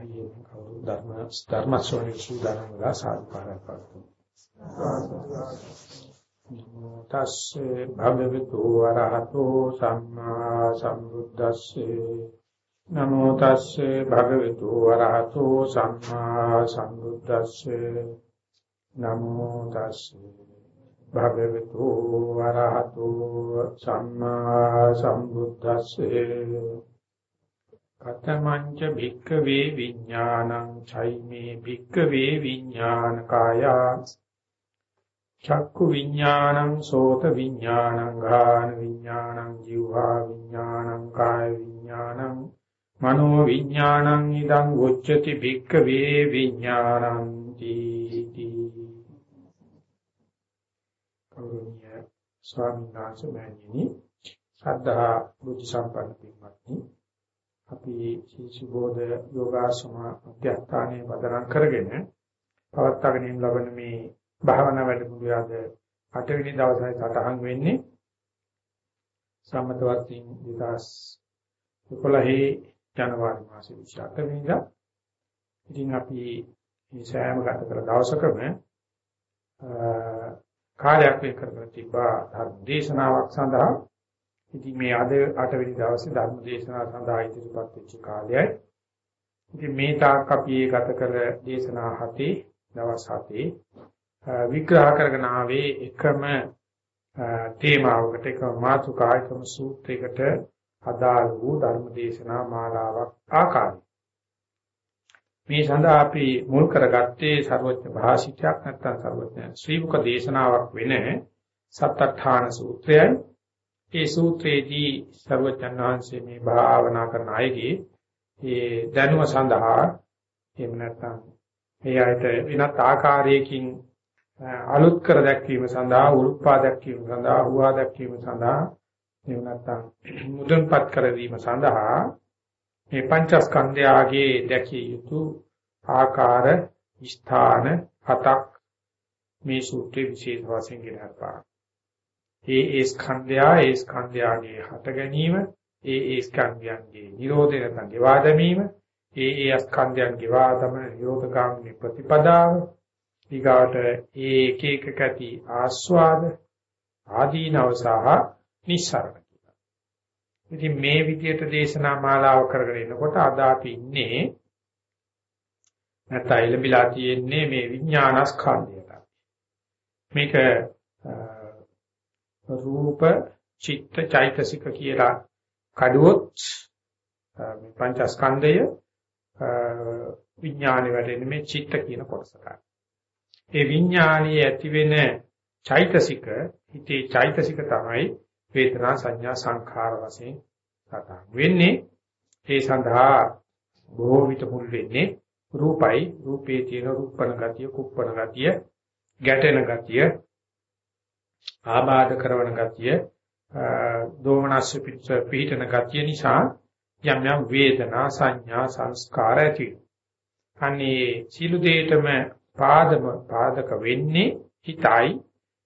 අවසරයි කවුරු ධර්ම ධර්ම ශ්‍රවණය සූදානම් වෙලා සාදුකාරයක් පවතුන. තස්සේ භගවතු වරහතෝ සම්මා සම්බුද්දස්සේ නමෝ තස්සේ භගවතු වරහතෝ සම්මා සම්බුද්දස්සේ නමෝ තස්සේ භගවතු වරහතෝ සම්මා සම්බුද්දස්සේ කතමංච භික්කවේ විඥානං චෛමේ භික්කවේ විඥානකාය. චක්කු විඥානං සෝත විඥානං ගාන විඥානං જીවහා විඥානං කාය විඥානං මනෝ විඥානං ඉදං උච්චති භික්කවේ විඥානං තීති කෞරණ්‍ය ස්වාමීන් වහන්සේ මෑණියනි ශ්‍රද්ධා බුද්ධ සම්පන්න පින්වත්නි අපි සීසුබෝධ යෝගාසන අධ්‍යාත්මයේ පදනම් කරගෙන පවත්වාගෙන යන ලබන මේ භාවනා වැඩමුළුවේ අද 8 වෙනි දවසේ සටහන් වෙන්නේ සම්මත වර්ෂින් 2011 ජනවාරි මාසේ 28 වෙනිදා. ඉතින් අපි මේ සෑම ගත කළ දවසකම කාර්යයක් වෙන් කරගෙන තිබ්බා ධර්ම දේශනාවක් සඳහා ඉතින් මේ අද 8 වෙනි දවසේ ධර්ම දේශනාව සඳහා ඉදිරිපත් වෙච්ච කාලයයි. ඉතින් මේ තාක් අපි ගත කර දේශනා හතේ දවස් හතේ විග්‍රහ කරගෙන ආවේ එකම තේමාවකට එකම මාතෘකාවකම සූත්‍රයකට අදාළ වූ ධර්ම දේශනා මාලාවක් ආකාරයි. මේ සඳහා අපි මුල් කරගත්තේ ਸਰවඥ භාෂිතයක් නැත්නම් ਸਰවඥ ශ්‍රී මුක දේශනාවක් වෙන සත්ත්‍ථාන සූත්‍රයයි. ඒ සූත්‍රයේදී ਸਰවඥ වහන්සේ මේ භාවනා කරන අයගේ ඒ දැනුම සඳහා එහෙම නැත්නම් මේ අයට වෙනත් ආකාරයකින් අලුත් කර දැක්වීම සඳහා උරුප්පා දැක්වීම සඳහා හුවා දැක්වීම සඳහා එහෙම නැත්නම් මුදුන්පත් කර දීම සඳහා මේ පංචස්කන්ධයගේ දැකිය යුතු ආකාර ස්ථාන හතක් මේ සූත්‍රයේ විශේෂ වශයෙන් ගෙනහපා. ඒ ඒ ස්කන්ධයා ඒ ස්කන්ධයාගේ හට ගැනීම ඒ ඒ ස්කන්ධයන්ගේ නිරෝධය නැත්නම් ගෙවා දැමීම ඒ ඒ ස්කන්ධයන් ගෙවා දමන නිරෝධගාමී ප්‍රතිපදාව ඊගාට ඒ එක එක කැටි ආස්වාද ආදීනව සහ නිස්සරණ කියලා. ඉතින් මේ විදිහට දේශනා මාලාව කරගෙන ඉනකොට අද අපි ඉන්නේ නැත්නම් ඉලබිලා තියෙන්නේ මේ විඥානස්කන්ධයට. මේක රූප චිත්ත චෛතසික කියලා කඩුවොත් මේ පංචස්කන්ධය විඥානේ වැටෙන්නේ මේ චිත්ත කියන කොටසට. ඒ විඥානයේ ඇති වෙන චෛතසික හිතේ චෛතසික තමයි වේදනා සංඥා සංඛාර වශයෙන් සටහන් වෙන්නේ. ඒ සඳහා බොහෝ විට මුල් වෙන්නේ රූපයි රූපේ තියෙන රූපණ ගතිය කුප්පණ ගතිය ගැටෙන ගතිය ආබාධ කරන ගතිය දෝමනස්ස පිහිටන ගතිය නිසා යම් යම් වේදනා සංඥා සංස්කාර ඇති අනේ සීල දෙයටම පාදම පාදක වෙන්නේ හිතයි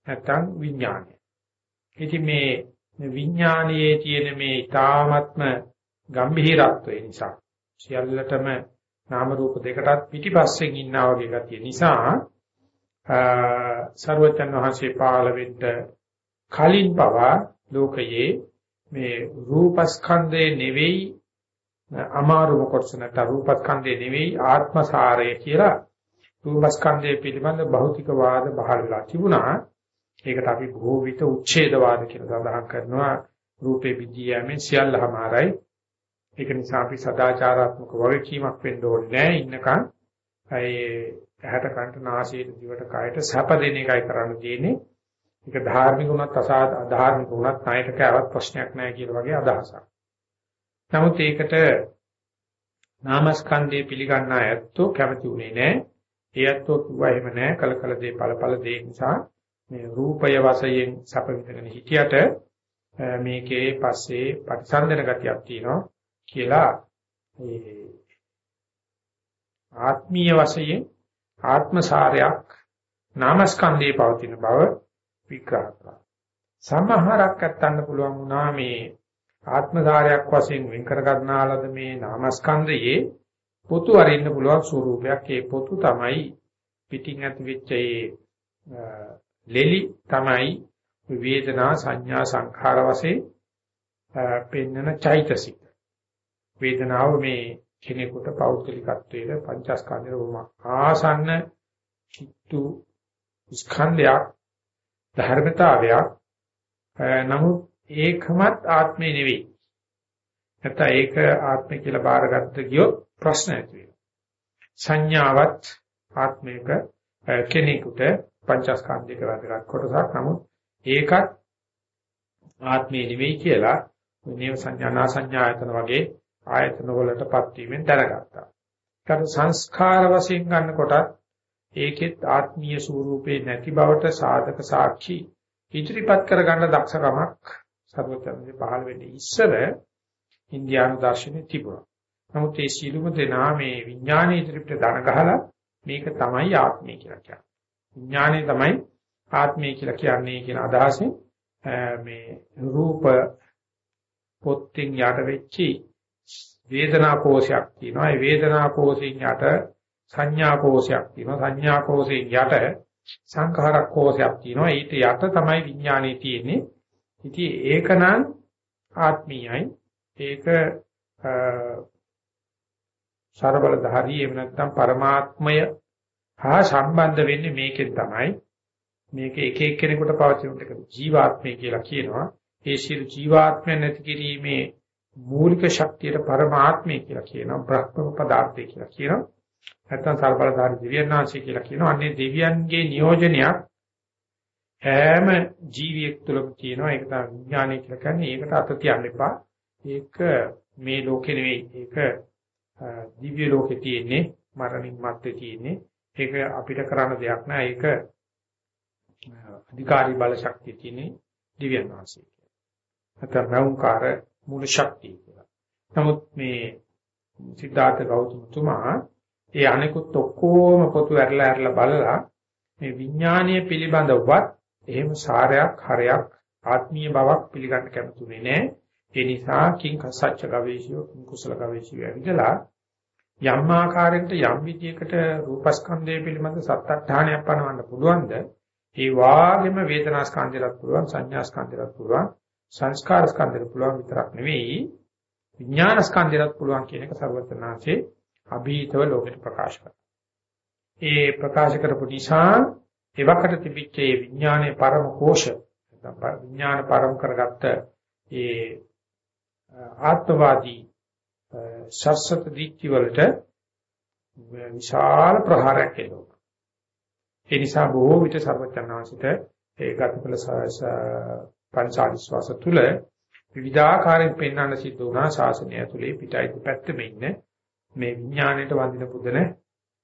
නැත්නම් විඥානය. ඉතින් මේ විඥානයේ තියෙන මේ ඊ타ත්ම ගම්භීරත්වය නිසා සියල්ලටම නාම රූප දෙකටත් පිටිපස්සෙන් ඉන්නා වගේ ගතිය නිසා සර්වචන් වහන්සේ පාල වෙන්න කලින් පවා ලෝකයේ මේ රූපස්කන්ධේ නෙවෙයි අමාරුම කොටස නැත්නම් රූපස්කන්ධේ නෙවෙයි ආත්මසාරය කියලා රූපස්කන්ධය පිළිබඳ භෞතික වාද බහල වෙලා තිබුණා. ඒකට අපි බොහෝ විට උච්ඡේදවාද කියලා සඳහන් කරනවා. රූපේ විද්‍යාවෙන් සියල්ලමාරයි. ඒක නිසා අපි සදාචාරාත්මක වගකීමක් වෙන්න ඕනේ නෑ ඉන්නකන්. ඒ ඇහැට කන්ට නාසයට දිවට කයට සැප දෙන එකයි කරන්න තියෙන්නේ. ඒක ධාර්මික වුණත් අධාර්මික වුණත් ණයට කෑවත් ප්‍රශ්නයක් නෑ කියලා වගේ අදහසක්. නමුත් ඒකට නාමස්කන්ධය පිළිගන්නා ඇත්තෝ කැමති උනේ නෑ. ඒ ඇත්තෝ කිව්වා එහෙම නෑ කල කල දේ ඵල ඵල දේ නිසා මේ රූපය වශයෙන් සැප විඳගෙන හිටියට මේකේ පස්සේ ප්‍රතිසන්දන ගතියක් තියෙනවා කියලා ඒ ආත්මීය වශයෙන් ආත්මසාරයක් නාමස්කන්ධයේ පවතින බව විග්‍රහ කරා. සමහරක් අත්තන්න පුළුවන් වුණා මේ ආත්මසාරයක් වශයෙන් වෙන් කර ගන්නාලද මේ නාමස්කන්ධයේ පොතු අරින්න පුළුවන් ස්වරූපයක්. ඒ පොතු තමයි පිටින් ඇති වෙච්ච ඒ ලෙලි තමයි වේදනා සංඥා සංඛාර වශයෙන් පෙන්නන චෛතසික. වේදනාව මේ කෙනෙකුට පෞද්ගලිකත්වයේ පංචස්කන්ධය වම ආසන්න චිත්තු ස්කන්ධයක් ධර්මතාවයක් නමුත් ඒකමත් ආත්මේ නෙවෙයි. නැත්නම් ඒක ආත්මය කියලා බාරගත්ත ගියොත් ප්‍රශ්න ඇති වෙනවා. සංඥාවත් ආත්මයක කෙනෙකුට පංචස්කන්ධයක වැදගත් කොටසක්. නමුත් ඒකත් ආත්මේ නෙවෙයි කියලා නේව සංඥානා සංඥායතන වගේ ආයතන වලටපත් වීමෙන් දැනගත්තා. ඒකට සංස්කාර වශයෙන් ගන්නකොට ඒකෙත් ආත්මීය ස්වરૂපේ නැති බවට සාධක සාක්ෂි ඉදිරිපත් කරගන්න දක්ෂකමක් සර්වඥයන්ගේ පහළ වෙන්නේ ඉස්සර ඉන්දියානු දර්ශනේ තිබුණා. නමුත් ඒ සීලුම දෙනා මේ විඥානයේ ඉදිරියට දන ගහලා මේක තමයි ආත්මය කියලා කියන්නේ. විඥානය තමයි ආත්මය කියලා කියන්නේ කියන අදහසින් මේ රූප පොත්තින් යට වෙච්චි වේදනා කෝෂයක් තියෙනවා. ඒ වේදනා කෝෂයෙන් යට සංඥා කෝෂයක් තියෙනවා. සංඥා කෝෂයෙන් යට සංඛාර කෝෂයක් තියෙනවා. ඊට යට තමයි විඥානේ තියෙන්නේ. ඉතින් ඒකනම් ආත්මීයයි. ඒක ਸਰබලධාරී එහෙම නැත්නම් පරමාත්මය හා සම්බන්ධ වෙන්නේ මේකෙන් තමයි. මේක එක එක්කෙනෙකුට පවතින එක ජීවාත්මය කියලා කියනවා. ඒ සියලු ජීවාත්මය නැති කිරීමේ මූලික ශක්තියට පරමාත්මය කියලා කියනවා. බ්‍රහ්ම පදාර්ථය කියලා කියනවා. නැත්නම් ਸਰබලධාරී දිව්‍යඥාන්සි කියලා කියනවා. අන්නේ දිව්‍යයන්ගේ නියෝජනයක් හැම ජීවියෙක් තුළම තියෙනවා. ඒක තමයි විඥානය කියලා කියන්නේ. ඒකට අත තියන්න එපා. ඒක මේ ලෝකේ නෙවෙයි. ඒක දිව්‍ය ලෝකේ තියෙන්නේ. මරණින් මත්තේ තියෙන්නේ. ඒක අපිට කරන්න දෙයක් නෑ. ඒක අධිකාරී බල ශක්තිය තියෙන්නේ දිව්‍යඥාන්සි. නැත්නම් රෞංකාර මූල ශක්තිය කියලා. නමුත් මේ සිද්ධාර්ථ ගෞතම තුමා ඒ අනිකුත් ඔක්කොම පොතු ඇරලා ඇරලා බලලා මේ විඥානීය පිළිබඳවත් එහෙම සාරයක් හරයක් ආත්මීය බවක් පිළිගන්න කැමතුනේ නැහැ. ඒ නිසා කිං කසච්ච ගවේෂියෝ කිං කුසල ගවේෂියෝ ඇවිදලා යම් ආකාරයකට යම් විදියකට රූපස්කන්ධය පිළිබඳ සත්‍යඥානයක් පනවන්න පුළුවන්ද? ඒ වාගෙම වේදනා ස්කන්ධයට පුළුවන් සංඥා ස්කන්ධයට පුළුවන් සංස්කාර ස්කන්ධයට පුළුවන් විතරක් නෙවෙයි විඥාන ස්කන්ධයට පුළුවන් කියන එක සර්වඥාන්සේ අභීතව ලෝකෙට ප්‍රකාශ කරනවා. ඒ ප්‍රකාශ කරපු නිසා එවකට තිබිච්ච ඒ විඥානයේ පරම කෝෂ විඥාන පරම කරගත්ත ඒ ආත්මවාදී ශාස්ත්‍ර දීක්ති වලට විශාල ප්‍රහාරයක් එනවා. ඒ නිසා බොහෝ විට සර්වඥාන්සිට ඒ ගතකල පංචාලිස්වාස තුල විවිධාකාරයෙන් පෙන්වන්න සිද්ධ වුණා ශාසනය ඇතුලේ පිටයි පැත්තෙම ඉන්න මේ විඥාණයට වඳින පුදන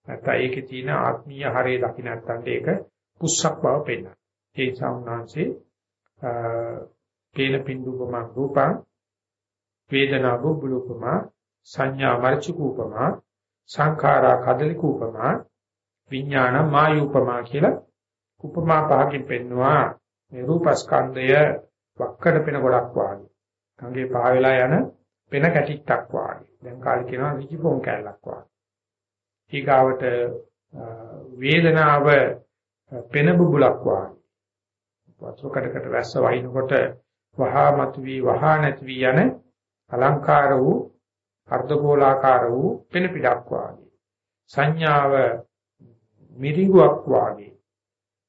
නැත්නම් ඒකේ තියෙන ආත්මීය හරය දකින්න නැත්නම් ඒක පුස්සක් බව පෙන්වනවා. ඒ සාමනාංශේ කේන පින්දුපම රූපං වේදනා බුබ්බුලුපම සංඥා මර්චිකූපම සංඛාරා කදලිකූපම විඥාන මායූපම කියලා උපමා පහකින් පෙන්නවා මේ රූපස්කන්ධය වක්කඩ පෙන ගොඩක් වාගේ. කංගේ පහ වෙලා යන පෙන කැටිත්තක් වාගේ. දැන් කාලේ කියනවා රිජිපොන් කැලලක් වාගේ. ඊගාවට වේදනාව පෙන බුබුලක් වාගේ. වතුර කඩකට වැස්ස වහිනකොට වහා මතුවී වහා නැති වී යන අලංකාර වූ අර්ධගෝලාකාර වූ පෙන පිටක් වාගේ. සංඥාව මිරිඟුවක් වාගේ.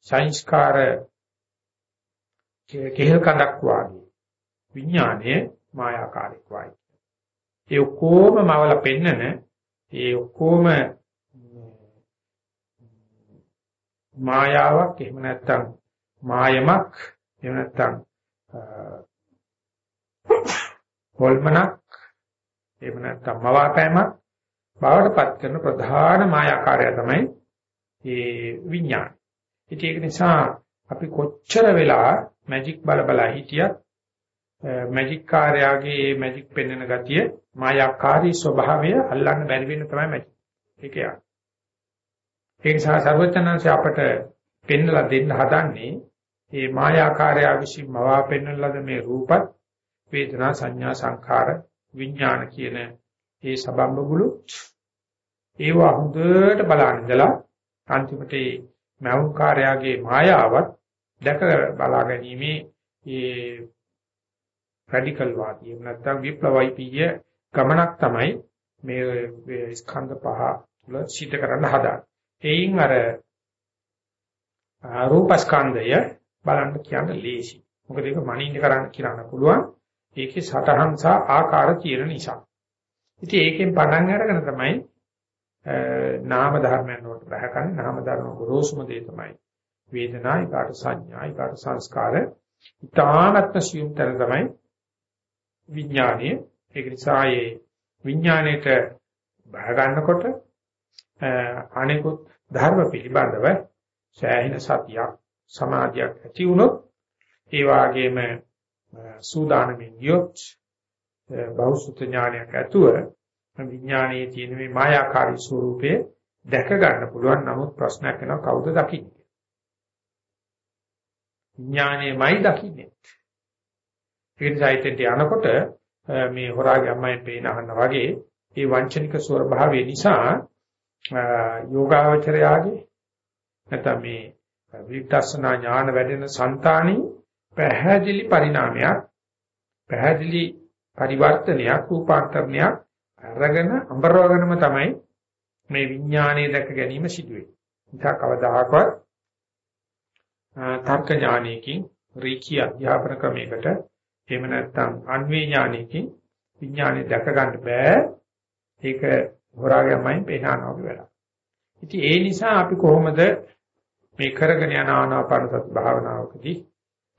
සංස්කාර කෙහෙල් කඳක් වාගේ. විඥානයේ මායාකාරයක් වාගේ. ඒ ඔක්කොම මවල පෙන්නන ඒ ඔක්කොම මායාවක් එහෙම නැත්නම් මායමක් එහෙම නැත්නම් හොල්මනක් එහෙම නැත්නම් මවාපෑමක් බවට පත් කරන ප්‍රධාන මායාකාරය තමයි මේ විඥාන. ඉතින් ඒක නිසා අපි කොච්චර වෙලා මැජික් බල බල හිටියත් මැජික් කාර්යයේ මැජික් පෙන්වන ගතිය මායාකාරී ස්වභාවය අල්ලන්න බැරි වෙන තමයි මැජික්. ඒක යා. ඒ නිසා සර්වචනංශ අපට පෙන්වලා දෙන්න හදන්නේ මේ මායාකාරය විසින් මවා පෙන්වන ලද මේ රූපත් වේදනා සංඥා සංඛාර විඥාන කියන මේ සබම්බගුළු ඒවා හොඳට බලන්න ඉඳලා අන්තිමට මෞං කාර්යාගේ මායාවත් දැක බලා ගැනීමේ ඒ රැඩිකල් වාදී නැත්නම් විප්ලවයිපීය ගමනක් තමයි මේ ස්කන්ධ පහ තුල සිද්ධ කරන්න හදාගන්නේ. එයින් අර රූපස්කන්ධය බලන්න කියන්න ලේසි. මොකද ඒක මනින්න කරන්න කියන්න පුළුවන්. ඒකේ සටහන් සහ ආකාර තියෙන නිසා. ඉතින් ඒකෙන් පටන් අරගෙන තමයි නාම ධර්මයන් වලට බහකන්නේ නාම ධර්ම ගොරෝසුම දේ තමයි වේදනා ඊකට සංඥා ඊකට සංස්කාර. ඊටාත්ම සියුම්තර තමයි විඥානය ඒක නිසා ඒ විඥාණයට බහ ගන්නකොට අනිකුත් ධර්ම පිළිබඳව සෑහෙන සතියක් සමාධියක් ඇති වුණොත් ඒ වාගේම සූදානමින් යොත් බෞසුත ඥානයක් ඇතුව විඥානයේ තියෙන මේ මායාකාරී ස්වરૂපය දැක ගන්න පුළුවන්. නමුත් ප්‍රශ්නයක් වෙනවා කවුද දකින්නේ? විඥානයේමයි දකින්නේ ඒ නිසා හිතෙන්ට යනකොට මේ හොරාගේ අම්මයි පේන අහන්න වගේ මේ වංචනික ස්වභාවය නිසා යෝගාවචරයාගේ නැත්නම් මේ විපස්සනා ඥාන වැඩෙන సంతානි පැහැදිලි පරිණාමයක් පැහැදිලි පරිවර්තනයක් රූපාන්තරණයක් අරගෙන අඹරවගෙනම තමයි මේ විඥානය දැක ගැනීම සිදුවේ. නිසා කවදාහක්වත් තර්ක ඥානයකින් රීකී අධ්‍යාපන ක්‍රමයකට එහෙම නැත්නම් අන්වේ ඥානයකින් විඥානය දැක ගන්න බෑ. ඒක හොරාගමයින් පේනනවා වගේ වැඩක්. ඉතින් ඒ නිසා අපි කොහොමද මේ කරගෙන යන ආනාපාන සති භාවනාවකදී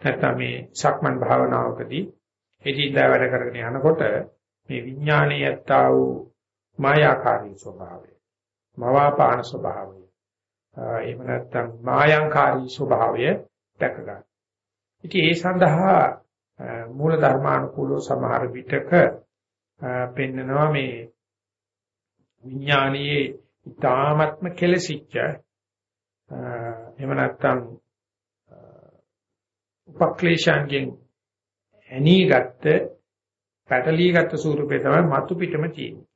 නැත්නම් මේ සක්මන් භාවනාවකදී එදින්දා වැඩ කරගෙන යනකොට මේ විඥානයේ යත්තා වූ මායාකාරී ස්වභාවය මවාපාන ස්වභාවය එහෙම නැත්නම් මායංකාරී ස්වභාවය දැක ගන්න. ඉතින් ඒ සඳහා මූල ධර්මානුකූලව සමහර විටක පෙන්නනවා මේ විඥානයේ ඊ타ත්ම කෙලසිච්ච එහෙම නැත්නම් උපක්ලේශයන්ගෙන් ඇනීගත්ත පැටලීගත්ත ස්වරූපේ තමයි මතු පිටම තියෙන්නේ.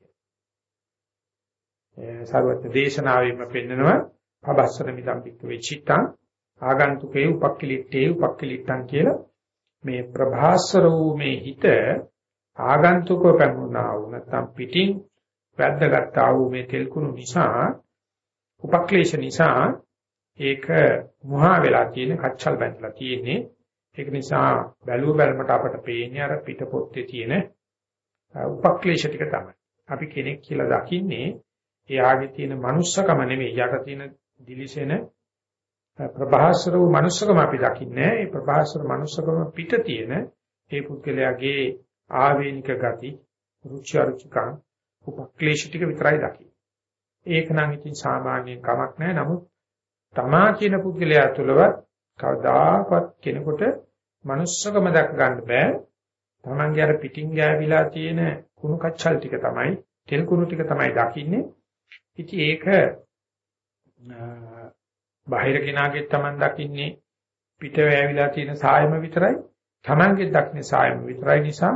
සර්වඥ දේශනාවෙම පෙන්නනවා පබස්සර මිදම් පිට වෙච්චිට්ටං ආගන්තුකේ උපක්ලිට්ඨේ උපක්ලිට්ටං කියලා මේ ප්‍රභාස්වර වූ මේ හිත ආගන්තුකව පැමුණා වූ නැත්නම් පිටින් වැද්දගත්තා වූ මේ තෙල්කුණු නිසා උපක්ලේශ නිසා ඒක මුහා වෙලා තියෙන කච්චල් බැඳලා තියෙන්නේ. ඒක නිසා බැලුව බැලමට අපට පේන්නේ අර පිට පොත්තේ තියෙන උපක්ලේශ ටික තමයි. අපි කෙනෙක් කියලා දකින්නේ එයාගේ තියෙන manussකම නෙමෙයි. යට තියෙන දිලිසෙන ප්‍රභාස්වර වූ manussකම අපි දකින්නේ ඒ ප්‍රභාස්වර manussකම පිට තියෙන ඒ පුද්ගලයාගේ ආවේනික ගති රුචි අරුචිකම් උපක්ලේශ ටික විතරයි දකින්නේ. ඒක නම් ඉතින් සාමාන්‍යයෙන් කමක් නැහැ. නමුත් තමා කියන පුද්ගලයා තුළවත් කවදාකවත් කෙනෙකුට manussකම දක් ගන්න බෑ. තමන්ගේ අර පිටින් ගෑවිලා තියෙන කුණු කච්චල් ටික තමයි, තෙල් කුණු ටික තමයි දකින්නේ. ඉතින් ඒක බාහිර කෙනාගේ තමන් දකින්නේ පිට වැවිලා තියෙන සායම විතරයි. තමන්ගේ දක්නේ සායම විතරයි නිසා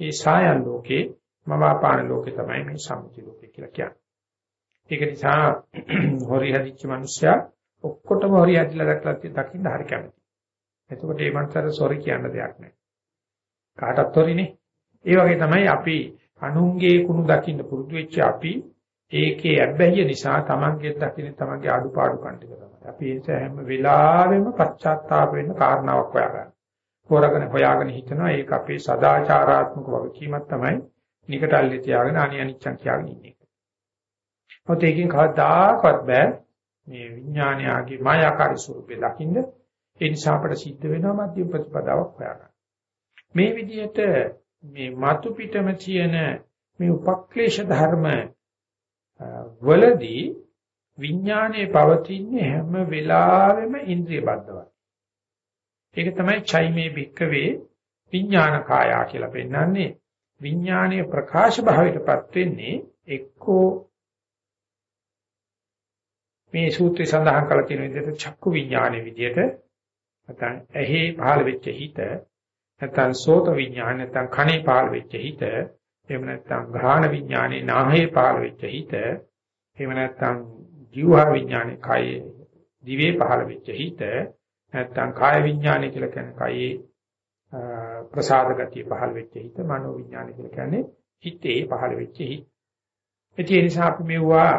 ඒ සායන් ලෝකේ මවාපාන ලෝකේ තමයි මේ සම්මුති ලෝකේ කියලා කියන්නේ. ඒක නිසා හොරි හදිච්ච මිනිස්සයා ඔක්කොටම හොරි ඇදලා දැක්ලා දකින්න හරි කැමතියි. එතකොට මේ මනසට සොරි කියන්න දෙයක් නැහැ. කාටත් හොරිනේ. ඒ වගේ තමයි අපි අනුන්ගේ කුණු දකින්න පුරුදු වෙච්ච අපි ඒකේ අබ්බැහිය නිසා Tamange දකින්න Tamange අඩුපාඩුකම් ටික තමයි. අපි ඒ නිසා හැම වෙලාවෙම පශ්චාත්තාප වෙන්න කාරණාවක් හොයාගන්න. හොරගෙන හොයාගෙන හිතනවා ඒක අපේ සදාචාරාත්මක වගකීමක් තමයි. නිකටල්ලේ තියාගෙන අනි අනිච්චන් කියාගෙන ඉන්නේ. මොකද ඒකෙන් කවදාකවත් බෑ මේ විඥානයාගේ මායාකාරී ස්වරූපය දකින්න. ඒ නිසා අපට සිද්ධ වෙනවා මධ්‍ය ප්‍රතිපදාවක් හොයාගන්න. මේ විදිහට මේ මතු පිටම තියෙන මේ උපක්ලේශ ධර්ම වලදී විඥානයේ පවතින්නේ හැම වෙලාවෙම ඉන්ද්‍රිය බද්ධවයි. ඒක තමයි චෛමේ භික්කවේ විඥාන කායා කියලා පෙන්වන්නේ. විඥානයේ ප්‍රකාශ භාවයටපත් වෙන්නේ එක්කෝ මේ සූත්‍රය සඳහන් කරලා තියෙන විදිහට චක්කු විඥානයේ විදිහට නැත්නම් ඇහි පහළ වෙච්ච හිත නැත්නම් සෝත විඥාන නැත්නම් කනේ පහළ වෙච්ච හිත එහෙම නැත්නම් ග්‍රහණ විඥානේ නාහේ පහළ වෙච්ච හිත එහෙම නැත්නම් ජීවහා විඥානේ කයේ දිවේ පහළ වෙච්ච හිත නැත්නම් කාය විඥානය කියලා කියන්නේ කයේ ප්‍රසාද ගතිය පහළ වෙච්ච හිත මනෝ විඥානය කියලා කියන්නේ හිතේ පහළ වෙච්ච හිත. ඒ නිසා අපි මෙවුවා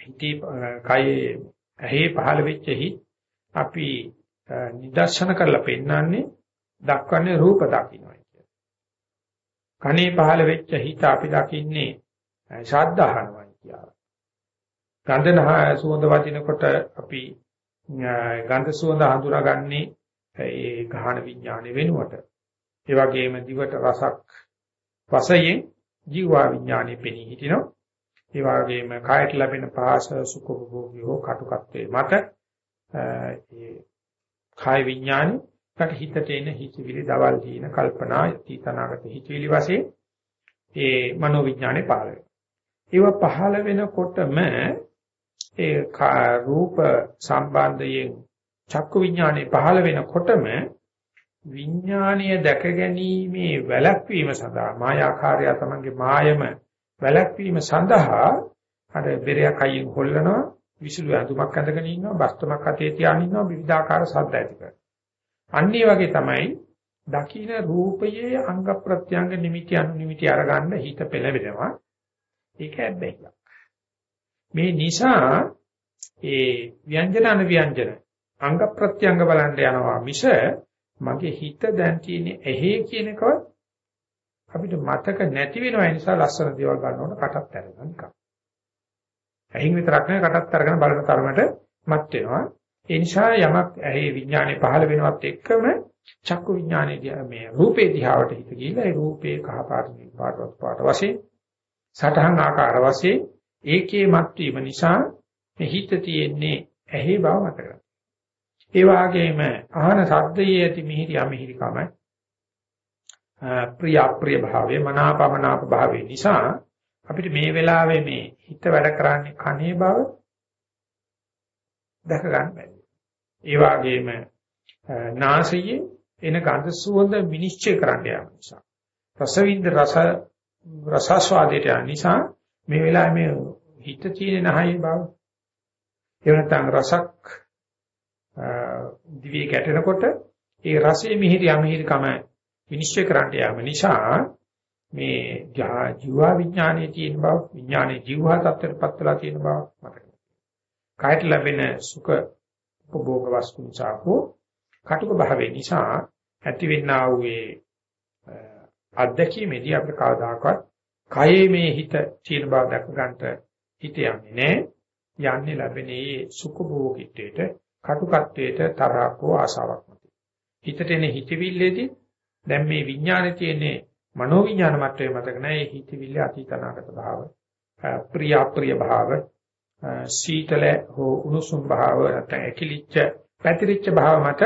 හිතේ කයේ ඇහි පහළ වෙච්ච හිත අපි නිදර්ශන කරලා පෙන්නන්නේ දක්වන්නේ රූප දකින්නයි කියලා. කනේ පහළ වෙච්ච හිත අපි දකින්නේ ශබ්ද අහනවා කියලා. ගන්ධ සුවඳ වදිනකොට අපි ගන්ධ සුවඳ හඳුනාගන්නේ ඒ ගහන විඥානෙ වෙනුවට. ඒ වගේම දිවට රසක් වශයෙන් ජීවා විඥානෙ පෙනී හිටිනවා. ඒ වගේම කායට ලැබෙන පහස සුඛෝභෝගී හෝ කටුකත්වයේ මත ඒ කාය විඥානෙ කට හිතට එන හිතවිලි දවල් දින කල්පනා තීතනාගත හිතවිලි වශයෙන් ඒ මනෝ විඥානේ පහළ වෙනවා. ඒව පහළ වෙනකොටම ඒ රූප සම්බන්ධයෙන් චක්කු විඥානේ පහළ වෙනකොටම විඥානීය දැක ගැනීමේ වැළැක්වීම සඳහා මායාකාරය තමන්ගේ මායම වැළැක්වීම සඳහා අර බෙරයක් අයින් හොල්ලනවා විසුළු ඇඳුමක් අඳගෙන ඉන්නවා බස්තමක් අතේ තියාගෙන ඉන්නවා විවිධාකාර ශබ්ද ඇති කරනවා. අන්න වගේ තමයි දකින්න රූපයේ අංග ප්‍රත්‍යංග නිමිති අනුනිමිති අරගන්න හිත පෙළවෙනවා. ඒක හැබැයි. මේ නිසා ඒ ව්‍යංජන අනව්‍යංජන අංග ප්‍රත්‍යංග බලන්න යනවා මිස මගේ හිත දැන් තියෙන්නේ ඇහි කියන එකව අපිට මතක නැති වෙනවා ඒ නිසා ලස්සන දේවල් ගන්නකොට කටත් ඇරෙනවා නිකන්. ඇහින් විතරක් නෙවෙයි කටත් අරගෙන බලන තරමට මත් වෙනවා. ඒ නිසා යමක් ඇහි විඥානේ පහළ වෙනවත් එක්කම චක්කු විඥානේ මේ රූපේ දිහාවට හිත ගිහිල්ලා ඒ රූපේ කහ පාට පාට පාට වශයෙන් සටහන් ආකාර වශයෙන් ඒකේ මත්වීම නිසා මේ හිත තියෙන්නේ ඇහි බව මතක ගන්න. ඒ වගේම අහන ශබ්දයේ ඇති මිහිරි අමිහිරිකම ප්‍රිය අප්‍රිය භාවය මනාපමනාප භාවය නිසා අපිට මේ වෙලාවේ මේ හිත වැඩ කරන්නේ කනේ බව දැක ගන්න බැහැ. ඒ වගේම නාසයේ එන ගඳ සුවඳ විනිශ්චය කරන්න යාම නිසා රසවින්ද රස රසස්වාදයට යන නිසා මේ වෙලාවේ මේ හිත තියෙන නැහයි බව එහෙම නැත්නම් රසක් දිවේ ගැටෙනකොට ඒ රසයේ මිහිරි අමිහිරිකම විනිශ්චය කරන්න යාම නිසා මේ ජීවා විඥානයේ තියෙන බව විඥානයේ ජීවා තත්ත්වයටපත් වෙලා තියෙන බව මතක. කායට ලැබෙන සුඛ උපභෝග වස්තු නිසා හෝ කටුක භාවයේ නිසා ඇතිවෙනා වූ අත්දැකීමේදී අපිට කවදාකවත් කයේ මේ හිත තියෙන බව දැක ගන්නට හිත යන්නේ නැහැ. යන්නේ ලැබෙනේ සුඛ භෝගීත්වයට, කටුකත්වයට තරහකෝ ආසාවක් නැති. හිතට එන හිතවිල්ලේදී දැන් මේ විඥානේ තියෙන්නේ මනෝ විඥාන මට්ටමේ මතක නැහැ. ඒ හිතවිල්ල අතීතනාගත භාව, ප්‍රිය අප්‍රිය භාව, සීතල හෝ උණුසුම් භාව නැත්නම් ඇකිලිච්ච පැතිරිච්ච භාව මත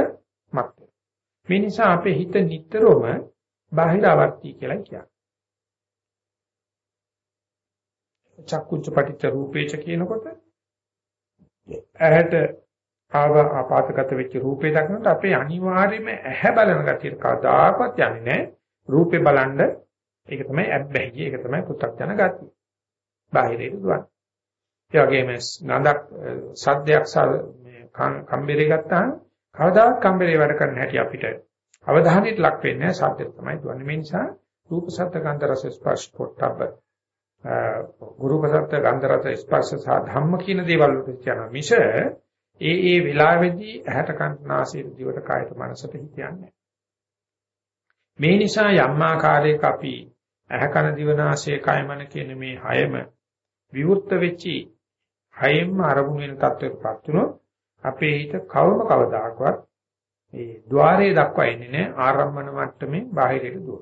මත් මේ නිසා අපේ හිත නිතරම බාහිර අවර්ති කියලා කියනවා චක්කුච්ච පටිච්ච රූපේච කියනකොට ඇහැට ආව ආපාතගත වෙච්ච රූපේ දක්නට අපේ අනිවාර්යයෙන්ම ඇහැ බලන ගතියට කවදාකවත් යන්නේ නැහැ. රූපේ බලන්න ඒක තමයි ඇබ්බැහි ඒක තමයි පු탁ජන ගතිය. බාහිරේ දුවන්නේ. ඒ වගේම නන්දක් සද්දයක් මේ කම්බරේ ගත්තාම කවදාවත් කම්බරේ වැඩ කරන්න හැටි අපිට අවධානයට ලක් වෙන්නේ නැහැ. සද්දෙත් තමයි දුවන්නේ. මේ නිසා රූප සද්ද ගන්ධ රස ස්පර්ශ පොට්ටබ්බ ගුරුප සද්ද ගන්ධ රස ස්පර්ශ සහ ධම්ම කියන දේවල් වලට යනවා මිස ඒ ඒ වෙලාවේදී ඇහැට කන් නාසයට දිවට කායට මනසට හිතන්නේ මේ නිසා යම් ආකාරයක අපි ඇහැ කන දිව නාසය කය මන කියන මේ හයම විවුර්ත වෙච්චි හයෙන්ම අරමුණු වෙන තත්ත්වයකටපත් වුණොත් අපේ හිත කවම කවදාකවත් මේ ద్వාරයේ දක්වා එන්නේ නැහැ ආරම්භන මට්ටමේ බාහිරයට දුව.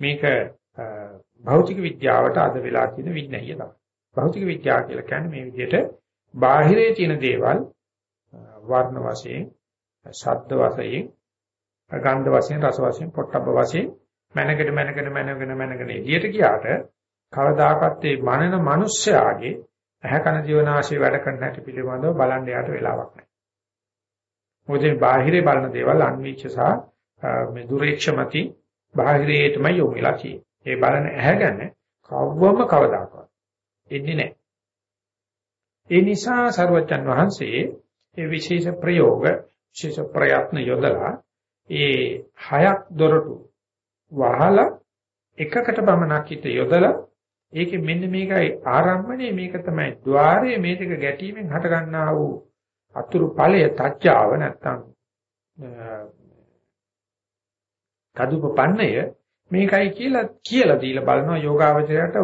මේක භෞතික විද්‍යාවට අද වෙලා තියෙන විඥානය තමයි. භෞතික විද්‍යාව කියලා කියන්නේ මේ විදිහට බාහිරේ තියෙන දේවල් වර්ණ වශයෙන්, ශබ්ද වශයෙන්, ගන්ධ වශයෙන්, රස වශයෙන්, පොට්ටබ්බ වශයෙන් මනකට මනකට මනගෙන මනගෙන එළියට ගියාට කවදාකවත් මේ මනන මිනිස්යාගේ ඇහැ කන ජීවනාශය වැඩ කරන්න හැටි පිළිබඳව බලන්න යාට වෙලාවක් නැහැ. මොකද මේ බාහිරේ බලන දේවල් අන්වීක්ෂ සහ මේ දුරේක්ෂමති බාහිරේටම යොමු වෙලා තියෙන්නේ. ඒ බලන ඇහැ ගැන කවවම කවදාකවත් එන්නේ නැහැ. ඒ නිසා සර්වජන් වහන්සේ ඒ විශේෂ ප්‍රයෝග විශේෂ ප්‍රයත්න යොදලා ඒ හයක් දොරටු වහලා එකකට පමණක් හිත යොදලා ඒකේ මෙන්න මේකයි ආරම්භණය. මේක තමයි ద్వාරයේ. මේ දෙක ගැටීමෙන් හට ගන්නා වූ අතුරු ඵලය තච්චාව නැත්තම් කදුපපන්නය මේකයි කියලා කියලා දීලා බලනවා යෝගාවචරයට.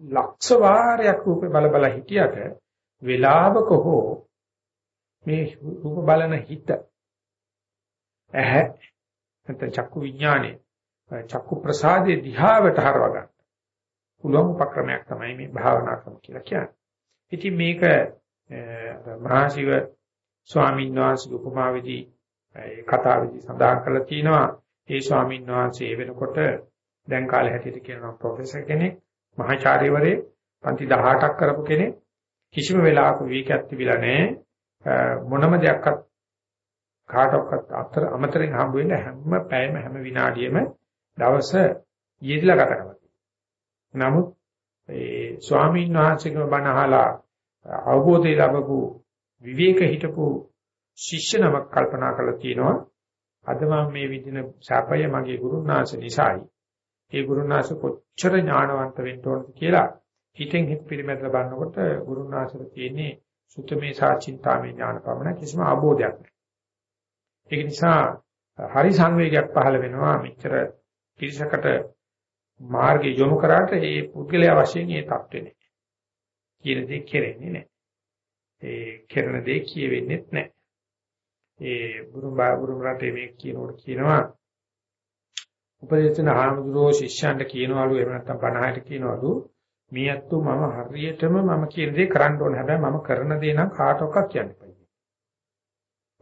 ලක්ෂ වාරයක් රූපේ බල බල හිටියට වේලාවක හෝ මේ රූප බලන හිත ඇහැ නැත්නම් චක්කු විඥානේ චක්කු ප්‍රසාදේ දිහාවට හරව ගන්න. පුළුවන් උපක්‍රමයක් තමයි මේ භාවනා ක්‍රම කියලා කියන්නේ. ඉතින් මේක මහාශිව ස්වාමීන් වහන්සේ උපමාවේදී ඒ කතාවේදී සඳහන් කරලා තිනවා ඒ ස්වාමීන් වහන්සේ වෙනකොට දැන් කාලේ හැටියට කියනවා ප්‍රොෆෙසර් කෙනෙක් මහාචාර්යවරේ පන්ති 18ක් කරපු කෙනෙක් කිසිම වෙලාවක විවේකයක් තිබිලා නැහැ මොනම දෙයක්වත් කාටවත් අතර අමතරින් හම්බ වෙන්න හැම පැයම හැම විනාඩියෙම දවස යෙදලා ගත කරනවා. නමුත් ඒ ස්වාමීන් වහන්සේගේ බණ අහලා අවබෝධය ලැබපු විවේක හිටපු ශිෂ්‍ය නමක් කල්පනා කරලා තියෙනවා අද මම මේ විදින සාපය මගේ ගුරුනාථ නිසායි. ඒ ගුරුනාථ කොච්චර ඥානවන්ත වෙන්න ඕනද කියලා හිතෙන් හිත පිළිමැදලා බලනකොට ගුරුනාථට තියෙන්නේ සුතමේ සාචින්තාමේ ඥාන පමණ කිසිම ආબોධයක් නැහැ. ඒක නිසා හරි සංවේගයක් පහළ වෙනවා මෙච්චර පිරිසකට මාර්ගය යොමු කරාට ඒ පුද්ගලයා වශයෙන් ඒ தත්වෙ නැහැ. කියන දේ කෙරෙන්නේ නැහැ. ඒ කරන දේ කියවෙන්නේ නැහැ. ඒ බුරුම් බුරුම් රටේ මේ කියනකොට කියනවා උපදේශන හාමුදුරුවෝ ශිෂ්‍යයන්ට කියනවලු එහෙම නැත්නම් 50ට කියනවලු මේ අත්තු මම හරියටම මම කියන දේ කරන්න ඕන හැබැයි මම කරන දේ නම් කාටවත් කියන්න බෑ.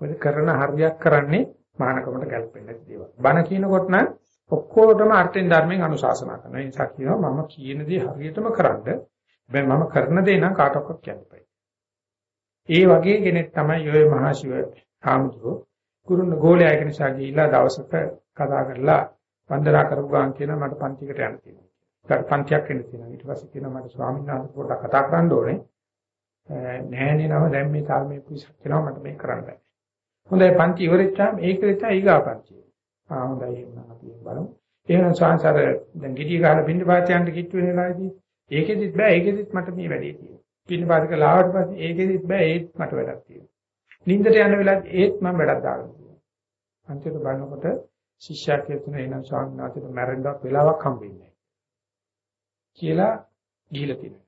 මොකද කරන හරියක් කරන්නේ මහානකමට ගැලපෙන්නේ නැති දේවල්. බණ කියනකොට නම් ඔක්කොටම අර්ථෙන් ධර්මයෙන් අනුශාසනා කරනවා. ඒ නිසා කියනවා මම කියන දේ හරියටම කරන්න. හැබැයි මම කරන දේ නම් කාටවත් කියන්න බෑ. ඒ වගේ කෙනෙක් තමයි ඔය මහා ශිව හාමුදුරුවෝ ගුරුන් ගෝලයා එක නිසා ගිහිල්ලා දවසක කතා කරලා වන්දනා කරපු ගමන් කියන මට පන්තිකට යන්න තියෙනවා. ඒකට පන්තියක් වෙන්න තියෙනවා. ඊට පස්සේ කියනවා මට ස්වාමීන් වහන්සේ පොඩ්ඩක් කතා කරන්න ඕනේ. නෑනේ නම දැන් මේ ධර්මයේ පිසක් කියනවා මට මේක කරන්න බෑ. හොඳයි පන්ති ඉවරෙච්චාම ඒක විතර ඊගා පන්තිය. ආ හොඳයි එහෙනම් අපි බලමු. එහෙනම් සංසාර දැන් gediy ගහලා බින්ද පාත්‍යයන්ට කිට්ටු වෙන වෙලාවේදී ඒකෙදිත් බෑ ඒකෙදිත් මට මේ වැඩේ තියෙනවා. බින්ද පාතික ලාවට පස්සේ ඒකෙදිත් බෑ ඒත් මට වැඩක් තියෙනවා. නිින්දට යන වෙලාවට ඒත් මම වැඩක් දාගෙන තියෙනවා. අන්තිමට බලනකොට ශිෂ්‍යයා කියතුන එනම් ස්වාමීන් වහන්සේට මැරෙන්නවත් වෙලාවක් හම්බෙන්නේ නැහැ. කියලා ගිහිලා තියෙනවා.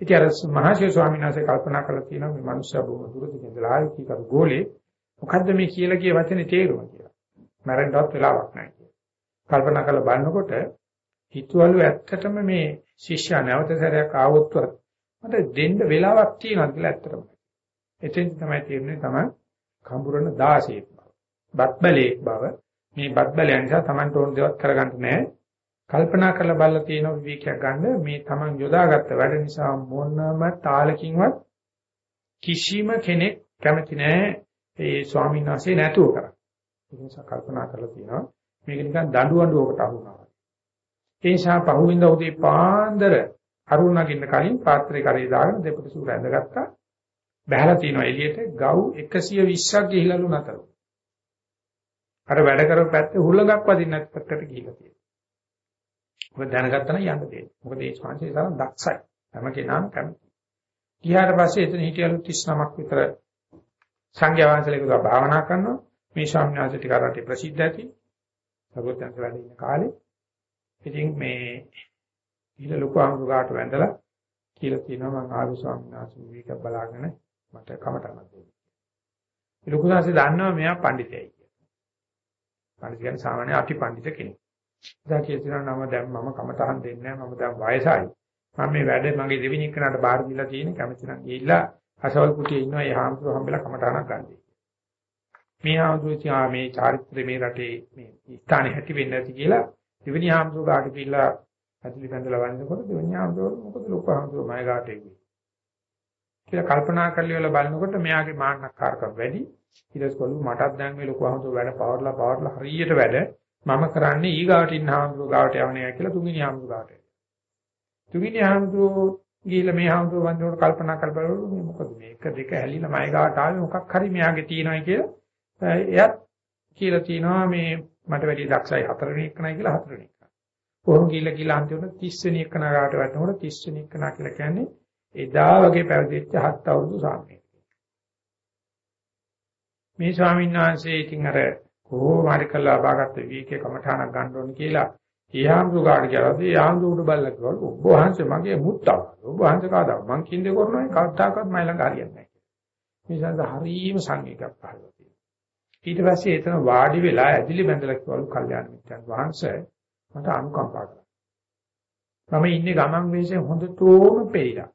ඉතින් අර මහාශය ස්වාමීන් වහන්සේ කල්පනා කරලා තියෙනවා මේ මනුස්සයා බොහොම දුරදිග ඉඳලා ආවේ කීකරු ගෝලේ මොකද්ද මේ කියලා කිය වචනේ තේරුම කියලා. මැරෙන්නවත් වෙලාවක් නැහැ කියලා. කල්පනා කරලා බලනකොට හිතවලු ඇත්තටම මේ ශිෂ්‍යයා නැවත සැරයක් ආවොත් මට දෙන්න වෙලාවක් තියෙනවා කියලා ඇත්තටම. එතෙන් තමයි තේරෙන්නේ තමයි කඹුරන 16ක් බව. බත්බලේ බව. මේ බත්බලය නිසා Tamanට ඕන දේවල් කරගන්න නැහැ. කල්පනා කරලා බලලා තියෙන විවේකයක් ගන්න මේ Taman යොදාගත්ත වැඩ නිසා මොනම තාලකින්වත් කිසිම කෙනෙක් කැමති නැහැ ඒ ස්වාමීන් වහන්සේ නැතුව කරා. ඒ නිසා කල්පනා කරලා තියෙනවා මේක නිකන් දඬු අඬුවකට අහුනවා. ඒ නිසා පහුවෙන්ද උදේ පාන්දර අරුණ නගින්න කලින් පාත්‍රේ කරේ දාගෙන දෙපට සූර ඇඳගත්තා. බහැලා තියෙනවා එළියට ගව් 120ක් ගිහිලාලු නැතරු. අර වැඩ කරපු පැත්තේ හුලඟක් වදින්න නැති පැත්තට ගිහිලා තියෙනවා. මොකද දැනගත්තා නම් යන්න දෙන්නේ. මොකද ඒ ශාන්තිය තරම් දක්ෂයි. හැම කෙනාම කැමති. ඊට පස්සේ එතන හිටියලු 39ක් විතර සංඝයා වහන්සේලෙකුට භාවනා කරනවා. මේ ස්වාමීන් වහන්සේ ටික රටේ ප්‍රසිද්ධ ඇති. සර්වඥාන්සේ වැඩ ඉන්න කාලේ. ඉතින් මේ ඊළ ලොකු අමුගාට වැඳලා කියලා කියනවා මම ආවි ස්වාමීන් වහන්සේ විවේක බලාගෙන මට කමටහනක් දෙන්න. ඒ ලොකු සංසය දන්නවා මෙයා පඬිතයයි කියලා. පඬිත කියන්නේ සාමාන්‍ය අති පඬිත කෙනෙක්. ඉතින් කියනවා නම දැන් මම කමටහන් දෙන්නේ නැහැ මම දැන් වයසයි. මම මේ වැඩ මගේ දෙවෙනි එකනට බාර දීලා තියෙන කැමති නම් ගිහිල්ලා අසවල් කුටියේ ඉන්නවා ඒ හාමුදුරුවෝ හම්බෙලා කමටහනක් ගන්න. මේ හාමුදුරුවෝ මේ චාරිත්‍රය මේ රටේ මේ ස්ථානේ හැටි වෙන්නේ නැති කියලා දෙවෙනි හාමුදුරුවෝ ගාට ගිහිල්ලා ඇතුළේ බඳලා වන්නකොට දෙවෙනි හාමුදුරුවෝ මොකද ලොකු හාමුදුරුවෝ මම ගාට එන්නේ. කියලා කල්පනා කරලා ඉවල බලනකොට මෙයාගේ මාන්නක්කාරකම් වැඩි. ඊටස්කොළු මටත් දැන් මේ ලොකු අහමුතු වැඩ පවර්ලා පවර්ලා හරියට වැඩ මම කරන්නේ ඊගාවට ඉන්න ආම්දුර ගාවට යවන්නේ කියලා තුන්වෙනි ආම්දුර ගාවට. තුන්වෙනි ආම්දුර ගිහිල්ලා මේ හාමුදුරුවෝ වන්දනට කල්පනා කරලා මේ මොකද මේ එක දෙක ඇලිලා මයි ගාවට ආවේ මොකක් හරි මෙයාගේ තියෙනයි කියලා එයත් කියලා තිනවා මේ මට වැඩි දක්ෂයි හතරවෙනි එකනයි කියලා හතරවෙනි එක. කොහොම ගිහිල්ලා කියලා අන්තිමට 30 වෙනි එකන ගාවට වැටෙනකොට 30 වෙනි එකන කියලා කියන්නේ එදා වගේ පැවිදිච්ච හත් අවුරුදු සාමයේ. මේ ස්වාමීන් වහන්සේ ඉතින් අර කොහොම හරි කළා බාගත්ත විවේකේ කමඨාණක් ගන්න ඕනේ කියලා ඊහාම්සු ගාඩ කියලාද ඊහාම්සු උඩ බල්ලා කිව්වලු ඔබ වහන්සේ මගේ මුත්තා ඔබ වහන්සේ කාදා මං කින්දේ කරනවා කවදාකවත් මයි ළඟ හරියන්නේ නැහැ මේ සංස හරීම සංවේගයක් පහළ වෙනවා ඊට පස්සේ එතන වාඩි වෙලා ඇදිලි බැඳලා කිව්වලු කල්යාණ මිත්‍රයන් වහන්සේ මට අනුකම්පා කරා මම ඉන්නේ ගමන් වේශයෙන් හොඳටම පෙරිලා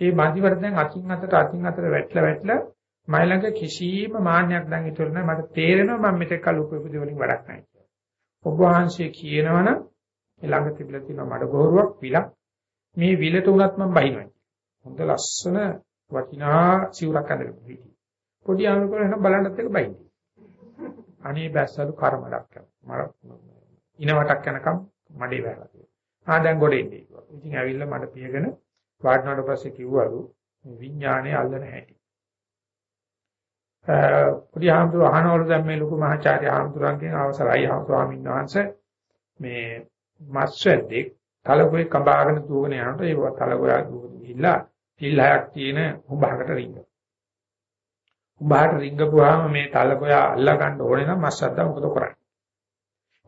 ඒ මන්දිවර දැන් අකින් අතට අකින් අතට වැටලා වැටලා මයි ළඟ කිසිම මාන්නයක් දැන් ඉතුරු නැහැ මට තේරෙනවා මම මෙතෙක් කල උපවිදි වලින් වැඩක් නැහැ ඔබ වහන්සේ කියනවනම් ළඟ තිබිලා තියෙන මඩ ගොරුවක් විලක් මේ විලට උනත් මම බහිනවා. හොඳ ලස්සන වටිනා සිවුරක් අඳගෙන හිටියේ. පොඩි ආමර කරන බලන්නත් එක බයින්නේ. අනේ බැස්සලු කර්මඩක් කරනවා. ඉනවටක් යනකම් මඩේ වැහලා තියෙනවා. ආ දැන් ගොඩ එන්නේ කිව්වා. ඉතින් ඇවිල්ලා මඩ පියගෙන වාඩිනාට පස්සේ කිව්වලු විඥානේ අල්ලන හැටි. පොඩි ආම්තුරු අහනවලු දැන් මේ ලොකු මහාචාර්ය ආම්තුරුන්ගෙන් අවසරයි ස්වාමීන් වහන්සේ මේ මස්වැද්දෙක් තලගොයේ කඹාගෙන දුවගෙන යනකොට ඒ තලගොයා දුවගෙන ගිහිල්ලා පිල් හයක් තියෙන උඹහකට රිංග. උඹහට රිංගපුවාම මේ තලගොයා අල්ලා ගන්න ඕනේ නම් මස්සද්දා මොකද කරන්නේ?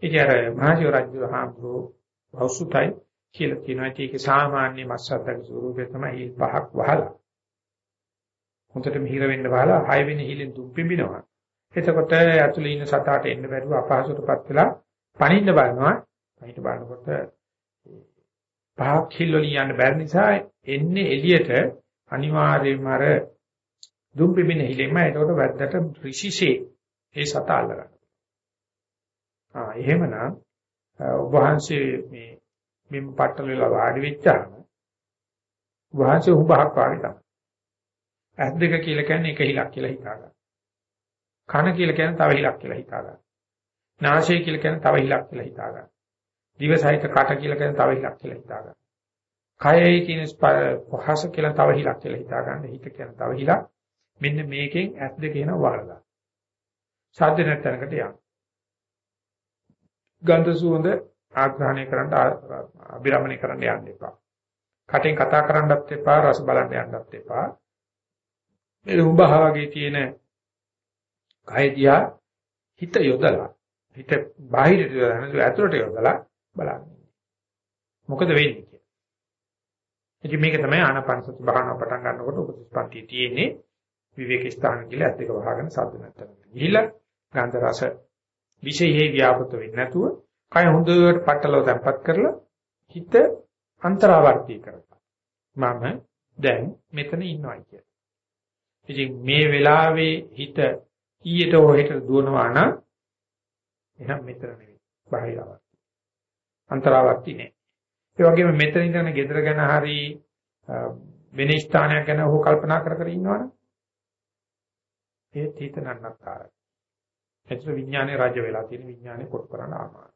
ඉතින් අර මහජීව රජු හාමුදුරුවෝ වෞසුතයි කියලා කියනවා ඒක සාමාන්‍ය මස්සද්දාගේ ස්වරූපය තමයි හිල් පහක් වහලා හොඳටම හිර වෙන්න බහලා හය වෙනි හිලෙන් දුක් පිඹිනවා. එතකොට ඇතුළේ ඉන්න සතාට එන්න බැරුව අපහසුටපත් වෙලා පණින්න බලනවා. පණින්න බලනකොට පහක් හිල් වලින් යන්න බැරි නිසා එන්නේ එළියට අනිවාර්යයෙන්ම අර දුක් පිඹින හිලෙම එතකොට වැද්දට ඍෂිසේ ඒ සතා අල්ලගන්නවා. ආ එහෙමනම් ඔබ වහන්සේ මේ මෙම් පట్టල වෙලා වාඩි වෙච්චාම වහන්සේ උඹහක් වාගේ තමයි. ඇස් දෙක කියලා කියන්නේ එක හිලක් කියලා හිතා ගන්න. කන කියලා කියන්නේ තව හිලක් කියලා හිතා ගන්න. නාසය කියලා කියන්නේ තව හිලක් කියලා හිතා ගන්න. දිව සහිත කට කියලා කියන්නේ තව හිලක් කියලා හිතා ගන්න. කයයි කියන පහස කියලා තව හිලක් කියලා හිතා ගන්න. හිත කියන තව හිලක්. මෙන්න මේකෙන් ඇස් දෙක එන වහලා. සාධ්‍ය නැත්නම්කට යන්න. ගන්ධ සුවඳ ආග්‍රහණය කරන්න අභිරමණය කරන්න යන්න එපා. කටෙන් කතා කරන්නත් එපා රස බලන්න යන්නත් එපා. මේ උඹහ වගේ තියෙන කය දිහා හිත යොදලා හිත බාහිරට යොදලා ඇතුළට යොදලා බලන්න. මොකද වෙන්නේ කියලා. ඉතින් මේක තමයි ආනාපාන සති භාවනාව පටන් ගන්නකොට උපසම්පන්තිය තියෙන්නේ විවේක ස්ථාන කියලා ඇත් දෙක වහගෙන සද්ද නැත්තර. ගිහිල්ලා ගන්ධ රස විශේෂයේ ව්‍යාපෘත වෙන්නේ නැතුව කය හොඳට පట్టලව තැම්පත් කරලා හිත අන්තරාවර්තී කරගන්න. මම දැන් මෙතන ඉන්නවා කියලා. ඉතින් මේ වෙලාවේ හිත ඊයට හොහෙට දුවනවා නම් එහෙනම් මෙතන නෙවෙයි බාහිරවත්. අන්තරාවර්ති නේ. ඒ වගේම මෙතන ඉඳන් ගෙදර ගැන හරි වෙන ස්ථානයක් ගැන හෝ කල්පනා කර කර ඉන්නවනම් ඒ හිත නන්නතරයි. එතන විඥානේ රාජ්‍ය වෙලා තියෙන විඥානේ කොට කරන්න ආමාර.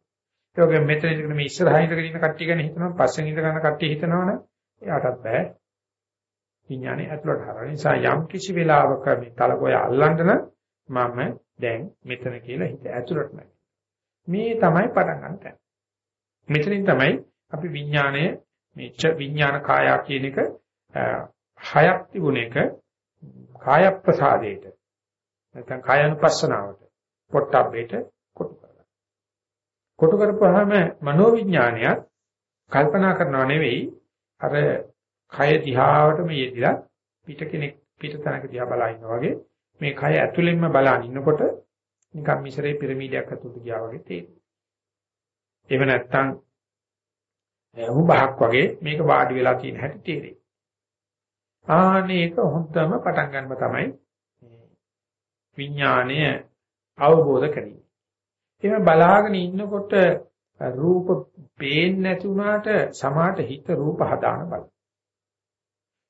ඒ වගේම මෙතන ඉඳන් මේ ඉස්සරහින් ඉඳගෙන ඉන්න කට්ටිය ගැන හිතනවා පස්සෙන් ඉඳ ගන්න කට්ටිය හිතනවනේ එයාටත් බෑ. විඥානේ ඇතුළට හරන නිසා යම් කිසි වෙලාවක මේ තලකොය අල්ලන්න මම දැන් මෙතන කියලා හිත ඇතුළට නැගි. මේ තමයි පටන් ගන්න තැන. මෙතනින් තමයි අපි විඥාණය මේ ච විඥාන කාය කියන එක හයක් තිබුණ එක කාය ප්‍රසාදයට නැත්නම් කායानुපස්සනාවට පොට්ටබ්බේට කොටු කරගන්න. කොටු කරපුවාම මනෝවිඥානයත් කල්පනා කරනව නෙවෙයි අර කය දිහාවටම යෙදිලා පිට කෙනෙක් පිට තැනක දිහා බලා ඉන්නා වගේ මේ කය ඇතුළෙන්ම බලන් ඉන්නකොට නිකන් මිසරේ පිරමීඩයක් අතුලට ගියා වගේ තේරෙනවා. එහෙම නැත්නම් උඹහක් වගේ මේක වාඩි වෙලා තියෙන හැටි තේරෙයි. ආනේක හොඳම පටන් ගන්නම තමයි විඥාණය අවබෝධ කරගන්නේ. එහෙම බලාගෙන ඉන්නකොට රූප පේන්නේ නැති වුණාට සමාට හිත රූප හදාන බල.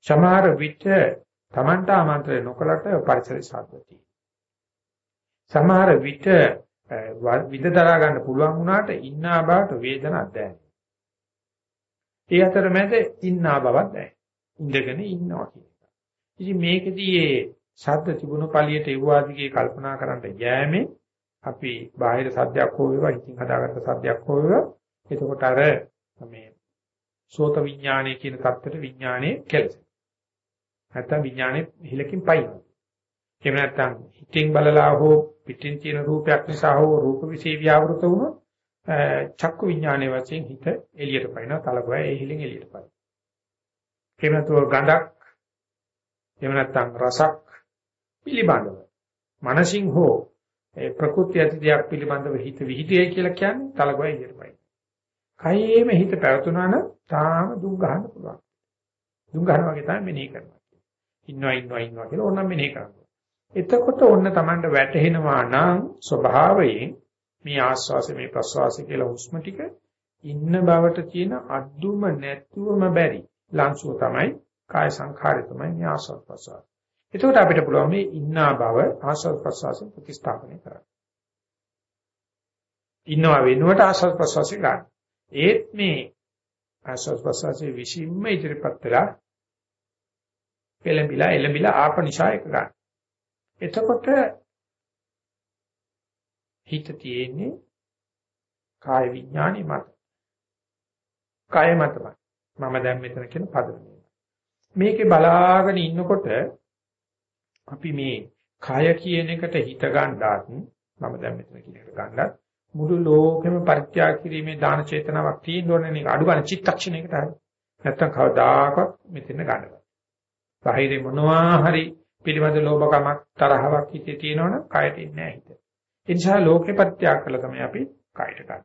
සමහර විට Tamanta ආමන්ත්‍රණය නොකලට පරිසර සාධුති. සමහර විට විද දරා ගන්න පුළුවන් වුණාට ඉන්නා බවට වේදනාවක් දැනෙනවා. ඒ අතරමැද ඉන්නා බවක් දැනෙනවා. ඉඳගෙන ඉන්නවා කියන එක. ඉතින් මේකෙදී මේ ශබ්ද තිබුණු පළියට එව්වාදිගේ කල්පනා කරන්න යෑමේ අපි බාහිර සද්දයක් හෝ වේවා ඉතින් හදාගත්ත සද්දයක් හෝ වේවා එතකොට අර මේ සෝත විඥානය කියන தත්තට විඥානේ කෙලසෙ. නැත්තම් විඥානේ හිලකින් පයින්නවා. එහෙම නැත්තම් හිතින් බලලා හෝ පිටින් තියෙන රූපයක් නිසා හෝ රූප විශේෂ ව්‍යවෘත වුණොත් චක්කු විඥානයේ වශයෙන් හිත එළියට පයින්නවා තලගොය ඒ හිලින් එළියට පයින්නවා. එහෙම නැතුව ගඳක් එහෙම නැත්තම් රසක් පිළිබඳව මනසින් හෝ ඒ ප්‍රකෘති ඇති දෙයක් පිළිබඳව හිත විහිදියයි කියලා කියන්නේ තලගොය එළියට පයින්නවා. කයේම හිත පැවතුනා නම් තාම දුක් ගන්න පුළුවන්. දුක් ගන්න වගේ තමයි මෙනෙහි කරනවා. ඉන්නවා ඉන්නවා ඉන්නවා කියලා ඕනනම් මෙනෙහි කරනවා. එතකොට ඔන්න Tamanට වැටහෙනවා නම් ස්වභාවයෙන් මේ ආස්වාස මේ ප්‍රස්වාස කියලා හුස්ම ටික ඉන්න බවට තියෙන අද්දුම නැතුවම බැරි ලංසුව තමයි කාය සංඛාරය තමයි මේ ආස්වාද ප්‍රස්වාස. එතකොට අපිට පුළුවන් මේ ඉන්නා බව ආස්වාද ප්‍රස්වාසයෙන් ප්‍රතිස්ථාපනය කරන්න. ඉන්නවා වෙනුවට ආස්වාද ප්‍රස්වාසය ගන්න. ඒත් මේ ආස්වාද ප්‍රස්වාසයේ විසින්ම ඉදිරිපත් වෙලා එළඹිලා එළඹිලා ආප නිසා එක ගන්න. එතකොට හිත තියෙන්නේ කාය විඥානෙ මත. කාය මතමයි. මම දැන් මෙතන කියන පදනම. මේකේ බලාගෙන ඉන්නකොට අපි මේ කාය කියන එකට හිත ගන්නවත් මම දැන් මෙතන කියන එකට ගන්නත් මුළු ලෝකෙම පරිත්‍යාග කිරීමේ දාන චේතනාවක් තියෙනවනේ නේ අඩු ගන්න චිත්තක්ෂණයකට හරි. නැත්තම් කවදාකවත් මෙතන ගන්නවා. බාහිර මොනවා හරි පිළිබඳ ලෝභකමක් තරහවක් හිතේ තියෙනවනම් කයට ඉන්නේ නැහැ හිත. ඒ නිසා ලෝකේ පත්‍යාග කළා තමයි අපි කයට ගන්න.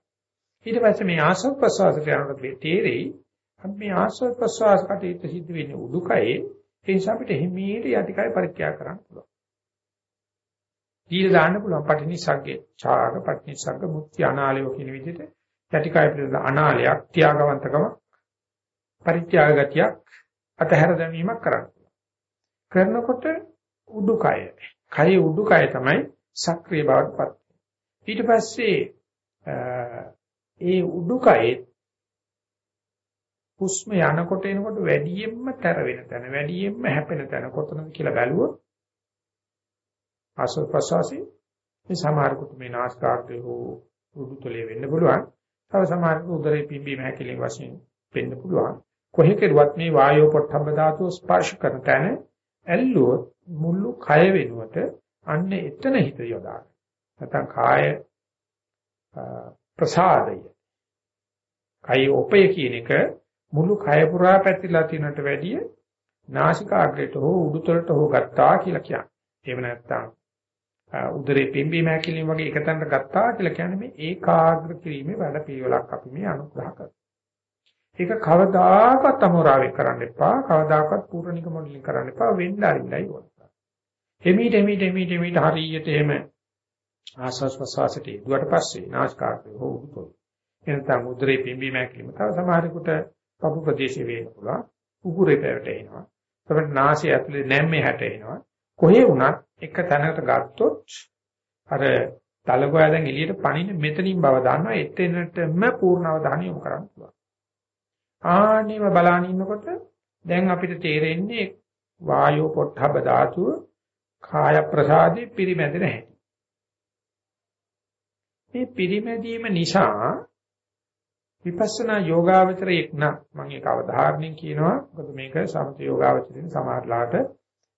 ඊට පස්සේ මේ ආසව ප්‍රසවාසයට යනකොට තේරෙයි අපි මේ ආසව ප්‍රසවාස කටයුතු සිද්ධ වෙන්නේ උඩුකයේ ඒ නිසා අපිට හිමීට යටිකය පරිත්‍යාග කරන්න පුළුවන්. දීලා දාන්න පුළුවන් පටිනිසග්ගේ ඡාග පටිනිසග්ග මුක්ති අනාලය කියන විදිහට යටිකය පිළිබඳ අනාලයක් ත්‍යාගවන්තකම පරිත්‍යාග ගතියක් අතහැර දැමීමක් කරන්න. කරනකොට උඩුකය. කය උඩුකය තමයි සක්‍රිය බවට පත්. ඊට පස්සේ ඒ උඩුකයේ හුස්ම යනකොට එනකොට වැඩියෙන්ම තර වෙන තැන වැඩියෙන්ම හැපෙන තැන කොතනද කියලා බැලුවොත් ආශ්වාස ප්‍රශ්වාසී මේ සමහරකට මේ නාස්කාග්‍රේ හෝ උඩුතලයේ වෙන්න පුළුවන්. තව සමහරකට උදරේ පිම්බීම හැකිලින් වශයෙන් වෙන්න පුළුවන්. කොහේ කෙරුවත් මේ වායෝ පොට්ටබ්බ ධාතුව ස්පර්ශ කරන තැන ඇල්ලුවොත් මුළු කය වෙනුවට අන්න එතන හිත යොදාගන්න. නැත්නම් කාය ප්‍රසාදය. කය උපය කියන එක මුළු කය පුරා පැතිරලා තියෙනට වැඩිය නාසිකාග්‍රයට හෝ උඩුතලට හෝ ගත්තා කියලා කියන්නේ. එහෙම නැත්නම් උදරේ පිම්බීම හැකිලිම වගේ එකතැනට ගත්තා කියලා කියන්නේ මේ ඒකාග්‍ර කිරීමේ වැඩ පිළිවෙලක් අපි මේ අනුග්‍රහ කරනවා. ඒක කවදාකවත් අමෝරාවෙන් කරන්න එපා. කවදාකවත් පූර්ණික මොඩලින් කරන්න එපා. වෙන්න අරින්නයි ඕන. එමීට එමීට එමීට එමීට හරියට එහෙම ආස්වාස් ප්‍රසවාසයට ඉදුවට පස්සේ නාස්කාර්ය හෝ උතුම්. එනතම් උදරේ පිම්බීම හැකිලිම. තව සමහරෙකුට පපු ප්‍රදේශයේ වේන පුළුවන්. උගුරේ පැවටෙනවා. තමයි නාසය ඇතුලේ නැම්මේ හැටෙනවා. කොහේ වුණත් එක තැනකට ගත්තොත් අර තලගොය දැන් එළියට පණින මෙතනින් බව දන්නවා එතනටම පූර්ණ අවධානය යොමු කරන්න පුළුවන්. ආනිව බලන ඉන්නකොට දැන් අපිට තේරෙන්නේ වායෝ පොට්ටබ ධාතුව කාය ප්‍රසාදී පිරිමැදෙන හැටි. මේ පිරිමැදීම නිසා විපස්සනා යෝගාවචරයක් නම් මම ඒක අවධාරණයෙන් කියනවා මොකද මේක සමථ යෝගාවචරින් සමහරලාට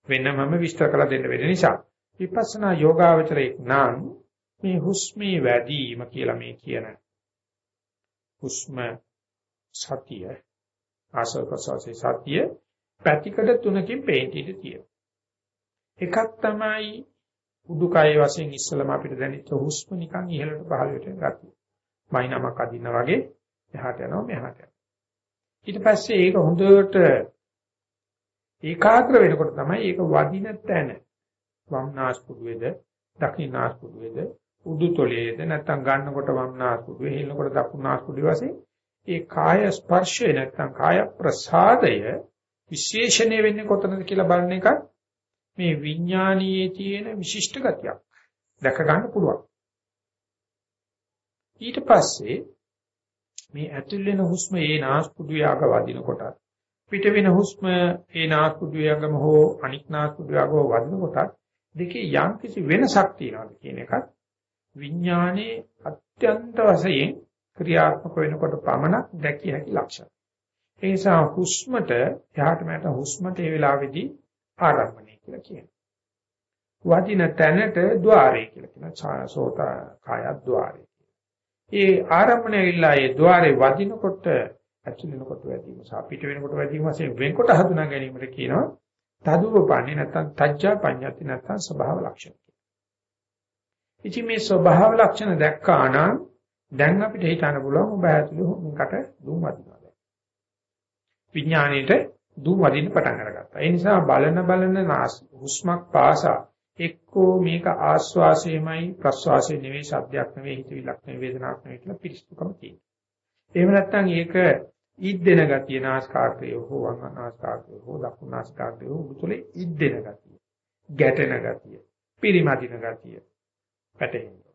වෙනමම විස්තර කරලා දෙන්න වෙන නිසා විපස්සනා යෝගාවචරයක් නම් මේ හුස්මේ වැඩිම කියලා මේ කියන හුස්ම සතිය ආසව ප්‍රසවාසයේ සතිය පැතිකඩ තුනකින් පේන්ටිට තියෙනවා. එකක් තමයි උඩුකය වශයෙන් ඉස්සලම අපිට දැනෙච්ච හුස්ම නිකන් ඉහළට පහළට ගතිය. මයිනමක් අදින්න වගේ එහාට යනවා මෙහාට යනවා. ඊට පස්සේ ඒක හොඳට ඒකාග්‍ර වෙනකොට තමයි ඒක වදින තැන වම්නාස්පුඩුවේද දකුණාස්පුඩුවේද උඩුතොලේද නැත්නම් ගන්නකොට වම්නාස්පුඩුවේ හෙලනකොට දකුණාස්පුඩුවේ වශයෙන් ඒ කාය ස්පර්ශය නැත්නම් කාය ප්‍රසාදය විශේෂණය වෙන්නේ කොතනද කියලා බලන එක මේ විඥානීයේ තියෙන විශිෂ්ට ගතියක් දැක ගන්න පුළුවන්. ඊට පස්සේ මේ ඇතුල් වෙන හුස්ම ඒ නාස්පුඩු යාග වදිනකොට පිට වෙන හුස්ම ඒ නාස්පුඩු යාගම හෝ අනික් නාස්පුඩු යාගව වදිනකොට දෙකේ යම් කිසි වෙනසක් තියෙනවා කියන එකත් විඥානයේ අත්‍යන්ත වශයෙන් ක්‍රියාත්මක වෙනකොට පමණක් දැකිය හැකි ලක්ෂණ. ඒ නිසා හුස්මට යහට මට හුස්මට ඒ වෙලාවේදී ආරම්භණය කියලා කියනවා. වදින තැනට ద్వාරය කියලා කියනවා. සෝත කාය ద్వාරය. ඒ ආරම්භණය ඉල්ලා ඒ ద్వාරේ වදිනකොට ඇතුළේ වෙනකොට වැදීම සහ පිට වෙනකොට වැදීම වශයෙන් වෙන්කොට හඳුනා ගැනීමට කියනවා තදුවපන්නේ නැත්නම් තජ්ජා පඤ්ඤාති නැත්නම් ස්වභාව ලක්ෂණ. ඉතින් මේ ස්වභාව ලක්ෂණ දැක්කා නම් දැන් අපිට හිතන්න පුළුවන් ඔබ ඇතුළේ මේකට දුම් වදිනවා. විඥාණයට දුම් වදින්න පටන් අරගත්තා. ඒ නිසා බලන බලන හුස්මක් පාසා එක්කෝ මේක ආස්වාසයමයි ප්‍රස්වාසය නෙවෙයි සද්දයක් නෙවෙයි හිතවිලක් නෙවෙයි වේදනාවක් නෙවෙයි කියලා පිරිසුදුකම තියෙනවා. එහෙම නැත්නම් ඒක ඉද්දෙන ගතිය නාස්කාග්‍රය හෝ වංගනාස්කාග්‍රය හෝ දකුණාස්කාග්‍රය හෝ උතුලේ ඉද්දෙන ගතිය ගැටෙන ගතිය පිරිමදින ගතිය පැටහෙනවා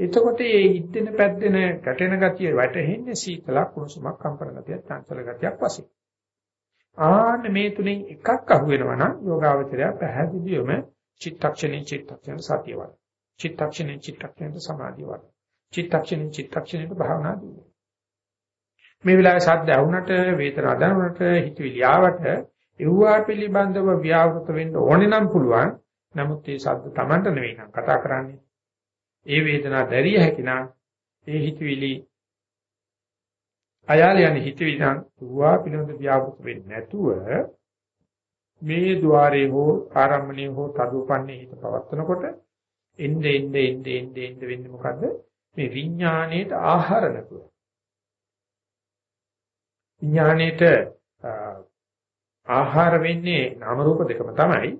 එතකොට මේ ඉද්දෙන පැද්දෙන ගැටෙන ගතිය වැටෙන්නේ සීතලක් කුණුසුමක් කම්පන ගතියක් චංචල ගතියක් වශයෙන් ආන්න මේ තුنين එකක් අහු වෙනවා නම් යෝගාවචරය පැහැදිලිවම චිත්තක්ෂණේ චිත්තක්ෂණ සතියවත්. චිත්තක්ෂණේ චිත්තක්ෂණයට සමාධියවත්. චිත්තක්ෂණේ චිත්තක්ෂණයට භාවනා දිනේ. මේ වෙලාවේ ශබ්ද ඇහුනට වේදනා දැනුනට හිතවිලි ආවට එව්වා පිළිබඳව ව්‍යාවෘත වෙන්න ඕනේ නම් පුළුවන්. නමුත් මේ ශබ්ද Tamanට නෙවෙයි නම් කතා කරන්නේ. ඒ වේදනා දැරිය හැකිනම් ඒ හිතවිලි අයාල යන හිතවිලි නම් ඒවා පිළිබඳව ව්‍යාවෘත වෙන්නේ නැතුව මේ ద్వාරේ හෝ ආරම්භණේ හෝ තදුපන්නේ හිත පවත්නකොට එnde ende ende ende ende වෙන්නේ මොකද්ද මේ විඥාණයට ආහාර නැතුව විඥාණයට ආහාර වෙන්නේ නාම රූප දෙකම තමයි.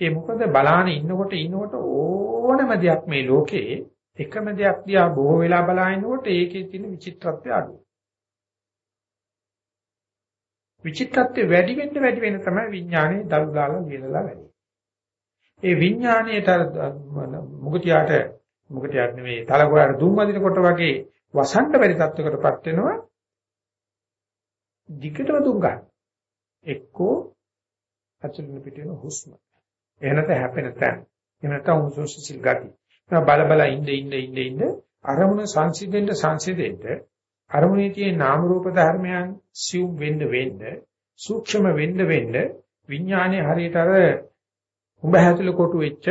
ඒ මොකද බලාන ඉන්නකොට ඉන්නකොට ඕනම දෙයක් මේ ලෝකේ එකම දෙයක් දිහා බොහෝ වෙලා බලාගෙනකොට ඒකේ තියෙන විචිත්‍රත්වය අඩු. විචිත්‍රත්වය වැඩි වෙන්න වැඩි වෙන තමයි විඥානේ දළු දාලා ලියලා වැඩි. ඒ විඥානයේට මුගතියට මුගතියට නෙමෙයි තලගොයාට දුම් වදිනකොට වගේ වසන්ත බැරි තත්වයකටපත් වෙනවා දිගටම දුක් ගන්න. එක්කෝ අචලන පිටින හුස්ම. එහෙනත හැපෙන තැන. එහෙම නැත්නම් හුස්ම සිසිල් ගති. බල බල ඉඳ ඉඳ ඉඳ ඉඳ අරමුණ සංසිඳෙන්න සංසිඳෙන්න අරමුණේ තියෙන නාම රූප ධර්මයන් සිව් වෙන්න වෙන්න සූක්ෂම වෙන්න වෙන්න විඥානයේ හරියට අර උඹ හැතුල කොටු වෙච්ච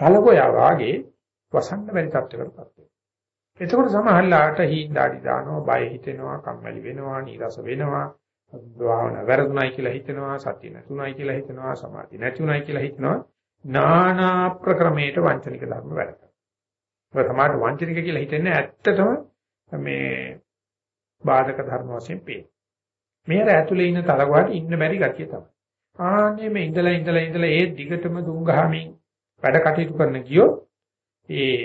තලකොයා වාගේ වසන්න බැරි තත්ත්වයකටපත් වෙනවා. එතකොට සමහරලාට හිඳාඩි දානවා, බය හිතෙනවා, කම්මැලි වෙනවා, නීරස වෙනවා, භාවනා වැරදුණයි කියලා හිතෙනවා, සතිය නැතුණයි කියලා හිතෙනවා, සමාධි නැතුණයි කියලා හිතෙනවා. නානා ප්‍රක්‍රමයට වංචනික ධර්ම වැඩ කරනවා. ඒක තමයි වංචනික කියලා හිතන්නේ ඇත්තටම මේ බාධක ධර්ම වශයෙන් පේනවා. මේර ඇතුලේ ඉන්න තරගවට ඉන්න බැරි ගතිය තමයි. ආන්නේ මේ ඉඳලා ඉඳලා ඉඳලා ඒ දිගටම දුම් ගහමින් වැඩ කටයුතු කරන ගියොත් ඒ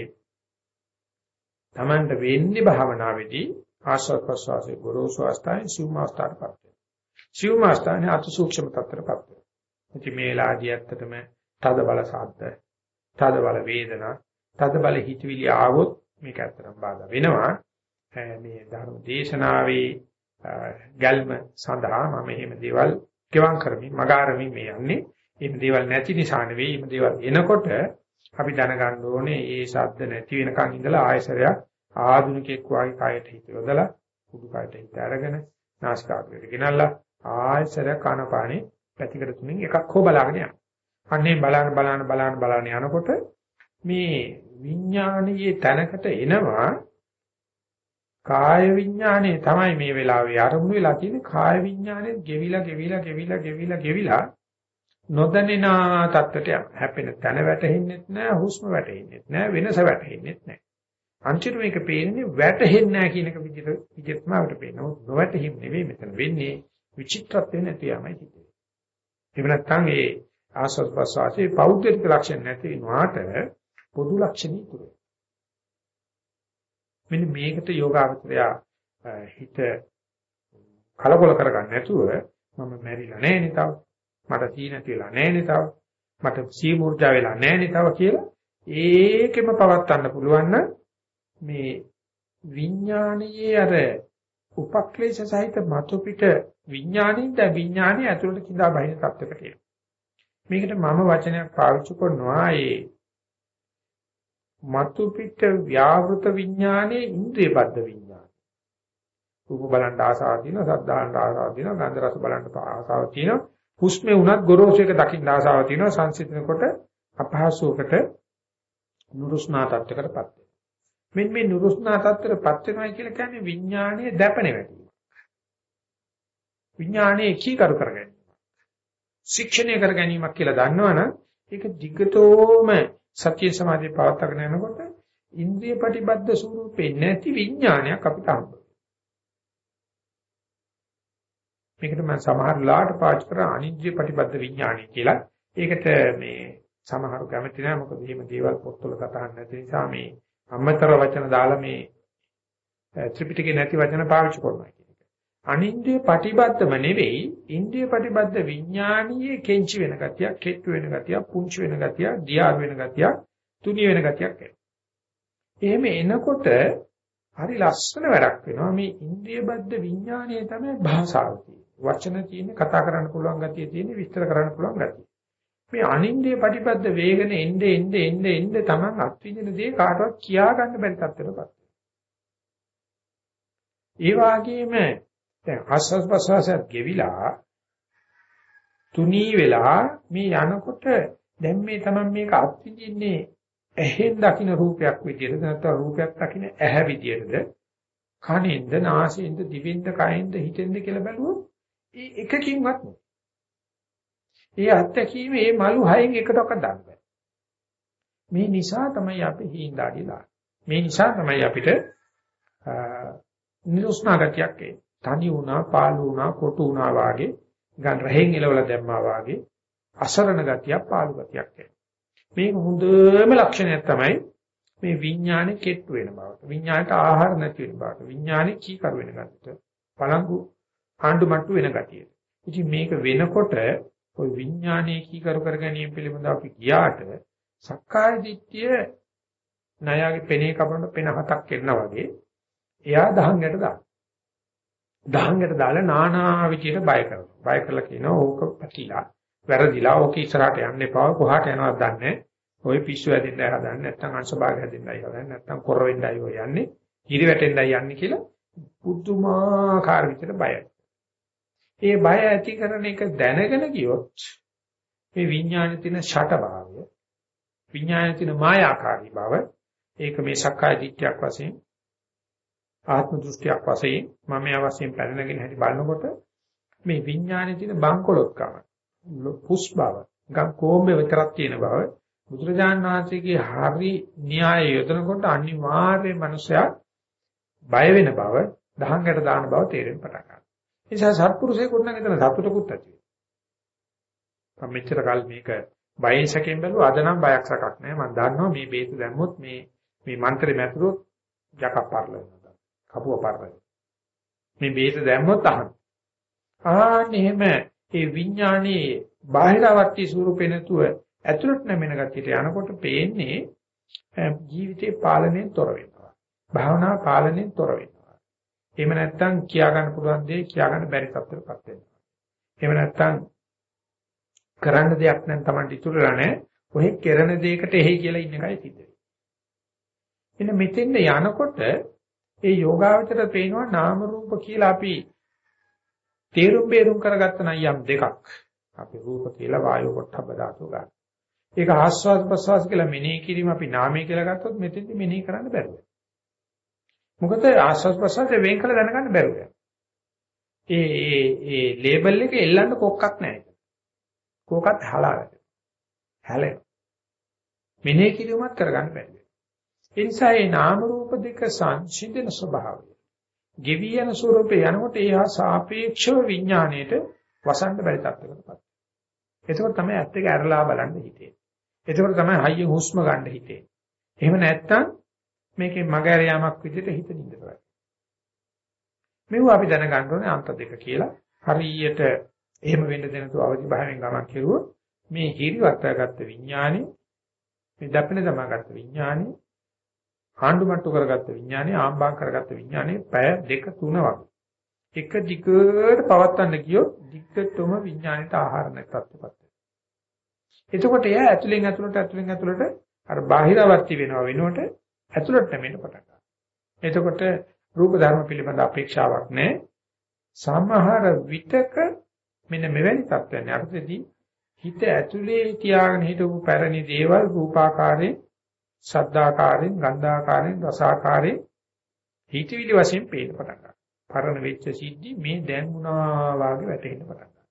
Tamanට වෙන්නේ භාවනාවේදී ආශ්වාස ප්‍රශ්වාසයේ ගොරෝසු අවස්ථාවේ සිව්ම අවස්ථාවටපත් වෙනවා. සිව්ම අවස්ථාවේ අති සූක්ෂම තත්ත්වයටපත් වෙනවා. ඉතින් මේ ලාදී ඇත්තටම තද බල සාද්ද, තද බල වේදනා, තද බල හිතවිලි ආවොත් මේක ඇත්තටම බාධා වෙනවා. මේ ධර්ම දේශනාවේ ගල්ම සඳහා මම එහෙම දේවල් ගෙවම් කරමින් මගාරමින් මේ යන්නේ. එහෙම දේවල් නැති නිසා නෙවෙයි. එහෙම දේවල් එනකොට අපි දැනගන්න ඕනේ ඒ ශබ්ද නැති වෙනකන් ඉඳලා ආයසරයක් ආධුනිකෙක් වාගේ කායට හිත යොදලා කුඩු කායට හිත අරගෙන නාස්කාග්‍රයට ගෙනල්ලා ආයසර කනපානේ පැතිකඩ තුنين එකක් හෝ බලාගෙන යනවා. අන්නේ බලාන බලාන බලාන බලාන යනකොට මේ විඥානීය තැනකට එනවා කාය විඥානේ තමයි මේ වෙලාවේ අරමුණු වෙලා තියෙන්නේ. කාය විඥානේ ගෙවිලා ගෙවිලා ගෙවිලා ගෙවිලා ගෙවිලා නොදැනෙනා තත්ත්වයට යන හැපෙන තැන වැටෙන්නෙත් නෑ හුස්ම වැටෙන්නෙත් නෑ වෙනස වැටෙන්නෙත් නෑ. අන්තිම මේක පේන්නේ වැටෙන්නේ නෑ කියන එක විදිහට විදිහටම අපිට පේනවා. නොවැටෙහිම් නෙවෙයි මෙතන වෙන්නේ විචිත්‍රත්වය නැති යමයි හිතේ එහෙම නැත්නම් ඒ ආස්වාද ප්‍රසවාසයේ පෞද්ගලික ලක්ෂණ නැති වුණාට පොදු ලක්ෂණ ඉතුරු මෙන්න මේකට යෝගාවචරය හිත කලකොල කරගන්න නැතුව මම මැරිලා නෑ නේ තව මට සීන කියලා නැහැනේ තව. මට සී මූර්ජා වෙලා නැහැනේ තව කියලා ඒකෙම පවත්වන්න පුළුවන් මේ විඥානයේ අර උපක්ලේශ සහිත මතු පිට විඥානින්ද විඥානي ඇතුළට කිඳා බහින තත්ත්වයකට එනවා. මේකට මම වචනයක් පාවිච්චි කරනවා ඒ මතු පිට ව්‍යාවෘත විඥානයේ ඉන්ද්‍රිය බද්ධ විඥාන. රූප බලන්න ආසාව තියෙනවා, සද්ධාහන්න ආසාව තියෙනවා, ගන්ධ රස බලන්න ආසාව තියෙනවා. හුස්මේ උනත් ගොරෝසු එක දකින්න ආසාව තියෙනවා, සංසිඳනකොට අපහසුවකට නුරුස්නා තත්ත්වයකටපත් වෙනවා. මෙන්න මේ නුරුස්නා තත්ත්වයටපත් වෙනවා කියලා කියන්නේ විඥානයේ දැපෙන වැටීම. විඥානයේ කීකරු කරගැනීම. ශික්ෂණය කර ගැනීමක් කියලා දන්නවනම් ඒක දිගටම සත්‍ය සමාධිය පවත්වාගෙන යනකොට ඉන්ද්‍රිය ප්‍රතිබද්ධ ස්වරූපේ නැති විඥානයක් අපිට හම්බ මේකට මම සමහර ලාට පාවිච්චි කරා අනිත්‍ය ප්‍රතිබද්ධ විඥානය කියලා. ඒකට මේ සමහරු කැමති නැහැ මොකද එහෙම දේවල් පොත්වල සටහන් නැති නිසා මේ අමතර වචන දාලා මේ ත්‍රිපිටකේ නැති වචන පාවිච්චි කරනවා. අනින්ද්‍රිය ප්‍රතිබද්ධම නෙවෙයි ඉන්ද්‍රිය ප්‍රතිබද්ධ විඥානීය කෙන්චි වෙන ගතියක් කෙට්ටු වෙන ගතියක් පුංචි වෙන ගතියක් දියාර වෙන ගතියක් තුනි වෙන ගතියක් එහෙම එනකොට හරි ලස්සන වැඩක් වෙනවා. මේ ඉන්ද්‍රිය බද්ධ විඥානීය තමයි භාෂාව වචන තියෙන කතා කරන්න පුළුවන් ගතිය තියෙන විස්තර කරන්න පුළුවන් ගතිය. මේ අනින්ද්‍රිය ප්‍රතිබද්ධ වේගන එnde එnde එnde එnde Taman අත්විඳින දේ කාටවත් කියා ගන්න බැරි තත්ත්වයකටපත් ඒ වගේම දැන් ආස්වාස් ප්‍රසවාසයත් ගෙවිලා තුනී වෙලා මේ යනකොට දැන් මේ තමයි මේක අත්විඳින්නේ ඇහෙන් දකින්න රූපයක් විදියට නැත්නම් රූපයක් දකින්න ඇහැ විදියටද කනෙන්ද නාසයෙන්ද දිවෙන්ද කයෙන්ද හිතෙන්ද කියලා බැලුවොත් ඒ එකකින්වත් නෑ. ඒ අත්දැකීම මේ මලු හයෙන් එකටවත් දාන්න බෑ. මේ නිසා තමයි අපි හිඳාඩිලා. මේ නිසා තමයි අපිට නිරුස්නාගතියක් එන්නේ. තනි වුණා, පාළු වුණා, කොටු වුණා වාගේ, ගන් රහෙන් එලවලා දැම්මා වාගේ අසරණ ගතියක්, පාළු ගතියක් එනවා. මේක හොඳම ලක්ෂණයක් තමයි මේ විඥානේ කෙට්ටු වෙන බවට. විඥානට ආහාර නැති වෙන බවට. විඥානේ කීකරු වෙන ගතියට. පළඟු ආණ්ඩු මට්ටු වෙන ගතියට. ඉතින් මේක වෙනකොට ওই විඥානයේ කීකරු කර ගැනීම පිළිබඳව අපි ගියාට සක්කාය දිට්ඨිය ණයාගේ පෙනේ කපන පෙන හතක් කරනා වගේ එයා දහංගට දාන. දහංගට දාලා නානා විදියට බය කරනවා. බය කරලා කියනවා ඕක පැටිලා. වැරදිලා ඕක ඉස්සරහට යන්න එපා. කොහාට යනවද දන්නේ ඔය පිස්සු හැදෙන්නයි හදන්නේ නැත්නම් අංශභාග හැදෙන්නයි හදන්නේ නැත්නම් කොර වෙන්නයි ඔය යන්නේ. හිරි වැටෙන්නයි යන්නේ කියලා පුදුමාකාර විදියට බයයි. ඒ බය ඇති කරන එක දැනගෙන ගියොත් මේ විඥානයේ තියෙන ෂටභාවය විඥානයේ තියෙන මායාකාරී බව ඒක මේ සක්කාය දිට්ඨියක් වශයෙන් ආත්ම දෘෂ්ටියක් වශයෙන් මම යා වශයෙන් පැනනගෙන හැටි බලනකොට මේ විඥානයේ තියෙන බංකොලොත්කම පුස් බව ගම් කොම්බේ විතරක් තියෙන බව බුදුරජාණන් වහන්සේගේ හරි න්‍යාය යොදනකොට අනිවාර්යයෙන් මනුස්සයා බය වෙන බව දහංගට දාන බව තේරෙන්න පටන් ගන්නවා. ඒ නිසා සත්පුරුෂයෙකුට නම් එතන සතුටකුත් ඇති වෙනවා. මම මෙච්චර කල් මේක බයෙන් සැකෙන් බැලුවා අද නම් බයක් සකක් නැහැ. මම දන්නවා මේ බේත දැම්මොත් මේ මේ මන්ත්‍රේ මැතුරොත් යකප්පරල වෙනවා. කපුව පරරයි. මේ බේත දැම්මොත් අහන. ආන්න එහෙම ඒ විඥානයේ බාහිරවර්ති ස්වරූපේ නැතුව ඇතුළට නැමෙන ගතියට යනකොට පේන්නේ ජීවිතේ පාලනයෙන් තොර වෙනවා. භාවනා පාලනයෙන් තොර වෙනවා. එහෙම නැත්නම් කියා ගන්න පුළුවන් දේ කියා ගන්න බැරි තත්ත්වයකටපත් වෙනවා. එහෙම නැත්නම් කරන්න දෙයක් නැත්නම් Tamanට ඉතුරුලා නැහැ. ඔහෙ කරන දෙයකට එහෙයි කියලා ඉන්න එකයි සිද්ධ වෙන්නේ. එන්න මෙතෙන්ද යනකොට ඒ යෝගාවචර පේනවා නාම රූප කියලා අපි තේරුම් බේරුම් කරගත්ත නම් යම් දෙකක්. අපි රූප කියලා වායෝ පොට්ටබ්බ ධාතු ගන්න. ඒක ආස්වාද ප්‍රසවාස කියලා මෙනෙහි කිරීම අපි නාමය කියලා ගත්තොත් මෙතෙන්දි මෙනෙහි කරන්න බැරුව. මොකද ආස්වාද ප්‍රසවාස වෙන් කළ දැනගන්න බැරුව. ඒ ඒ ඒ ලේබල් එක එල්ලන්න කොක්කක් නැහැ. කොකත් හලාගෙන. හැලෙන. මෙනෙහි කිරීමත් කරගන්න බැහැ. ඒ නිසා මේ නාම රූප දෙක සංසිඳන ස්වභාවය. ගෙවි යන ස්වરૂපේ යනකොට ඒහා සාපේක්ෂව විඥාණයට වසන්න බැරි තත්ත්වයකටපත්. එතකොට තමයි ඇත්ත එක ඇරලා බලන්න හිතේ. එතකොට තමයි හයිය හුස්ම ගන්න හිතේ. එහෙම නැත්තම් මේකේ මගහැර යාමක් විදිහට හිත නිඳලා. මෙව අපි දැනගන්න ඕනේ අන්ත දෙක කියලා. හරියට එහෙම වෙන්න දෙන තු අවදි භාවයෙන් ගමන් කෙරුවොත් මේ හිරිවත්වාගත්ත විඥානේ මේ දපන දමාගත්ත විඥානේ ආණ්ඩු මට්ටු කරගත්ත විඥානේ ආම්බාම් කරගත්ත විඥානේ පැය දෙක තුන වගේ. එක දිගට පවත්වන්න ගියොත් දිගටම විඥාණයට ආහාර නැත්ත්වපත් වෙනවා. එතකොට එයා ඇතුලෙන් ඇතුලට ඇතුලෙන් ඇතුලට අර බාහිරවර්ති වෙනවා වෙනකොට ඇතුලට නැමෙන්න පටන් ගන්නවා. එතකොට රූප ධර්ම පිළිබඳ අපේක්ෂාවක් නැහැ. සමහර විතක මෙන්න මෙවැනි තත්ත්වයන් අර්ථදී හිත ඇතුලේ තියාගෙන හිටපු පැරණි දේවල් රූපාකාරයෙන්, ශබ්දාකාරයෙන්, ගන්ධාකාරයෙන්, රසාකාරයෙන් හිතවිලි වශයෙන් පේන්න පටන් ගන්නවා. පරණ වෙච්ච සිද්ධි මේ දැන් වුණා වාගේ වැටෙන්න පටන් ගන්නවා.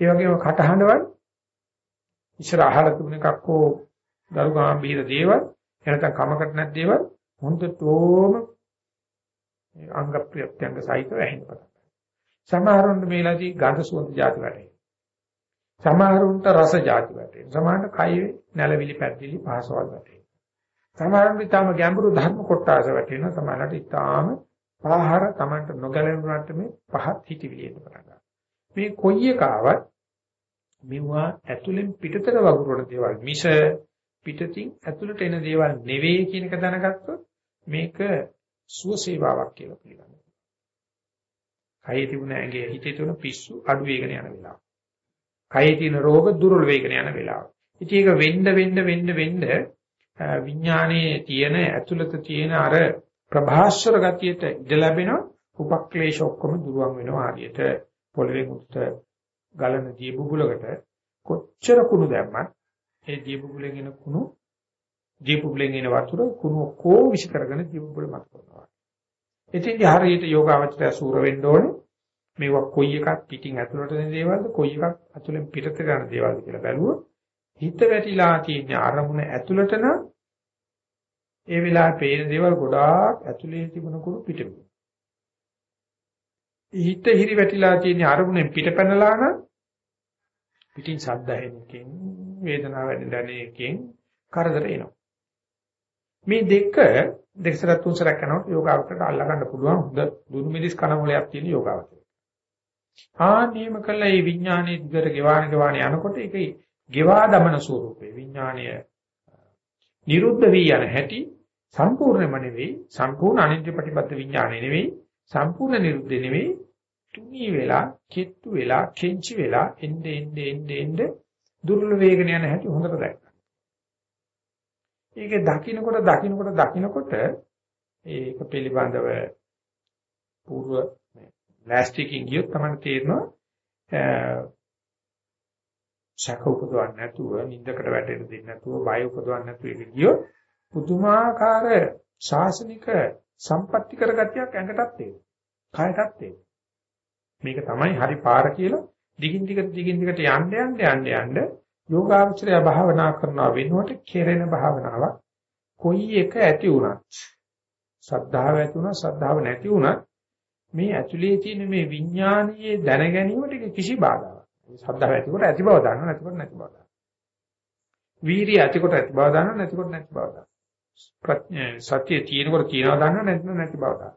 ඒ වගේම කටහඬවල් ඉස්සර අහලා තිබුණ එකක් හෝ දරු ගාම්භීර දේවල් එනකම් කමකට නැත් දේවල් හොඳටම අංග ප්‍රත්‍යංග සහිතව ඇහෙන්න පටන් ගන්නවා. සමහරුන්ට මේලාදී ගඳ සුවඳ જાති වැටේ. සමහරුන්ට රස જાති වැටේ. සමහරට කය නැලවිලි පැද්දිලි පහසවල් වැටේ. සමහරුන්ට ඊටම ගැඹුරු ධර්ම කොටස වැටෙනවා. සමහරට ඊටාම ආහාර Tamanට නොගැලෙනුනට මේ පහත් හිතවිලි එන්න පටන් ගන්නවා. මේ කොයි එකාවත් මෙවුවා ඇතුලෙන් පිටතට වගුරුවන දේවල් මිස පිටතින් ඇතුළට එන දේවල් නෙවෙයි කියන එක දැනගත්තොත් මේක සුවසේවාවක් කියලා පිළිගන්නවා. කයේ තිබුණ ඇඟේ හිතේ තිබුණ පිස්සු අඩු වේගන යන වෙලාව. කයේ තියෙන රෝග දුර්වල වේගන යන වෙලාව. ඉතින් ඒක වෙන්න වෙන්න වෙන්න වෙන්න විඥානයේ තියෙන ඇතුළත තියෙන අර ප්‍රභාස්වර ගතියට ඉඩ ලැබෙනවා උපක්ලේශ ඔක්කොම දුරවන් වෙනවා ආදියට පොළවේ මුත් ගලන දී බුබුලකට කොච්චර කුණු දැම්මත් ඒ දී බුබුලෙන් එන කුණු දී බුබුලෙන් එන වතුර කුණු ඔක්කොම විශ් කරගෙන දී බුබුල මත කරනවා. එතින්දී හරියට යෝගාවචරය සූර වෙන්න ඕනේ. මේවා කොයි එකක් පිටින් ඇතුළට එන දේවල්ද කොයි එකක් ඇතුළෙන් පිටත ගන්න දේවල්ද කියලා බැලුවොත් හිත වැටිලා තියෙන අරමුණ ඇතුළට නම් ඒ වෙලාවේ පේන දේවල් ගොඩාක් ඇතුලේ තිබුණ කුරු පිටින්. හිත හිරි වැටිලා තියෙන අරමුණෙන් පිටපැනලා නම් පිටින් ශබ්ද ඇහෙනකින් වේදනාව දැනෙනකින් කරදර එනවා. මේ දෙක දෙකසර තුන්සරක් කරනකොට යෝගාවචරයට අල්ලා ගන්න පුළුවන් හොඳ දුරු මිදිස් කනමොලයක් තියෙන යෝගාවචරය. ආ නියම කළා මේ විඥානයේ දිගට ගෙවාන ගෙවාන යනකොට ඒක ගෙවා දමන ස්වරූපේ විඥානය නිරුද්ධ වී යන හැටි සම්පූර්ණම නෙවෙයි සම්පූර්ණ අනිත්‍ය ප්‍රතිපද විඥානය නෙවෙයි සම්පූර්ණ නිරුද්ධ නෙවෙයි තුනී වෙලා කෙට්ටු වෙලා කෙන්චි වෙලා එnde එnde එnde එnde දුර්වල වේගන යන හැටි හොඳට දැක්කා. ඒක දකින්නකොට දකින්නකොට දකින්නකොට ඒක පිළිබඳව పూర్ව ප්ලාස්ටිකින් ගියොත් තමයි තේරෙනවා ශක උපදවන්න නැතුව නිින්දකට වැටෙන්න දෙන්නේ නැතුව බය උපදවන්න නැතුව ඒක ගියොත් පුදුමාකාර ශාසනික සම්පත්‍ති කරගතියක් ඇඟටත් තියෙනවා. කයටත් තියෙනවා. මේක තමයි හරි පාර කියලා දිගින් දිගට දිගින් දිගට යන්න යන්න යන්න යන්න යෝගාචරය භාවනා කරනවා වෙනුවට කෙරෙන භාවනාවක් කොයි එක ඇති වුණත් ශ්‍රද්ධාව ඇති වුණා ශ්‍රද්ධාව නැති වුණත් මේ ඇතුලේ තියෙන මේ විඥානීය දැන ගැනීමට කිසි බාධාවක්. ශ්‍රද්ධාව ඇතිකොට ඇති බව දන්නවා නැතිකොට නැති බව දන්නවා. වීරිය ඇතිකොට ඇති බව දන්නවා නැතිකොට නැති බව දන්නවා. ප්‍රඥා සත්‍ය තියෙනකොට තියෙනවා දන්නව නැත්නම් නැති බව දන්නවා.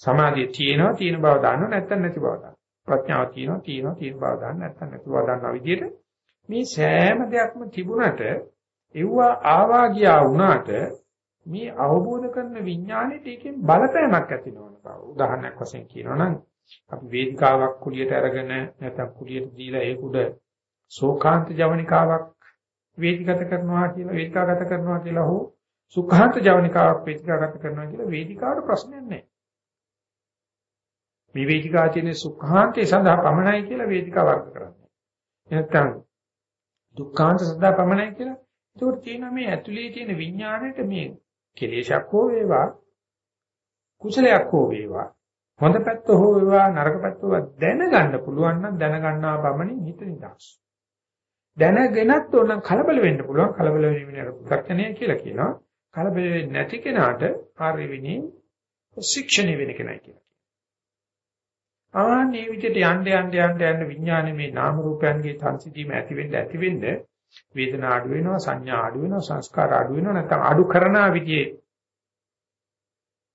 සමාධිය තියෙනවා තියෙන බව දන්නව නැත්නම් නැති බව දන්නවා. ප්‍රඥාව තියෙනවා තියෙනවා තියෙන බව දන්න නැත්නම් නැති බව දන්නා විදිහට මේ සෑම දෙයක්ම තිබුණට ඒව ආවා ගියා වුණාට මේ අවබෝධ කරන විඥානෙට ඒකෙන් බලපෑමක් ඇති නොවන බව. උදාහරණයක් වශයෙන් කියනවා නම් අපි වේදිකාවක් කුලියට අරගෙන නැත්නම් කුලියට දීලා ඒක උඩ ශෝකාන්ත ජවනිකාවක් වේදිකගත කරනවා කියලා වේදිකාගත කරනවා කියලා හෝ සුඛාන්ත ජවනිකාවක් වේදිකාගත කරනවා කියලා වේදිකාවට ප්‍රශ්නයක් නැහැ. මේ වේදිකාව තියෙන සුඛාන්තය සඳහා පමණයි කියලා වේදිකාව වර්ග කරන්නේ. නැත්තම් දුක්ඛාන්ත සඳහා පමණයි කියලා. ඒකට තියෙන මේ ඇතුලේ තියෙන විඥාණයට මේ කෙලේශයක් හෝ වේවා කුසලයක් හෝ වේවා හොඳ පැත්ත හෝ වේවා නරක පැත්ත හෝ දැනගන්න පුළුවන් නම් දැනගන්නා පමණින් හිත නිදහස්. දැනගෙනත් ඕන කලබල වෙන්න පුළුවන් කලබල වෙන්නේ පු탁ඥය කියලා කියනවා. කලබල වෙන්නේ නැති කෙනාට ආර්ය විනී ශික්ෂණය වෙන කෙනයි කියලා. ආන්නේ විදිහට යන්න යන්න යන්න යන්න විඥානයේ මේ නාම රූපයන්ගේ සංසිඳීම ඇති වෙන්න ඇති වෙන්න වේදනා අඩු වෙනවා සංඥා අඩු වෙනවා සංස්කාර අඩු වෙනවා නැත්නම් අඩු කරනා විදිහේ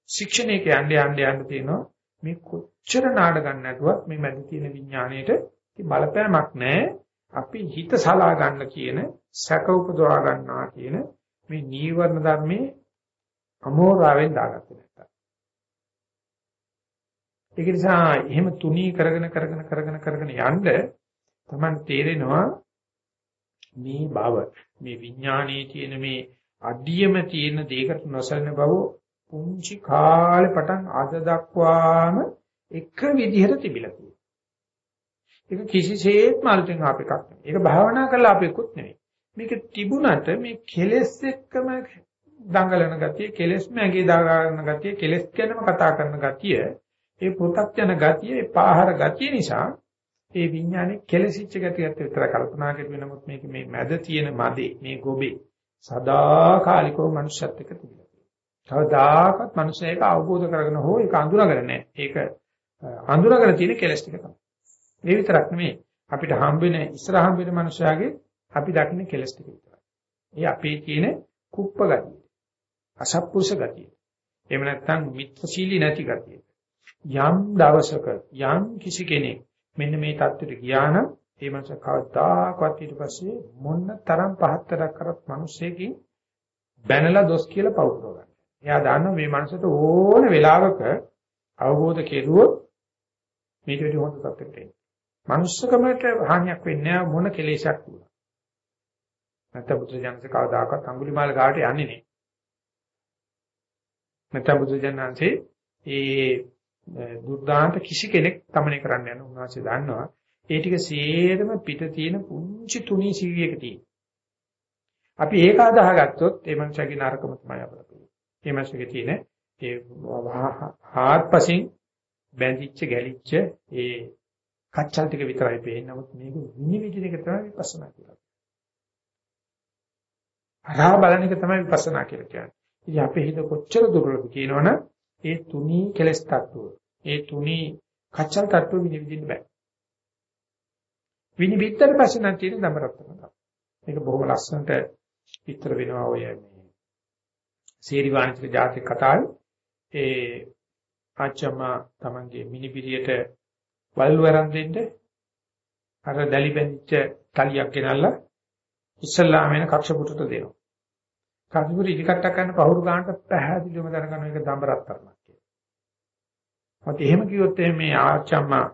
ශික්ෂණයක යන්න යන්න යන්න තියෙනවා මේ කොච්චර නාඩ ගන්න නැතුවත් මේ මැද තියෙන විඥාණයට බලපෑමක් නැහැ. අපි හිත සලා ගන්න කියන සැක උපදවා ගන්නවා කියන මේ නීවරණ ධර්මයේ අමෝරාවෙන් දාගත්තේ නැත්තම්. ඒක නිසා එහෙම තුනී කරගෙන කරගෙන කරගෙන කරගෙන යන්න තමයි තේරෙනවා මේ බව මේ විඥානයේ තියෙන මේ අඩියම තියෙන දෙයකට නොසලන බව පුංචි කාලේ පටන් අද දක්වාම එක විදිහට තිබිලා තියෙනවා. ඒක කිසිසේත්ම අලුතෙන් ආප එකක් නෙවෙයි. ඒක භාවනා කරලා ආපෙකුත් නෙවෙයි. මේක තිබුණට මේ කෙලෙස් එක්කම දඟලන ගතිය, කෙලෙස්ම ඇගේ දාගන්න ගතිය, කෙලෙස් ගැනම කතා කරන ගතිය, ඒ පොතක්ජන ගතිය, ඒ පාහර ගතිය නිසා ඒ විඥානේ කෙලසිච්ච ගතියත් විතර කල්පනා කරුවේ නමුත් මේක මේ මැද තියෙන මදේ, මේ ගොබේ සදාකාලිකව මනුෂ්‍යත් එක්ක තිබිලා තියෙනවා. කවදාකවත් මනුෂ්‍යයෙක් අවබෝධ කරගෙන හෝ ඒක අඳුනගෙන නැහැ. ඒක අඳුනගෙන තියෙන කෙලස් ටික තමයි. මේ විතරක් නෙමෙයි අපිට හම්බෙන ඉස්සර හම්බෙන මනුෂ්‍යයාගේ අපි දකින්න කෙලස් ටික විතරයි. ඒ අපේ තියෙන කුප්ප ගතිය. අසත්පුරුෂ ගතිය. එහෙම නැත්නම් මිත්‍රශීලී නැති ගතිය. යම් දවසක යම් කිසි කෙනෙක් මෙන්න මේ தත්ත්වයට ගියා නම් ඒ මනස කවදාකවත් ඊට පස්සේ මොන්න තරම් පහත්තරක් කරත් මිනිස්සෙකින් බැනලා දොස් කියලා පව් කරගන්න. එයා දන්නවා මේ මනසට ඕන වෙලාවක අවබෝධ කෙරුවොත් මේක විදිහ හොඳ තත්ත්වයකට එන්නේ. මනුස්සකමට හානියක් වෙන්නේ මොන කෙලෙසක් වුණා. නැත්නම් බුදු ජානක කවදාකවත් අඟුලිමාල ගාට යන්නේ නැහැ. නැත්නම් බුදු ජානන්සේ ඒ දුර්දාන්ත කිසි කෙනෙක් තමනේ කරන්න යන උන්වහන්සේ දන්නවා. ඒ ටික සියරම පිට තියෙන පුංචි තුනී සිවියක තියෙන. අපි ඒක අදාහගත්තොත් ඒ මනුස්සයාගේ නරකම තමයි අපිට පේන්නේ. ඒ මනුස්සයාගේ තියෙන ඒ හාත්පසින් බැඳිච්ච ගැලිච්ච ඒ කච්චල් ටික විතරයි පේන්නේ. නමුත් මේක විනිවිදින එක තමයි විපස්සනා කියලා. හරහා බලන එක තමයි විපස්සනා කියලා කියන්නේ. ඉතින් අපේ හිත කොච්චර දුර්වලද කියනවනම් ඒ තුනී කෙලස් තත්ත්වය. ඒ තුනී කච්චල් තත්ත්වය විනිවිදින්න බෑ. විනිවිදතර පස්සේ නම් තියෙන දමරත්තම තමයි. මේක බොහොම ලස්සනට විතර වෙනවා ඔය මේ සේරිවාණික ජාතික කතාවේ ඒ ආච්චම්ම තමන්ගේ මිනිපිරියට වල් වරන් දෙන්න අර දැලි බැඳිච්ච තලියක් ගෙනල්ලා ඉස්සල්ලාම වෙන කක්ෂ පුටට දෙනවා. කක්ෂපුට ඉදිකට්ටක් ගන්න පහුරු ගන්නට පැහැදිලිවම දැනගන්න එක දඹරත්තරමක් කියලා. මත එහෙම කිව්වොත් මේ ආච්චම්මා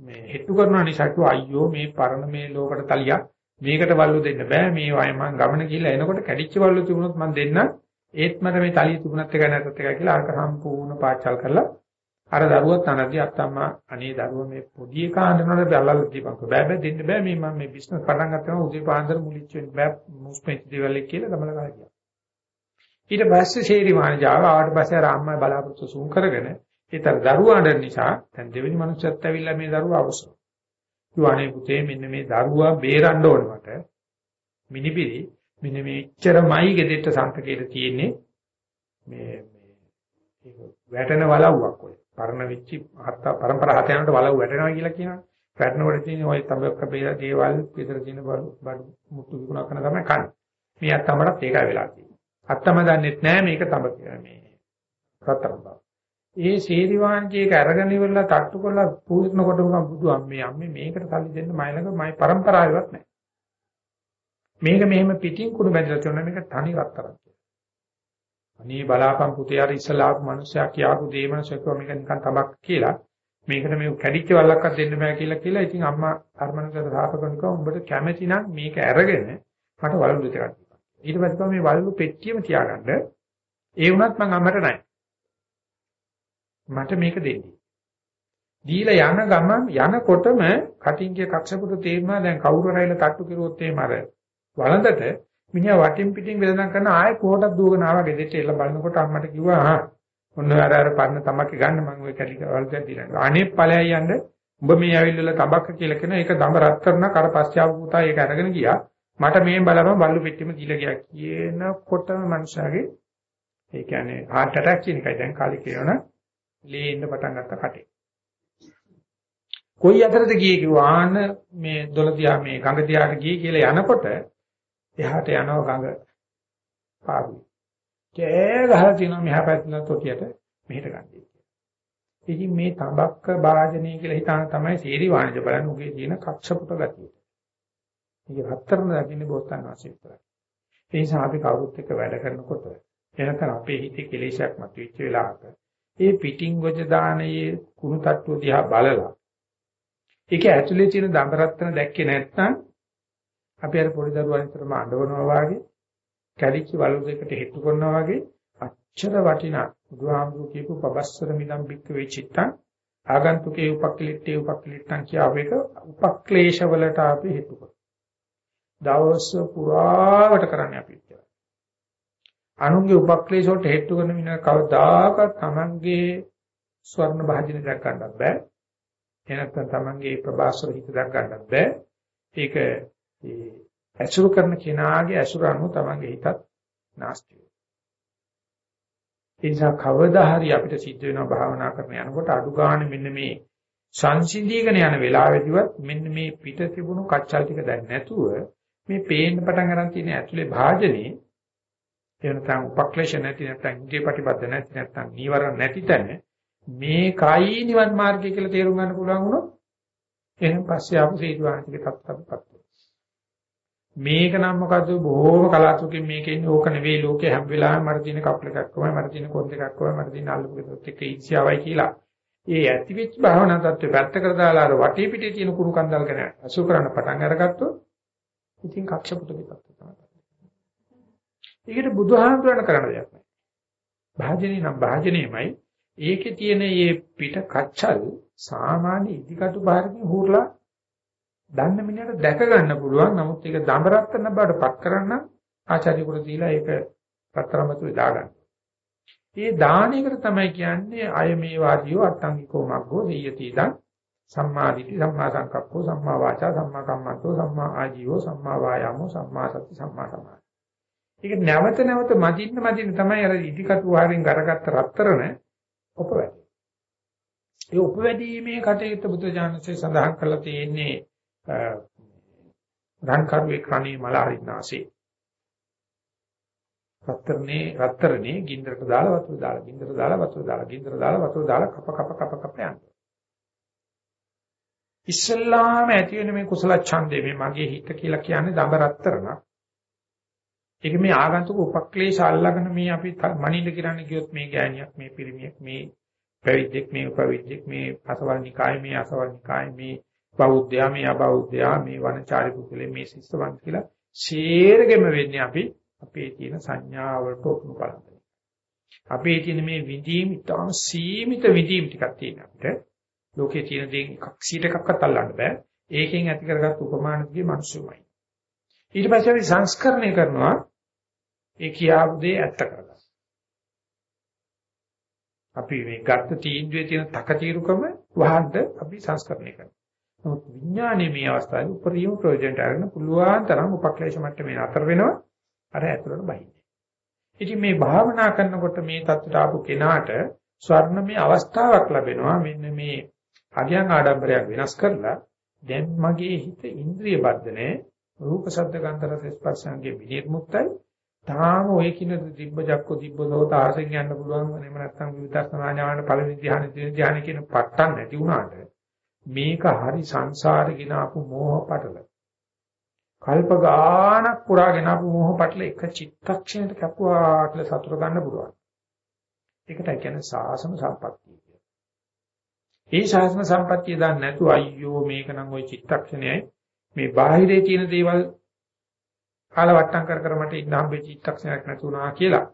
මේ හෙට්ටු කරන නිසා කිව්වා අයියෝ මේ පරණ මේ ලෝකට තලියක් මේකට වල්ලු දෙන්න බෑ මේ වය මං ගමන ගිහලා එනකොට කැඩිච්ච වල්ලු තිබුණොත් මං දෙන්න ඒත් මට මේ තලිය තිබුණත් එකයි නැත්ත් එකයි කියලා අරක සම්පූර්ණ පාචල් කරලා අර දරුවත් අනදී අත්තම්මා අනේ දරුවා මේ පොඩි එකා හඳනකොට බැලලා දීපන්කෝ බෑ බෑ දෙන්න බෑ මේ මම මේ බිස්නස් පටන් ගත්තම උදේ පාන්දර මුලිච්ච වෙන්න බෑ මුස්පෙච්ච දේවල් එක්ක කියලා තමල ගහලා ගියා ඊට පස්සේ ශේරි මානජාව ආවට පස්සේ අර අම්මා බලාපොරොත්තු සූම් කරගෙන ඒතර දරුවාට නිසා දැන් දෙවෙනි මනුස්සයත් ඇවිල්ලා මේ දරුවා අවශ්‍ය. කිව්වානේ පුතේ මෙන්න මේ දරුවා බේරන්න ඕන මට. මිනිබිරි මෙන්න මේච්චරමයි gedetta සංකේත තියෙන්නේ. මේ මේ වැටෙන වලව්වක් ඔය. පරණ වෙච්ච හත්ත පරම්පරා හත යනකොට වලව් වැටෙනවා කියලා කියනවා. වැටෙනකොට තියෙන ඔය තඹක බේලා දේවල් විතර තියෙන බඩු මුට්ටු විකුණා කරන තමයි කන්නේ. මේ අත්තමටත් ඒකයි වෙලා තියෙන්නේ. අත්තම දන්නෙත් නෑ මේක තඹ කියලා මේ රත්තරන් බව. ඒ සීරිවාංජියක අරගෙන ඉවරලා තට්ටු කරලා පූර්ණ කොටම බුදු අම්මේ අම්මේ මේකට සල්ලි දෙන්න මයි ළඟ මයි પરම්පරාවක් නැහැ. මේක මෙහෙම පිටින් කුණු බැඳලා තියෙනවා මේක තනි රත්තරන් කියලා. අනේ බලාපන් පුතේ අර ඉස්සලා ආපු මිනිස්සයා කියාපු දේ මිනිස්සුකෝ මේක නිකන් තබක් කියලා. මේකට මේ කැඩිච්ච වල්ලක්වත් දෙන්න බෑ කියලා කියලා ඉතින් අම්මා අරමනකට සාප කරනවා උඹට කැමැති නම් මේක අරගෙන මට වලලු දෙකක් දීපන්. ඊට පස්සේ මේ වලලු පෙට්ටියම තියාගන්න. ඒ වුණත් මං අම්මට නැහැ. මට මේක දෙන්න. දීලා යන ගමන් යනකොටම කටින්ගේ කක්ෂපුට තේරෙනවා දැන් කවුරු රයිල තට්ටු කරුවොත් එහෙම අර වළඳට මිනිහා වටින් පිටින් වෙලඳන් කරන ආයෙ කොහොටක් දුවගෙන ආවා ගෙදරට එල්ල බලනකොට අම්මට කිව්වා ආ ඔන්න අර අර පන්න තමක් ගන්න මම ඔය කැලි වලදන් දීලා. අනේ ඵලයයි යන්න උඹ මේ ඇවිල්ලා තබක්ක කියලා කියන එක දඹ රත් කරන කර පස්චාව පුතා ඒක අරගෙන ගියා. මට මේ බලපන් බල්ලු පෙට්ටියම දීලා ගියා. කියනකොටම මනුෂයාගේ ඒ කියන්නේ heart attack කියන එකයි දැන් කාලේ කියනවනේ. ලේ එන්න පටන් ගත්ත කටේ. කොයි අතරද ගියේ කිව්වාන මේ දොළ දිහා මේ ගඟ දිහාට ගියේ කියලා යනකොට එහාට යනවා ගඟ පාරුයි. කෑ ගහලා තියෙනවා මෙහා පැත්තට තොටියට මෙහෙට ගන්නේ. ඉතින් මේ තබක්ක වාජනීය කියලා හිතාන තමයි සීරි වාණිජ බලන්න උගේ තියෙන කක්ෂපුට ගතිය. මේක හතරම දකින්නේ බෝසතාන් වහන්සේ විතරයි. ඒ නිසා අපි කවුරුත් එක්ක වැඩ කරනකොට එනකන් අපේ හිතේ කෙලෙසයක් මතුවෙච්ච වෙලාවක ඒ පිටින් ගොජ දානයේ කුණු තට්ටුව දිහා බලලා ඒක ඇතුලේ තියෙන දඹරත්තන දැක්කේ නැත්නම් අපි අර පොඩි දරුවා නිතරම අඬවනවා වගේ කැලිච්ච වලුදයකට හෙට්ටු කරනවා වගේ අච්චර වටිනා බුදුහාමුදුරු කියපු පබස්සර මිදම් බික්ක වෙචිත්තං ආගන්තුකේ උපක්ලිට්ඨේ උපක්ලිට්ඨං කියවේක උපක්ලේශ වලට අපි හෙට්ටු කරනවා. දවස් පුරාවට කරන්නේ අපි කියලා. අනුන්ගේ උපක්ලේශ වලට හෙට්ටු කරන මිනිහ කවදාකවත් Tamanගේ ස්වර්ණ භාජනය දැක් ගන්නත් බෑ. එහෙනම් Tamanගේ ප්‍රබාසර හිත දැක් ගන්නත් බෑ. ඒක ඒ ඇසුරු කරන කෙනාගේ ඇසුර අනුව තමන්ගේ හිතත් නාස්ති වෙනවා. ඒ නිසා කවදා හරි අපිට සිද්ධ වෙනවා භාවනා කරන යනකොට අඩු ගන්න මෙන්න මේ සංසිඳීගෙන යන වෙලාවෙදිවත් මෙන්න මේ පිට තිබුණු කච්චල් ටික දැන් නැතුව මේ පේන්න පටන් ගන්න තියෙන ඇතුලේ භාජනේ එහෙම නැත්නම් උපක්ලේශ නැති නැත්නම් ඉන්ද්‍රිය ප්‍රතිපද නැති නැත්නම් නීවරණ නැති තැන මේ කයි නිවන් මාර්ගය කියලා තේරුම් ගන්න පුළුවන් වුණොත් එහෙනම් පස්සේ ආපු සීතුවානික තත්ත්වයටපත් මේක නම් මොකද්ද බොහෝම කලාතුරකින් මේකේ ඉන්නේ ඕක නෙවෙයි ලෝකේ හැම වෙලාවෙම මට තියෙන කප්ල එකක් කොහමද මට තියෙන කොන් දෙකක් කොහමද මට තියෙන අල්ලපු ගෙදරත් එක්ක ඉච්ඡාවයි කියලා. ඒ ඇති වෙච්ච භාවනා තත්ත්වය පැත්තකට දාලා අර වටේ පිටේ තියෙන කුණු කන්දල් ගැන අසු කරන්න පටන් අරගත්තොත් ඉතින් කක්ෂපුතකේ තත්ත්වය තමයි. ඒකට බුදුහාමුදුරණ කරන්න දෙයක් නැහැ. භාජනේ නම් භාජනේමයි ඒකේ තියෙන මේ පිට කච්චල් සාමාන්‍ය ඉදිකටු බාරකින් හුරලා දන්න මිනිහට දැක ගන්න පුළුවන්. නමුත් ඒක දඹරත්තන බවට පත් කරන්න ආචාර්යකුට දීලා ඒක පතරමතුලේ දාගන්න. මේ දානයකට තමයි කියන්නේ අය මේ වාදියෝ අට්ටංගිකෝ මග්ගෝ දෙයති ඉදන් සම්මාදිටි සම්මා සංකප්පෝ සම්මා වාචා සම්මා කම්මන්තෝ සම්මා ආජීවෝ සම්මා වායාමෝ සම්මා සති සම්මා සමාධි. ඒක නැවත නැවත මදින්න මදින්න තමයි අර ඉදිකටු වහරින් කරගත්ත රත්තරන උපවැදී. ඒ උපවැදීමේ කටයුත්ත බුද්ධ ඥානසේ සඳහන් කරලා තියෙන්නේ රන්කරුවේ කණේ මල හරිනාසේ. රත්තරනේ රත්තරනේ ගින්දරට දාලා වතුර දාලා ගින්දර දාලා වතුර දාලා ගින්දර දාලා වතුර දාලා කප කප කප කප යනවා. ඉස්සල්ලාම ඇති වෙන මේ කුසල ඡන්දේ මේ මගේ හිත කියලා කියන්නේ දඹ රත්තරණක්. ඒක මේ ආගන්තුක උපක්ලේශ අල්ලගෙන මේ අපි මනින්න කියන්නේ කියොත් මේ ගෑණියක් මේ පිරිමියෙක් මේ පැවිද්දෙක් මේ උපවිද්දෙක් මේ අසවල් නිකාය මේ අසවල් නිකාය මේ බෞද්ධයා මේ අබෞද්ධයා මේ වනචාරි පුද්ගලයා මේ ශිෂ්ටවන් කියලා ෂේරගෙම වෙන්නේ අපි අපේ තියෙන සංඥාවලට ඔප්පු කරන්නේ. අපේ තියෙන මේ විදීම් ඉතාම සීමිත විදීම් ටිකක් තියෙන අපිට ලෝකේ තියෙන දේ එකක් සීට එකක්වත් අල්ලන්න බෑ. ඒකෙන් ඇති කරගත් උපමානකගේ මිනිස්සුමයි. ඊට පස්සේ අපි සංස්කරණය කරනවා ඒ කියාපු දේ ඇත්ත කරගන්න. අපි මේ ගත්ත තීන්දුවේ තියෙන තකතිරුකම වහන්න අපි සංස්කරණය කරනවා. නමුත් විඥානයේ මේ අවස්ථාවේ උපරිම ප්‍රයෝජනට අරගෙන පුළුවන් තරම් උපක්ලේශ මට්ටමේ අතර වෙනවා. අර ඇතුළට බහින්නේ. ඉතින් මේ භාවනා කරනකොට මේ தත්තට ආපු කෙනාට ස්වර්ණමය අවස්ථාවක් ලැබෙනවා. මෙන්න මේ අගයන් ආඩම්බරයක් වෙනස් කරලා දැන් මගේ හිත ඉන්ද්‍රිය බද්ධනේ රූප ශබ්ද ගන්ධ රස ස්පර්ශයන්ගේ විනිර්මුක්තයි තාම ඔය කින දිබ්බ ජක්ක දිබ්බ සෝත ආසෙන් යන්න පුළුවන් එහෙම නැත්නම් විවිධස්නා ඥාන පළවෙනි ධ්‍යාන දෙවෙනි ධ්‍යාන කියන පට්ටන් නැති වුණාට මේක හරි සංසාරේ ගෙන ආපු මෝහ පටල. කල්ප ගානක් පුරාගෙන ආපු මෝහ පටල එක චිත්තක්ෂණයකට කැපුවා කියලා සතුට ගන්න පුළුවන්. ඒකට කියන්නේ සාසන සම්පත්තිය කියලා. මේ සාසන සම්පත්තිය දාන්න නැතුව අයියෝ මේක නම් ওই චිත්තක්ෂණයයි මේ බාහිරේ තියෙන දේවල් කාලවට්ටම් කර කර මට ඉන්න හම්බෙච්ච චිත්තක්ෂණයක් නැතුණා කියලා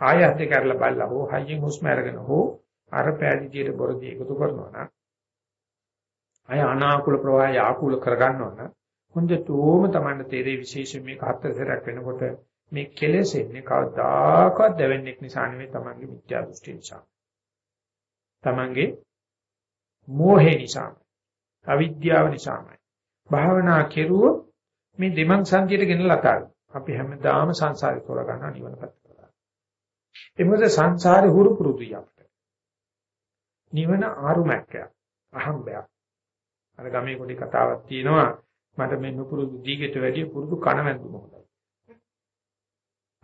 ආයෙත් දෙක කරලා බලලා හෝ හයියෙන් හුස්ම අරගෙන හෝ අර පෑදීතියට බොරදී එකතු කරනවා නම් අය අනාකූල ප්‍රවාහය ආකූල කරගන්නවා නම් හොඳටම තමයි තේරෙයි විශේෂයෙන් මේක හතර සැරයක් වෙනකොට මේ කෙලෙසෙන්නේ කවදාකවත් දෙවෙන්නේක් නිසා නෙවෙයි තමන්ගේ මිත්‍යා දෘෂ්ටි නිසා. තමන්ගේ මෝහේ නිසා. අවිද්‍යාව නිසාමයි. භාවනා කෙරුවොත් මේ දෙමන් සංකීර්ණ ගෙනලා තාල. අපි හැමදාම සංසාරේ තෝරා ගන්නවා නිවන පැත්තට. ඒ මොකද සංසාරේ හුරු පුරුදුයි අපිට. නිවන ආරුමැක්කයක්. අහම්බයක්. අර ගමේ පොඩි කතාවක් තියෙනවා මට මේ නුපුරුදු දීගෙට වැඩිය පුරුදු කණවැන්දුම හොඳයි.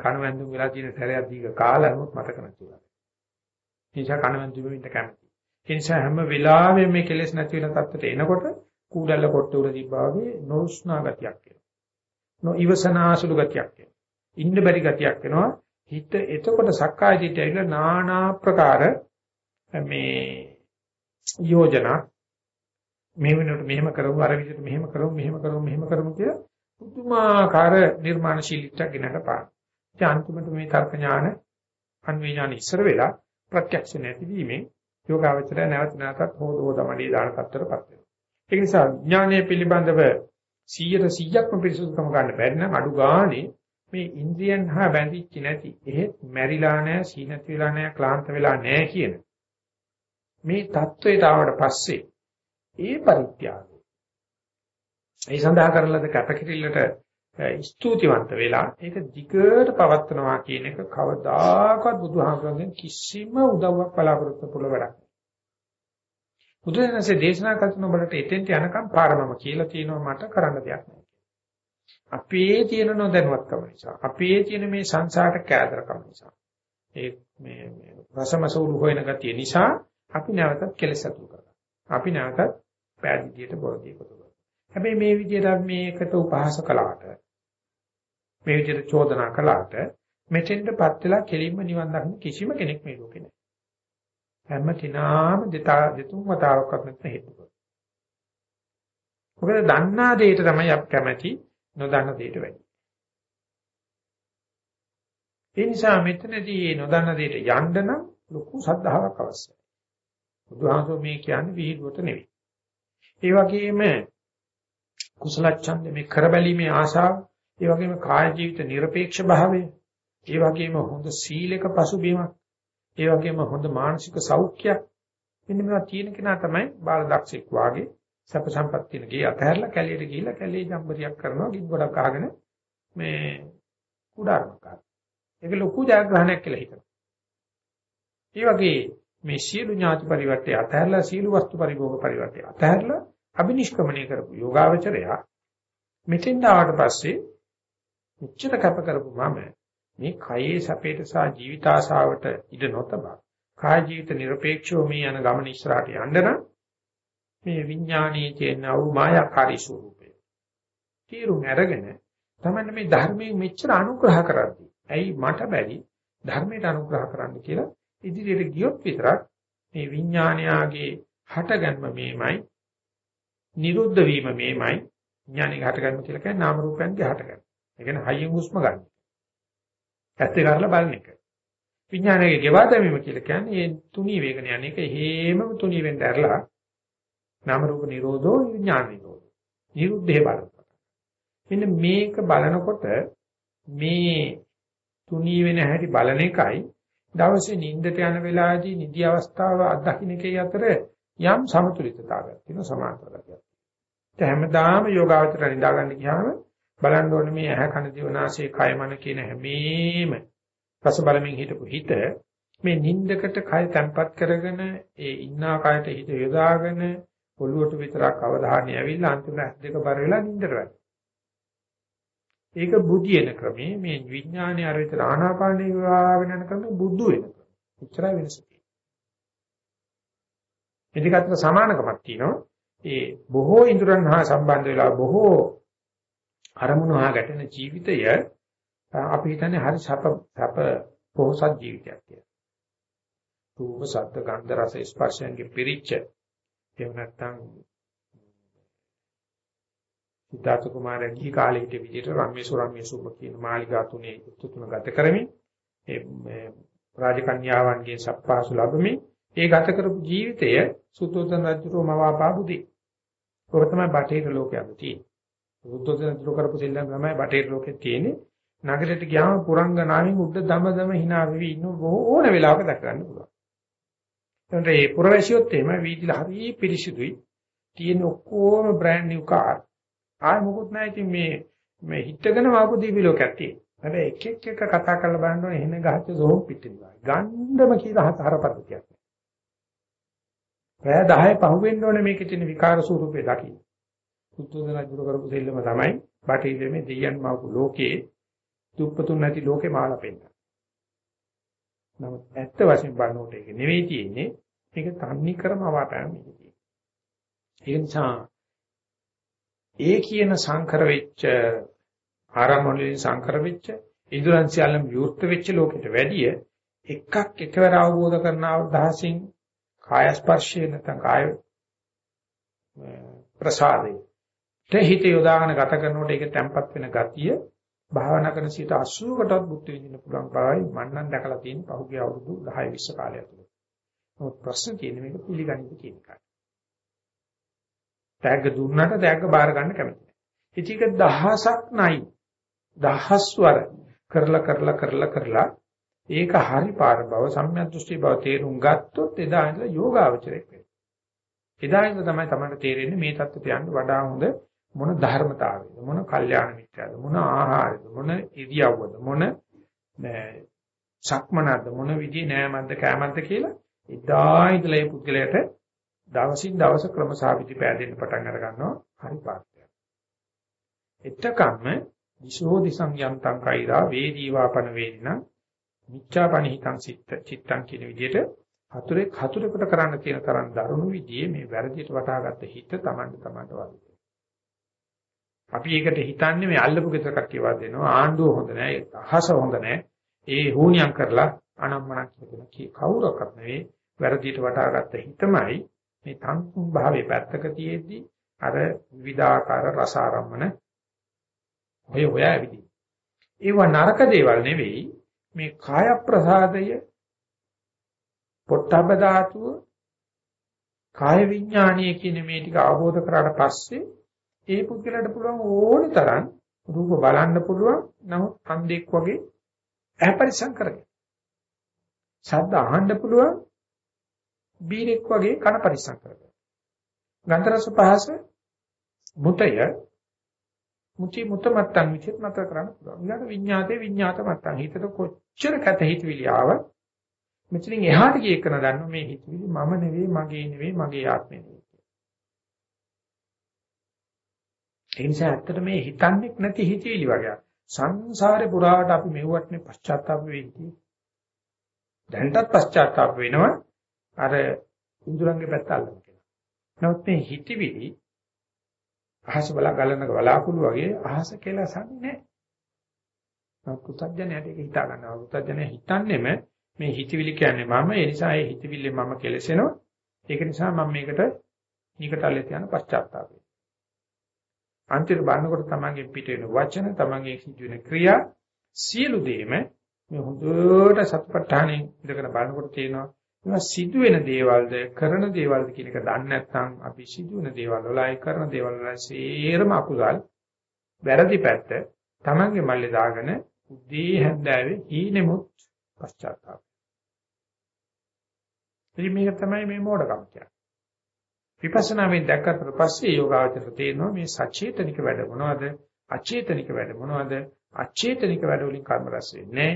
කණවැන්දුම වෙලා තියෙන සැරයක් දීග කාලා නමුත් මතක නැතුණා. ඒ නිසා කණවැන්දුම ඉන්න කැමති. ඒ නිසා හැම වෙලාවෙම මේ කෙලෙස් නැති වෙන තත්ත්වයට එනකොට කූඩල්ල කොට උර තිබ්බා වගේ නොඋස්නා ගතියක් එනවා. නොඉවසනාසුළු ගතියක් එනවා. ඉන්න බැරි ගතියක් එනවා. හිත එතකොට සක්කාය දිට්ඨිය ඇවිල්ලා নানা ප්‍රකාර මේ යෝජනා මේ වෙනකොට මෙහෙම කරමු අර විදිහට මෙහෙම කරමු මෙහෙම කරමු මෙහෙම කරමු කිය පුදුමාකාර නිර්මාණශීලීත්වයක් ගෙනට පාන. ඉතින් අන්තිමට මේ තර්ක ඥාන අන්වේ ඥාන ඉස්සර වෙලා ප්‍රත්‍යක්ෂ නැතිවීමෙන් යෝගාවචරය නැවත නැවතත් හොදෝදමඩී දාන කතරපත් වෙනවා. ඒ නිසා ඥානයේ පිළිබඳව 100 100ක්ම පිරිසුදුකම ගන්න බැරි නම් අඩු ගානේ මේ ඉන්ද්‍රියන් හා බැඳිච්ච නැති එහෙත් මැරිලා නැහැ සීනත් වෙලා නැහැ ක්ලාන්ත වෙලා නැහැ කියන මේ தත්වයට ආවට පස්සේ ඒ පරිත්‍යාගය ඒ සඳහා කරන ලද කැපකිරීමට ස්තුතිවන්ත වෙලා ඒක දිගට පවත්නවා කියන එක කවදාකවත් බුදුහාමුදුරන්ගෙන් කිසිම උදව්වක් බලාපොරොත්තු පුළ වැඩක් නෑ. බුදුරජාණන්සේ දේශනා කරන ඔබට එතෙන්ට යනකම් පාරමම කියලා තියෙනවා මට කරන්න දෙයක් නෑ. අපේ තියෙන නොදැනුවත්කම නිසා, අපේ තියෙන මේ සංසාරට කෑදරකම නිසා, ඒ මේ රසමසූරු හොයන ගතිය නිසා අපි නැවතත් කෙලෙස් අතුරු කරනවා. අපි නැවතත් පෑදීදියට බොරදී එකතු කරනවා. හැබැයි මේ විදිහට මේකට උපහාස කළාට මේ විදිහට චෝදනා කළාට මෙතෙන්ටපත් වෙලා කෙලින්ම නිවන් දකින්න කිසිම කෙනෙක් මේ ලෝකේ නැහැ. හැම කෙනාම දෙතා දෙතුන් වතාවක්වත් නැත්නම් හේතුක. මොකද දන්නා දෙයට තමයි අපි කැමැති නොදන්න දෙයට වැඩි. ඒ නිසා මෙතනදී මේ නොදන්න දෙයට යන්න නම් ලොකු සද්ධාාවක් අවශ්‍යයි. බුදුහාමෝ මේ කියන්නේ විහිළුවට නෙවෙයි. ඒ වගේම කුසල ඡන්ද මේ කරබැලීමේ ආශාව, ඒ වගේම කාය ජීවිත নিরপেক্ষ භාවය, ඒ වගේම හොඳ සීලක පසුබිමක්, ඒ වගේම හොඳ මානසික සෞඛ්‍යයක් මෙන්න මේවා තියෙන කෙනා තමයි බාල දක්ෂෙක් වාගේ සැප සම්පත් තියෙන ගේ අතහැරලා කැලේට ගිහිල්ලා කැලේ ජම්බරියක් කරනවා ගිත් ගොඩක් අහගෙන මේ කුඩාරමක් කරනවා. ඒක ලොකු ජයග්‍රහණයක් කියලා හිතනවා. ඒ වගේ මේ සියලු ඥාති පරිවර්තය අතහැරලා සියලු වස්තු පරිභෝග පරිවර්තය අතහැරලා අබිනිෂ්ක්‍මණය කරපු යෝගාවචරයා මෙතෙන් ආවට පස්සේ උච්චර කැප කරපු මම මේ කයේ සැපේට සහ ජීවිතාසාවට ඉඩ නොතබා කාය ජීවිත নিরপেক্ষව මේ යන ගමන ඉස්සරහට යන්න නම් මේ විඥානයේ තියෙන අවු මායාකාරී ස්වરૂපය තීරුම් අරගෙන තමයි මේ ධර්මයේ මෙච්චර අනුග්‍රහ කරද්දී ඇයි මට බැරි ධර්මයට අනුග්‍රහ කරන්න කියලා ඉදිරියට ගියොත් විතරක් මේ විඥානයාගේ හටගන්ම මේමයි නිරුද්ධ වීම මේමයි ඥානික හටගන්න කියලා කියන්නේ නාම රූපයන්ගේ හටගන්න. ඒ කියන්නේ හයියෙන් හුස්ම ගන්න. ඇත්ත කරලා බලන එක. විඥානයේ ගෙවා දැමීම කියලා කියන්නේ මේ තුනී වේගන යන එක හේමම තුනී වෙන්න ඇරලා නාම රූප නිරෝධෝ විඥාන නිරෝධෝ. නිරුද්ධේ බලනවා. මෙන්න මේක බලනකොට මේ තුනී වෙන හැටි බලන එකයි දවසේ නිින්දට යන වෙලාවේදී නිදි අවස්ථාව අත්දකින්න එකේ අතර යම් සමතුලිතතාවයක් තියෙනවා සමානතාවයක්. ඒ හැමදාම යෝගාවචර නිදා ගන්න ගියාම බලන්න ඕනේ මේ ඇහැ කන දිව නාසය කය මන කියන හැමේම රස බලමින් හිටපු හිත මේ නිින්දකට කය තැම්පත් කරගෙන ඒ ඉන්නා කයට හිත යොදාගෙන ඔළුවට විතරක් අවධානය ඇවිල්ලා අන්තිම ඇස් දෙක බර වෙලා නිින්දට වැටෙනවා. ඒක බුද්ධියන ක්‍රමේ මේ විඥානය අර විතර ආනාපානේ විවාගෙන යන ක්‍රමේ බුද්ධ වෙන ක්‍රමේ. එච්චරයි වෙනස තියෙන්නේ. මේක අතර සමානකමක් තියෙනවා. ඒ බොහෝ ඉන්ද්‍රයන් හා සම්බන්ධ වෙලා බොහෝ අරමුණු හා ගැටෙන ජීවිතය අපි හිතන්නේ හරි සැප සැප පොහොසත් ජීවිතයක් කියලා. රූප, ශබ්ද, ගන්ධ, රස, ස්පර්ශයන්ගේ පිරිච්ච එහෙම නැත්නම් සිද්ධාර්ථ කුමාරයා ගිහි කාලේ හිටිය විදිහට රම්මේසු රම්මේසුම කියන මාලිගා තුනේ තුන ගත කරමින් ඒ රාජකන්‍යාවන්ගේ සප්පාසු ලැබෙමින් ඒ ගත කරපු ජීවිතය සුද්ධෝදන රජුරෝ මවාපා බුදි. ඔක තමයි බටේර ලෝකයක් තියෙන්නේ. සුද්ධෝදන රජු කරපු සෙල්ලම් තමයි බටේර ලෝකෙ තියෙන්නේ. නගරයට ගියාම පුරංගනාවෙන් උඩ දම දම hina වෙවි ඉන්න ඕන වෙලාවක දැක ගන්න පුළුවන්. එතකොට මේ පුරවැසියොත් එහෙම වීදිලා හරි පිරිසිදුයි. තියෙන ඔක්කොම බ්‍රෑන්ඩ් නිව් කාර්. ආයි මොකුත් නැහැ ඉතින් මේ මේ හිටගෙන වාපු දීපි ලෝකයක් තියෙනවා. හැබැයි එක එක එක කතා කරලා බලන්න ඕනේ එහෙන ගහච්ච සෝම් පිටින් ගන්න. ගණ්ඩම කියලා හතර පද්ධතියක්. රෑ 10 පහුවෙන්න ඕනේ මේකේ තියෙන විකාර ස්වරූපේ දකින්න. සුද්ධෝදන රජු කරපු දෙල්ලම තමයි බටහිර මේ දෙයයන් මාපු ලෝකේ දුප්පතුන් නැති ලෝකේ මාලා පෙන්නන. නමුත් ඇත්ත වශයෙන් බලනකොට ඒක නෙවෙයි තියෙන්නේ. මේක තන්නේ කරම අවාපෑම මේකේ. ඒ නිසා ඒ කියන සංකර වෙච්ච ආරම්භවලින් සංකර වෙච්ච ඉදurang සියල්ලම විවෘත වෙච්ච ලෝකෙට වැඩිය එකක් එකවර අවබෝධ කරන අවදහසින් කාය ස්පර්ශය නැත්නම් කාය ප්‍රසාදේ තෙහිත යොදාගෙන ගත කරනකොට ඒක තැම්පත් වෙන ගතිය භාවනා කරන 80කටත් බුද්ධ විඳින්න පුළුවන් බවයි මම නම් දැකලා තියෙන පහුගිය අවුරුදු 10 20 කාලය ඇතුළත. නමුත් ප්‍රශ්න තියෙන්නේ මේක පිළිගන්නේ කියන එකයි. තෑග්ග දුන්නට තෑග්ග බාර ගන්න කැමති නැහැ. ඉතික දහසක් නයි. දහස්වර කරලා කරලා කරලා කරලා ඒක හරි පාර බව සම්‍යක් දෘෂ්ටි බව තේරුම් ගත්තොත් එදා ඉඳලා යෝගාවචරයක් වෙනවා. එදා ඉඳලා තමයි තමයි තේරෙන්නේ මේ தත්ත්වයට යන්න වඩා හොඳ මොන ධර්මතාවයද මොන කල්යාණ මිත්‍යාද මොන ආහාරද මොන ඉරියව්වද මොන සක්මනද මොන විදිහේ නෑමන්ද කෑමන්ද කියලා එදා ඉඳලා මේ පුද්ගලයාට දවසින් දවස ක්‍රමසාවිදි පෑදෙන්න පටන් අර ගන්නවා හරි පාර්ථයක්. එතකම්ම දිශෝ දිසං යන්තං කෛරා වේදීවාපන වේදින මිච්ඡාපනිහිතං සිත්ත චිත්තං කියන විදිහට හතුරේ හතුරෙකුට කරන්න තියෙන තරම් දරුණු විදිහේ මේ වැරදියට වටාගත්ත හිත Tamanට Tamanට වදිනවා. අපි ඒකට හිතන්නේ මේ අල්ලපු ගෙදර කට්ටිය වදිනවා ආණ්ඩුව හොඳ නැහැ අහස හොඳ නැහැ ඒ හුණියම් කරලා අනම්මනක් කියන කී කවුරක්වත් නෙවෙයි වැරදියට වටාගත්ත හිතමයි මේ තන්තුන් භාවයේ පැත්තක තියෙද්දි අර විවිධාකාර රසාරම්මන ඔය ඔය ඇවිදි. ඒව නරක දේවල් නෙවෙයි මේ කාය ප්‍රසාදය පොට්ටබ්බ ධාතුව කාය විඥානීය කියන මේ ටික අවබෝධ කරාට පස්සේ ඒ පුද්ගලයාට පුළුවන් ඕනි තරම් රූප බලන්න පුළුවන් නමුත් අන්ධෙක් වගේ ඇහැ පරිසම් කරගෙන. ශබ්ද අහන්න පුළුවන් බීරෙක් වගේ කන පරිසම් කරගෙන. ගන්ධ රස පහස මුතය මුචි මුත මත්තන් විචිත මත කරන්න පුළුවන්. ඊළඟ විඤ්ඤාතේ විඤ්ඤාත මත්තන් හිතට කොච්චර කැත හිතවිලි ආව මෙතනින් එහාට ගිය එකන දන්න මේ හිතවිලි මම නෙවෙයි මගේ නෙවෙයි මගේ ආත්මෙ නෙවෙයි. ඒ නිසා ඇත්තට මේ හිතන්නේ නැති හිතවිලි වගේ. සංසාරේ පුරාවට අපි මෙව්වටනේ පශ්චාත්තාප වෙන්නේ. දැන්ටත් පශ්චාත්තාප වෙනවා අර ඉන්ද්‍රයන්ගේ පැත්ත අල්ලන කෙනා. නමුත් මේ හිතවිලි අහස බලා ගලන බලාකුළු වගේ අහස කියලා සන්නේ නැහැ. පුතඥයට ඒක හිතා ගන්නවා. පුතඥය හිතන්නේම මේ හිතවිලි කියන්නේ මම ඒ නිසා ඒ හිතවිල්ල මම කෙලසෙනවා. ඒක නිසා මම මේකට නිකටල්ලේ තියන පශ්චාත්තාපය. අන්තිම බලනකොට තමන්ගේ පිට වෙන වචන, තමන්ගේ සිදු වෙන ක්‍රියා සියලු දේම මේ හොඳට සත්පට්ඨානෙ ඉඳගෙන බලනකොට තේනවා මේවා සිදු වෙන දේවල්ද කරන දේවල්ද කියන එක දන්නේ නැත්නම් අපි සිදු වෙන දේවල් වලයි කරන දේවල් වලයි සේරම අකුසල් වැරදි පැත්ත තමන්ගේ මල්ලේ දාගෙන උදී හැන්දෑවේ හීනෙමුත් පශ්චාත්තාප. ඉතින් මේක තමයි මේ මෝඩකම කියන්නේ. විපස්සනා මේ දැක්කට පස්සේ යෝගාවචර තේරෙනවා මේ සචේතනික වැඩ මොනවද අචේතනික වැඩ මොනවද අචේතනික වැඩ වලින් කර්ම රැස් වෙන්නේ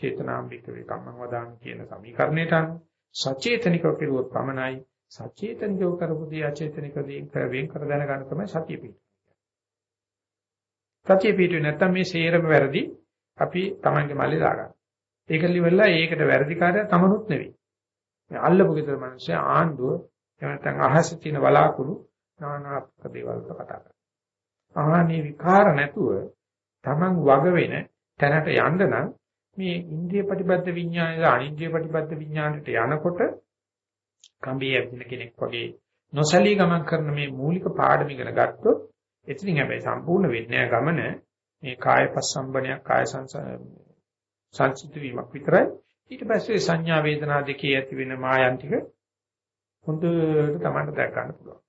චේතනාම්බික වේ කම්මං වදාන කියන සමීකරණයට අනුව සචේතනිකව කෙරුවොත් පමණයි සචේතනිකව කරපු දේ අචේතනික දේ වෙන් කර දැනගන්න තමයි සතිය පිටුනේ. සතිය පිටුනේ නැත්තම් මේ සේරම වැරදි අපි Tamange මල්ලේ දාගන්න. ඒක liverලා ඒකට වැරදි කාර්යය තමනුත් නෙවෙයි. මේ අල්ලපු ගෙදර මිනිස්සු ආණ්ඩුව එහෙම නැත්නම් අහසේ තියෙන බලාකුළු නානාත්මක දේවල් කතා කරනවා. ආහනේ විකාර නැතුව Taman වග වෙන තැනට යන්න නම් මේ ඉන්ද්‍රිය ප්‍රතිබද්ධ විඥානයේ අනින්ද්‍රිය ප්‍රතිබද්ධ විඥානයට යනකොට කම්බිය ඇවිදින කෙනෙක් වගේ නොසලී ගමන් කරන මේ මූලික පාඩම ඉගෙන ගත්තොත් එතනින් හැබැයි සම්පූර්ණ වෙන්නේ ගමන මේ කාය පස්සම්බනයක් කාය සංසිද්ධ වීමක් විතරයි ඊට පස්සේ සංඥා වේදනා දෙකේ ඇති වෙන මායන් ටික හොඳට Tamanට දැක් ගන්න පුළුවන්.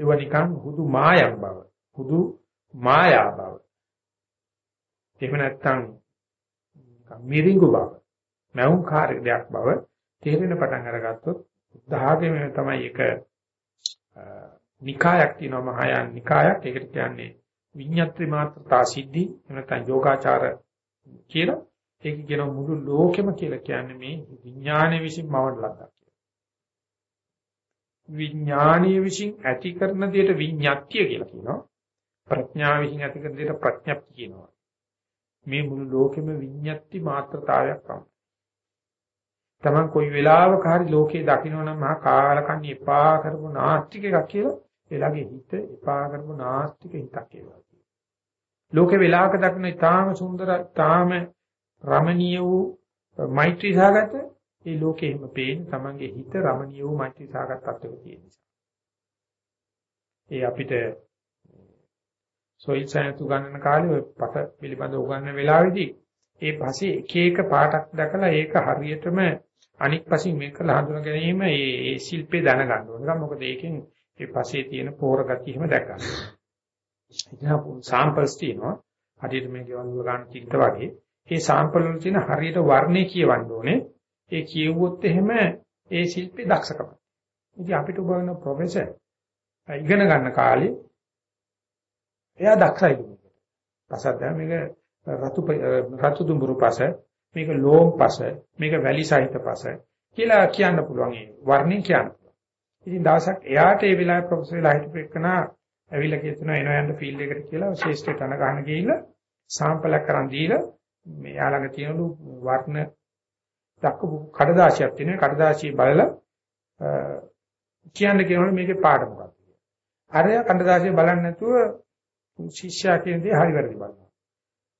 ඒව නිකන් හුදු මායක් බව, හුදු මායා බව. එහෙම නැත්නම් මිරිඟු බව, මෞං කාර්ය දෙයක් බව තේරෙන පටන් අරගත්තොත් උදාහරණයක් තමයි එක නිකායක් තියෙනවා මහායාන නිකායක්. ඒකට කියන්නේ විඤ්ඤාත්‍රි මාත්‍රතා සිද්ධි එහෙම නැත්නම් යෝගාචාර කියලා ඒක කියන මුළු ලෝකෙම කියලා කියන්නේ මේ විඥානයේ විසින් මවන ලද්දක් කියලා. විඥානීය විසින් ඇති කරන දෙයට විඤ්ඤාත්‍ය කියලා කියනවා. ප්‍රඥාව විසින් ඇති කරන දෙයට ප්‍රඥප්ති කියනවා. මේ මුළු ලෝකෙම විඤ්ඤාත්ති මාත්‍රතාවයක් තමයි. Taman කොයි වෙලාවක හරි ලෝකේ දකින්නවනම් මහා කාලකන්ණි එපා කරපු නාස්තික එකක් කියලා එලාගේ හිත එපා කරපු නාස්තික හිතක් කියලා. ලෝකේ වෙලාවක දකින්න ඊටාම සුන්දර ඊටාම රමණීය වූ මෛත්‍රී සාගත ඒ ලෝකෙෙම පේන තමන්ගේ හිත රමණීය වූ මෛත්‍රී සාගත තත්ත්වයක තියෙන නිසා. ඒ අපිට සොයිල් සයන්ස් උගන්වන කාලේ ඔය පස පිළිබඳව උගන්වන වෙලාවේදී ඒ පස්සේ එක එක පාටක් දැකලා ඒක හරියටම අනික් පසින් මේක කරලා හඳුන ගැනීම ඒ ශිල්පේ දැනගන්න ඕන. මොකද ඒකෙන් ඒ පස්සේ තියෙන පෝර ගතිය එහෙම දැක ගන්න. ඉතින් සාම්පල්ස් තියෙනවා. හරියට මේ ගෙවල් වල ගන්න චිත්ත වගේ. ඒ සාම්පල් වල තියෙන හරියට වර්ණේ කියවන්න ඕනේ. ඒ කියවුවොත් එහෙම ඒ ශිල්පේ දක්ෂකම. ඉතින් අපිට උගන්වන ප්‍රොෆෙසර් ඉගෙන ගන්න කාලේ එයා දක්ෂයි. පසද්ද මේක රතු රතු දුඹුරු පස මේක ලෝම් පස මේක වැලි සහිත පස කියලා කියන්න පුළුවන් ඒ වර්ණින් කියන්න. ඉතින් දවසක් එයාට ඒ වෙලාවේ ප්‍රොෆෙසර් වෙලා හිටපු එකනා ඇවිල්ලා කියනවා එනවා යන්න ෆීල්ඩ් එකට කියලා ශේෂ්ඨයට අන ගන්න ගිහිල්ලා සාම්පලයක් කරන් දීලා මෙයා ළඟ තියෙනලු වර්ණ දක්වපු කඩදාසියක් තියෙනවා කඩදාසිය බලලා කියන්න කියනවනේ මේකේ පාඩම මොකක්ද අරය කඩදාසිය බලන්නේ නැතුව ශිෂ්‍යයා කියන දේ හරි වැරදි බලනවා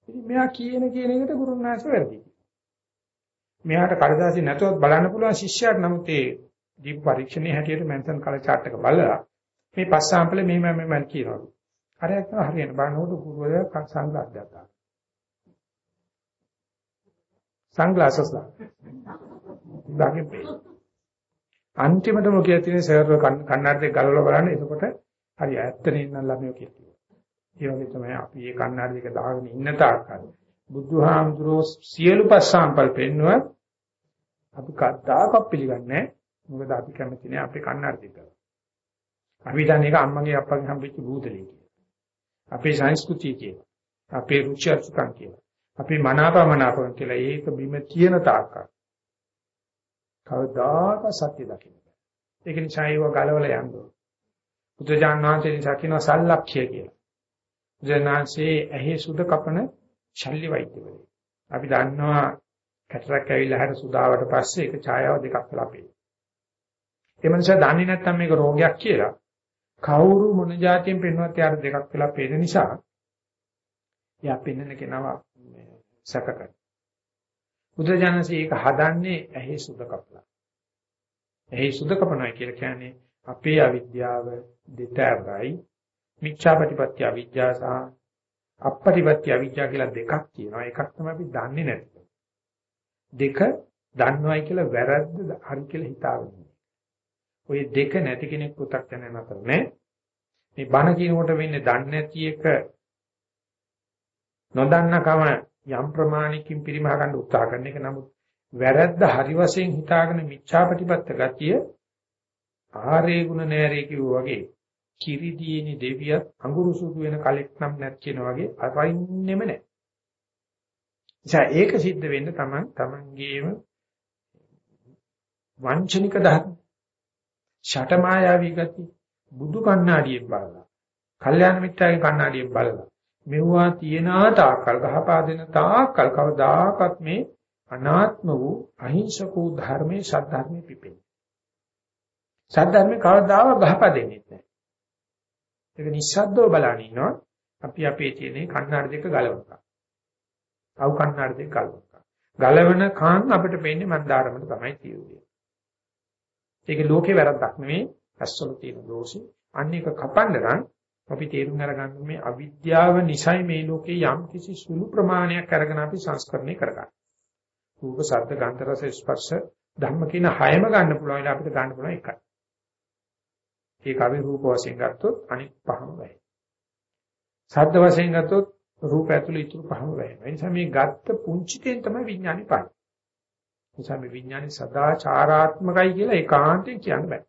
ඉතින් මෙයා කියන කියන එකට ගුරුනාංශ වැරදි මෙයාට කඩදාසිය නැතුවත් බලන්න පුළුවන් ශිෂ්‍යයාට නමුත් ඒ දීප පරීක්ෂණයේ හැටියට මෙන්සන් කලර් chart එක බලලා මේ පස් සාම්පලේ මෙහෙම මෙහෙම කියනවා. අර එක්ක හරියට බලනකොට ගුරුවරයා සංග්ලාස් දානවා. සංග්ලාසස් දාගෙන අන්තිමටම කියලා තියෙන සර්ව කන්නාඩි දෙක ගලවලා බලන්න එතකොට හරි ඇත්තනේ ඉන්න ළමයෝ කියලා. ඒ වගේ තමයි අපි මේ කන්නාඩි දෙක දාගෙන ඉන්න තාක්කල් බුදුහාමුදුරෝ සියලු පස් සාම්පල් පෙන්නුව අපි කද්දාකක් පිළිගන්නේ මොකද අපි කැමති නෑ අපේ කන්නාඩි දෙක. අපි දන්නේ ඒක අම්මගේ අප්පගෙන් හම්බෙච්ච භූතලේ කියලා. අපේ සංස්කෘතිය කියලා. අපේ රුචි අරුචිකම් කියලා. අපේ මනාපමනාපකම් කියලා ඒක බිම තියෙන තාක්ක. කවදාක සත්‍ය දකින්න. ඒක නිසා ඒව ගලවලා යන්න ඕන. බුදුජාන විශ්වසේ නිසා කියනවා සල්ලක්ෂය කියලා. බුදුනාංශයේ ඇහි සුද කපන ශල්්‍ය වෛද්‍යවරයෙක්. අපි දන්නවා කැටරක් ඇවිල්ලා හර සුදාවට පස්සේ ඒක ඡායාව දෙකක් වෙලා පේනවා. ඒ මනුස්සයා දන්නේ නැත්නම් මේක රෝගයක් කියලා. කවුරු මොන જાතියෙන් පෙන්වත් යාර දෙකක් වෙලා පේන නිසා එයා පෙන්වන කෙනාව සැකකර. බුදුජානසී ඒක හදන්නේ ඇහි සුද කපලා. ඇහි සුද කපනවා කියලා කියන්නේ අපේ අවිද්‍යාව දෙතරයි මිච්ඡාපටිපත්‍ය අවිජ්ජා සහ අපපටිපත්‍ය අවිජ්ජා කියලා දෙකක් තියෙනවා. එකක් තමයි අපි දන්නේ නැති. දෙක දන්නවයි කියලා වැරද්ද හරි කියලා හිතාගෙන ඔය දෙක නැති කෙනෙක් පුතක් යන නතර නෑ. මේ බණ කියනකොට වෙන්නේ දන්නේ නැති එක නොදන්නකම යම් ප්‍රමාණිකින් පරිමහ ගන්න උත්සාහ කරන එක නමුත් වැරද්ද හරි වශයෙන් හිතාගෙන මිච්ඡාපටිපත්ත ගතිය ආරේ ගුණ නෑරේ කිව්වා වගේ කිරිදීනි දෙවියත් අඟුරු සුදු වෙන කලෙක් නම් නැත් කියන වගේ අරින්නෙම නැහැ. නිසා ඒක සිද්ධ වෙන්න තමන් තමන්ගේම වංචනික ධර්ම ෂටමායාවී ගති බුදු කණ්ණාඩියෙන් බලලා කල්යාණ මිත්‍රාගේ කණ්ණාඩියෙන් බලලා මෙවුවා තියනා තාකල් ගහපා දෙන තාකල් කවදාකවත් මේ අනාත්ම වූ අහිංසක වූ ධර්මයේ සත්‍ය පිපෙන්නේ. සත්‍ය කවදාව ගහපා දෙන්නේ නැහැ. ඒක නිස්සද්දව බලන ඉන්නවා. අපි අපේ තියෙන කණ්ණාඩි දෙක ගලවනවා. අවු කණ්ණාඩි දෙක ගලවනවා. ගලවන කාන් අපිට පේන්නේ මන්දාරමට තමයි තියෙන්නේ. ඒක ලෝකේ වැරද්දක් නෙමෙයි ඇස්වල තියෙන දෝෂේ. අන්න එක කපන්න නම් අපි තේරුම් අරගන්න මේ අවිද්‍යාව නිසයි මේ ලෝකේ යම් කිසි සුළු ප්‍රමාණයක් අරගෙන අපි සංස්කරණය කරගන්න. රූප, ශබ්ද, ගන්ධ, රස, ස්පර්ශ ධම්ම කියන හයම ගන්න පුළුවන් අපිට ගන්න පුළුවන් එකයි. ඒක අපි රූප වශයෙන් ගත්තොත් අනිත් පහම වෙයි. ශබ්ද වශයෙන් ගත්තොත් රූප ඇතුළේ ඉතුරු පහම වෙයි. ඒ නිසා මේ ගත්ත පුංචි තෙන් තමයි විඥානි පාන්නේ. නිසා මේ විඥානේ සදාචාරාත්මකයි කියලා ඒකාන්තයෙන් කියන්න බෑ.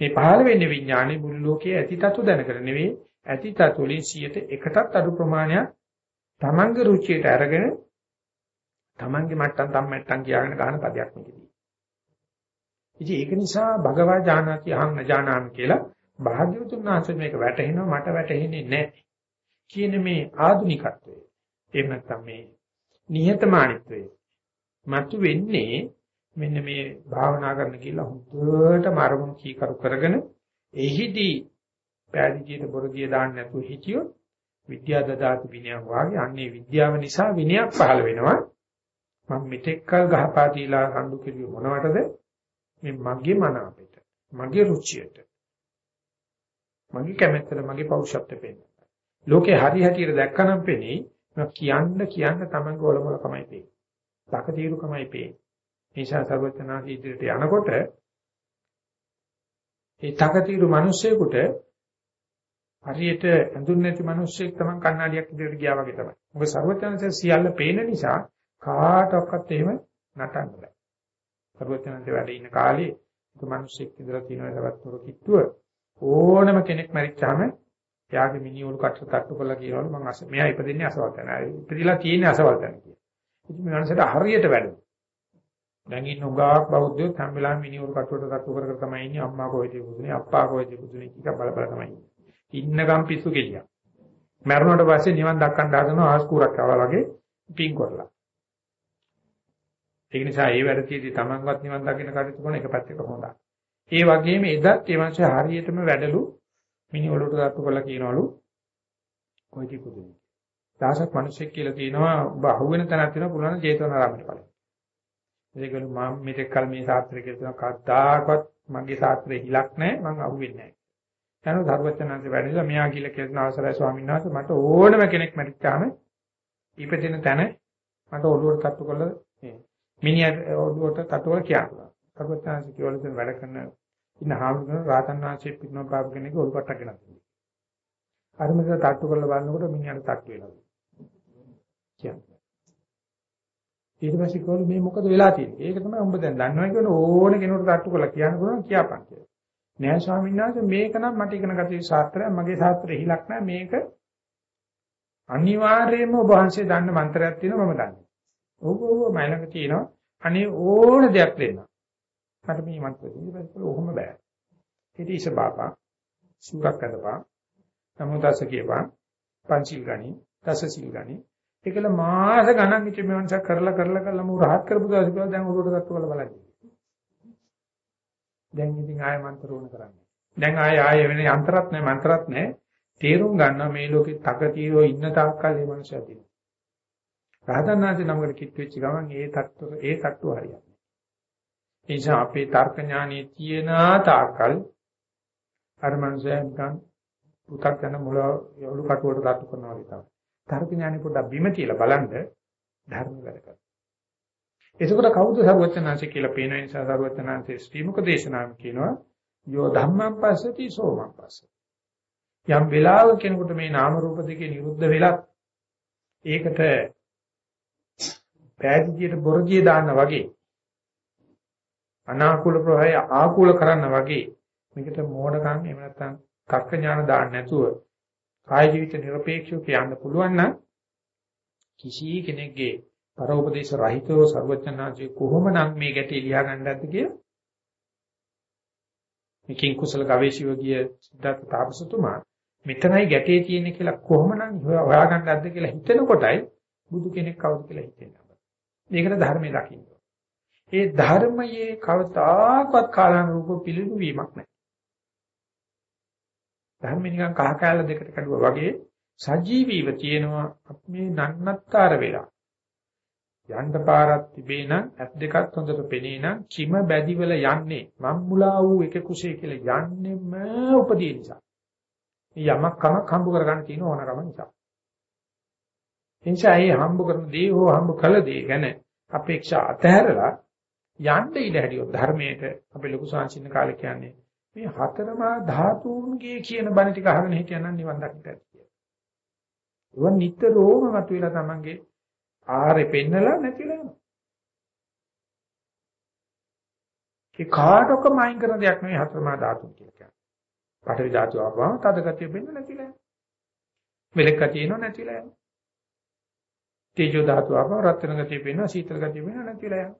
මේ පහළ වෙන්නේ විඥානේ මුළු ලෝකයේ ඇතිතතු දැනගෙන නෙවෙයි ඇතිතතු වලින් 100ට අඩු ප්‍රමාණයක් තමන්ගේ රුචියට අරගෙන තමන්ගේ මට්ටම් තම් මට්ටම් කියාගෙන ගන්න පදයක් මේකදී. ඉතින් ඒක නිසා භගවා ජානාති අහං නජානාමි කියලා භාග්‍යවතුන් වහන්සේ මේක වැටහෙනවා මට වැටහෙන්නේ නැහැ. කියන මේ ආධුනිකත්වය. එහෙම නැත්නම් මේ නිහතමානීත්වය. මතු වෙන්නේ මෙන්න මේ භාවනා කරන්න කියලා හුදුට මරමුණු කීකරු කරගෙන එහිදී පෑදීජියට බොරදිය දාන්න නැතුව හිටියොත් විද්‍යා දදාති විනයක් වාගේ අන්නේ විද්‍යාව නිසා විනයක් පහළ වෙනවා මම මෙතෙක්කල් ගහපා දීලා රණ්ඩු කෙරුවේ මොනවටද? මේ මගේ මන අපිට. මගේ රුචියට. මගේ කැමැත්තට මගේ පෞරුෂත්වෙට පෙන්නන. ලෝකේ හරි හැටියට දැක්කනම් පෙනෙයි කියන්න කියන්න තමන්ගේ ඔලමුල කමයි පේන්නේ. තකතිරු කමයි පේන්නේ. නිසා සර්වඥාසී ඉදිරියට යනකොට ඒ තකතිරු මිනිස්සෙකුට හරියට හඳුන් නැති මිනිස්සෙක් තමන් කණ්ණාඩියක් ඉදිරියට ගියා වගේ තමයි. මොකද සර්වඥාන්සේ සියල්ල පේන නිසා කාටවත් එහෙම නටන්න බෑ. සර්වඥාන්සේ වැඩ ඉන්න කාලේ ඒ මිනිස්සෙක් ඉඳලා තියෙන දවස්වල කිට්ටුව ඕනම කෙනෙක් මැරිච්චාම එයාගේ මිනිඔලු කටට තට්ටු කරලා කියනවලු මං අස මෙයා ඉපදෙන්නේ අසවල් තැන. ඉපදිලා තියෙන්නේ අසවල් තැන කියලා. ඉතින් මේ මනසට හරියට වැඩුණා. දැන් ඉන්න උගාක් බෞද්ධයෝ හැම වෙලාවෙම මිනිඔලු කටුවට තට්ටු කර කර තමයි ඉන්නේ අම්මා කොහෙද පුදුනේ අප්පා කොහෙද පුදුනේ කික බල බල තමයි ඉන්නේ. ඉන්නකම් පිස්සු කෙලියක්. මරණයට පස්සේ නිවන් දක්කන්න හදනවා ආස්කුරක් ආවා වගේ පිං කරලා. ඒක නිසා ඒ වැඩ තියදී තමන්වත් නිවන් දකින්න කටයුතු කරන එක පැත්තක හොඳයි. ඒ වගේම එදත් ඒ මාංශ හරියටම වැඩලු මිනි ඔලුවට දාපු කළා කියනවලු කොයිටි පුදුනේ. දහසක් මිනිස්සෙක් කියලා කියනවා ඔබ අහුවෙන තැනක් තියෙනවා පුළුවන් ජේතවනාරාමයට ඵලයි. ඒකලු මම මෙතෙක් කල මේ ශාස්ත්‍රය කියලා කද්දාකවත් මගේ ශාස්ත්‍රේ හිලක් නැහැ මම අහුවෙන්නේ නැහැ. යන ධර්මචනන්ත වැඩිලා මෙයා කියලා කියන අවසරයි ස්වාමීන් වහන්සේ මට ඕනම කෙනෙක් මැරිච්චාම ඉපදෙන තැන මට ඔළුවට තට්ටු කරලා මේ මිනිහට ඔළුවට තට්ටු කරලා කියනවා. ධර්මචනන්ත කියවල වැඩ කරන ඉන්න හාමුදුරුවෝ රාතන් වහන්සේ පිටනෝ පාප කෙනෙක් ඔලුපට්ටක් ගෙනත් දුන්නා. අර මෙතන තට්ටු කරලා බලනකොට මිනිහට තට්ටු වෙනවා. කියන්නේ. ඊට පස්සේ කෝල මේ මොකද වෙලා තියෙන්නේ? ඒක තමයි උඹ දැන් දන්නවා කියන ඕන කෙනෙකුට තට්ටු කරලා කියන්න පුළුවන් කියපන් කියලා. නෑ ස්වාමීන් වහන්සේ මේක නම් මට ඉගෙන ගත යුතු ශාස්ත්‍රයක් මගේ ශාස්ත්‍රෙ හිලක් නෑ මේක අනිවාර්යයෙන්ම ඔබ වහන්සේ දන්න මන්ත්‍රයක් තියෙනවා මම දන්නේ. ඔව් ඔව් මයිලඟ තියෙනවා. අනේ ඕන දෙයක් දෙන්න. මට මේ මන්ත්‍රය ඉතින් ඔහොම බෑ. ඊට ඉස බාපා සූරක් අදපා නමෝ තස්ස කියපන් පංචිල් ගනි දස සිල් ගනි ඒකල මාස ගණන් ඉති මෙවන්ස කරලා කරලා කරලා මු රහත් කරපු දවස් කියලා දැන් උඩට ගත්ත කල බලන්න. දැන් ඉතින් ආය මන්ත්‍ර උන කරන්නේ. දැන් ආය ආය වෙන යන්ත්‍රත් නැහැ මන්ත්‍රත් නැහැ. තේරුම් ගන්නවා මේ ලෝකේ තකතිරෝ ඉන්න තාක්කල් මේ මනුස්සයා තියෙනවා. රහතන්නාන්සේ නමකට කිට් වෙච්ච ගමන් ඒ තත්ත්ව ඒ තත්ත්ව හරියන්නේ. ඒ නිසා අපේ තර්ක ඥානයේ තියෙන තාකල් අර මනුස්සයා නිකන් පුතක් යන මුල යවලු කටුවට දත්තු කරනවා වගේ තමයි. තර්ක ඥානෙ පොඩ්ඩක් බිම තියලා බලන්න ධර්ම වැඩ කරනවා. එතකොට කවුද සරුවචනාංශ කියලා පේන නිසා සරුවචනාංශේ ශ්‍රීමුක දේශනාව කියනවා යෝ ධම්මං පස්සති සෝමං පස්සති. යම් වෙලාවක කෙනෙකුට මේ නාම රූප දෙකේ නිරුද්ධ වෙලත් ඒකට පෑදිතියට බොරගිය දාන්න වගේ. අනාකූල ප්‍රවාහය ආකූල කරන්න වගේ. මේකට මෝඩකම් එහෙම නැත්නම් තක්ක ඥාන දාන්න නැතුව කාය ජීවිත নিরপেক্ষව කියන්න පුළුවන් නම් කිසි කෙනෙක්ගේ පරෝපදේශ රහිතව ਸਰවඥාන්සේ කොහොමනම් මේ ගැටේ ලියා ගන්නවද කියලා? මේකින් කුසල ගවේෂිව ගිය සිද්ධාර්ථ තාපසතුමා මෙතනයි ගැටේ තියෙන්නේ කියලා කොහොමනම් හොයා ගන්නවද කියලා හිතෙනකොටයි බුදු කෙනෙක් කවුද කියලා හිතෙන. මේකට ධර්මයේ දකින්න. ඒ ධර්මයේ කවදාකවත් කාලානුරූප පිළිදු වීමක් නැහැ. ධර්ම නිකන් කහ කැල දෙකට කඩුවා වගේ සජීවීව තියෙනවා මේ නන්නත්තර වෙලා. යන්න පාරක් තිබේ නම් ඇස් දෙකක් හොඳට පෙනේ නම් කිම බැදිවල යන්නේ මම් මුලා වූ එක කුසේ කියලා යන්නෙම උපදී නිසා. යමක් කමක් හම්බ කරගන්න තියෙන ඕනකම නිසා. එනිසා මේ හම්බ කරන දේ හෝ හම්බ කළ දේ ගැන අපේක්ෂා අතහැරලා යන්න ඉඩ හැදියොත් ධර්මයට අපේ ලොකු සංසින්න කාලේ කියන්නේ මේ හතරමා ධාතුන්ගේ කියන බණ ටික අහගෙන හිටියනම් නිවන් දකින්න ඇති කියලා. ඒවා නිතරම මතුවලා තමන්ගේ ආහාරෙ පෙන්නලා නැතිලා යනවා. ඒ කාටක මයින් කරන දෙයක් නෙවෙයි හතරමා ධාතුන් කියලා කියන්නේ. පඨවි ධාතුව ආවම තද ගතිය වෙන්න නැතිලා යනවා. මෙලෙක් ගතිය එනවා නැතිලා යනවා. තේජෝ ධාතුව ආවම රත්තරන් ගතිය වෙනවා සීතල ගතිය වෙනවා නැතිලා යනවා.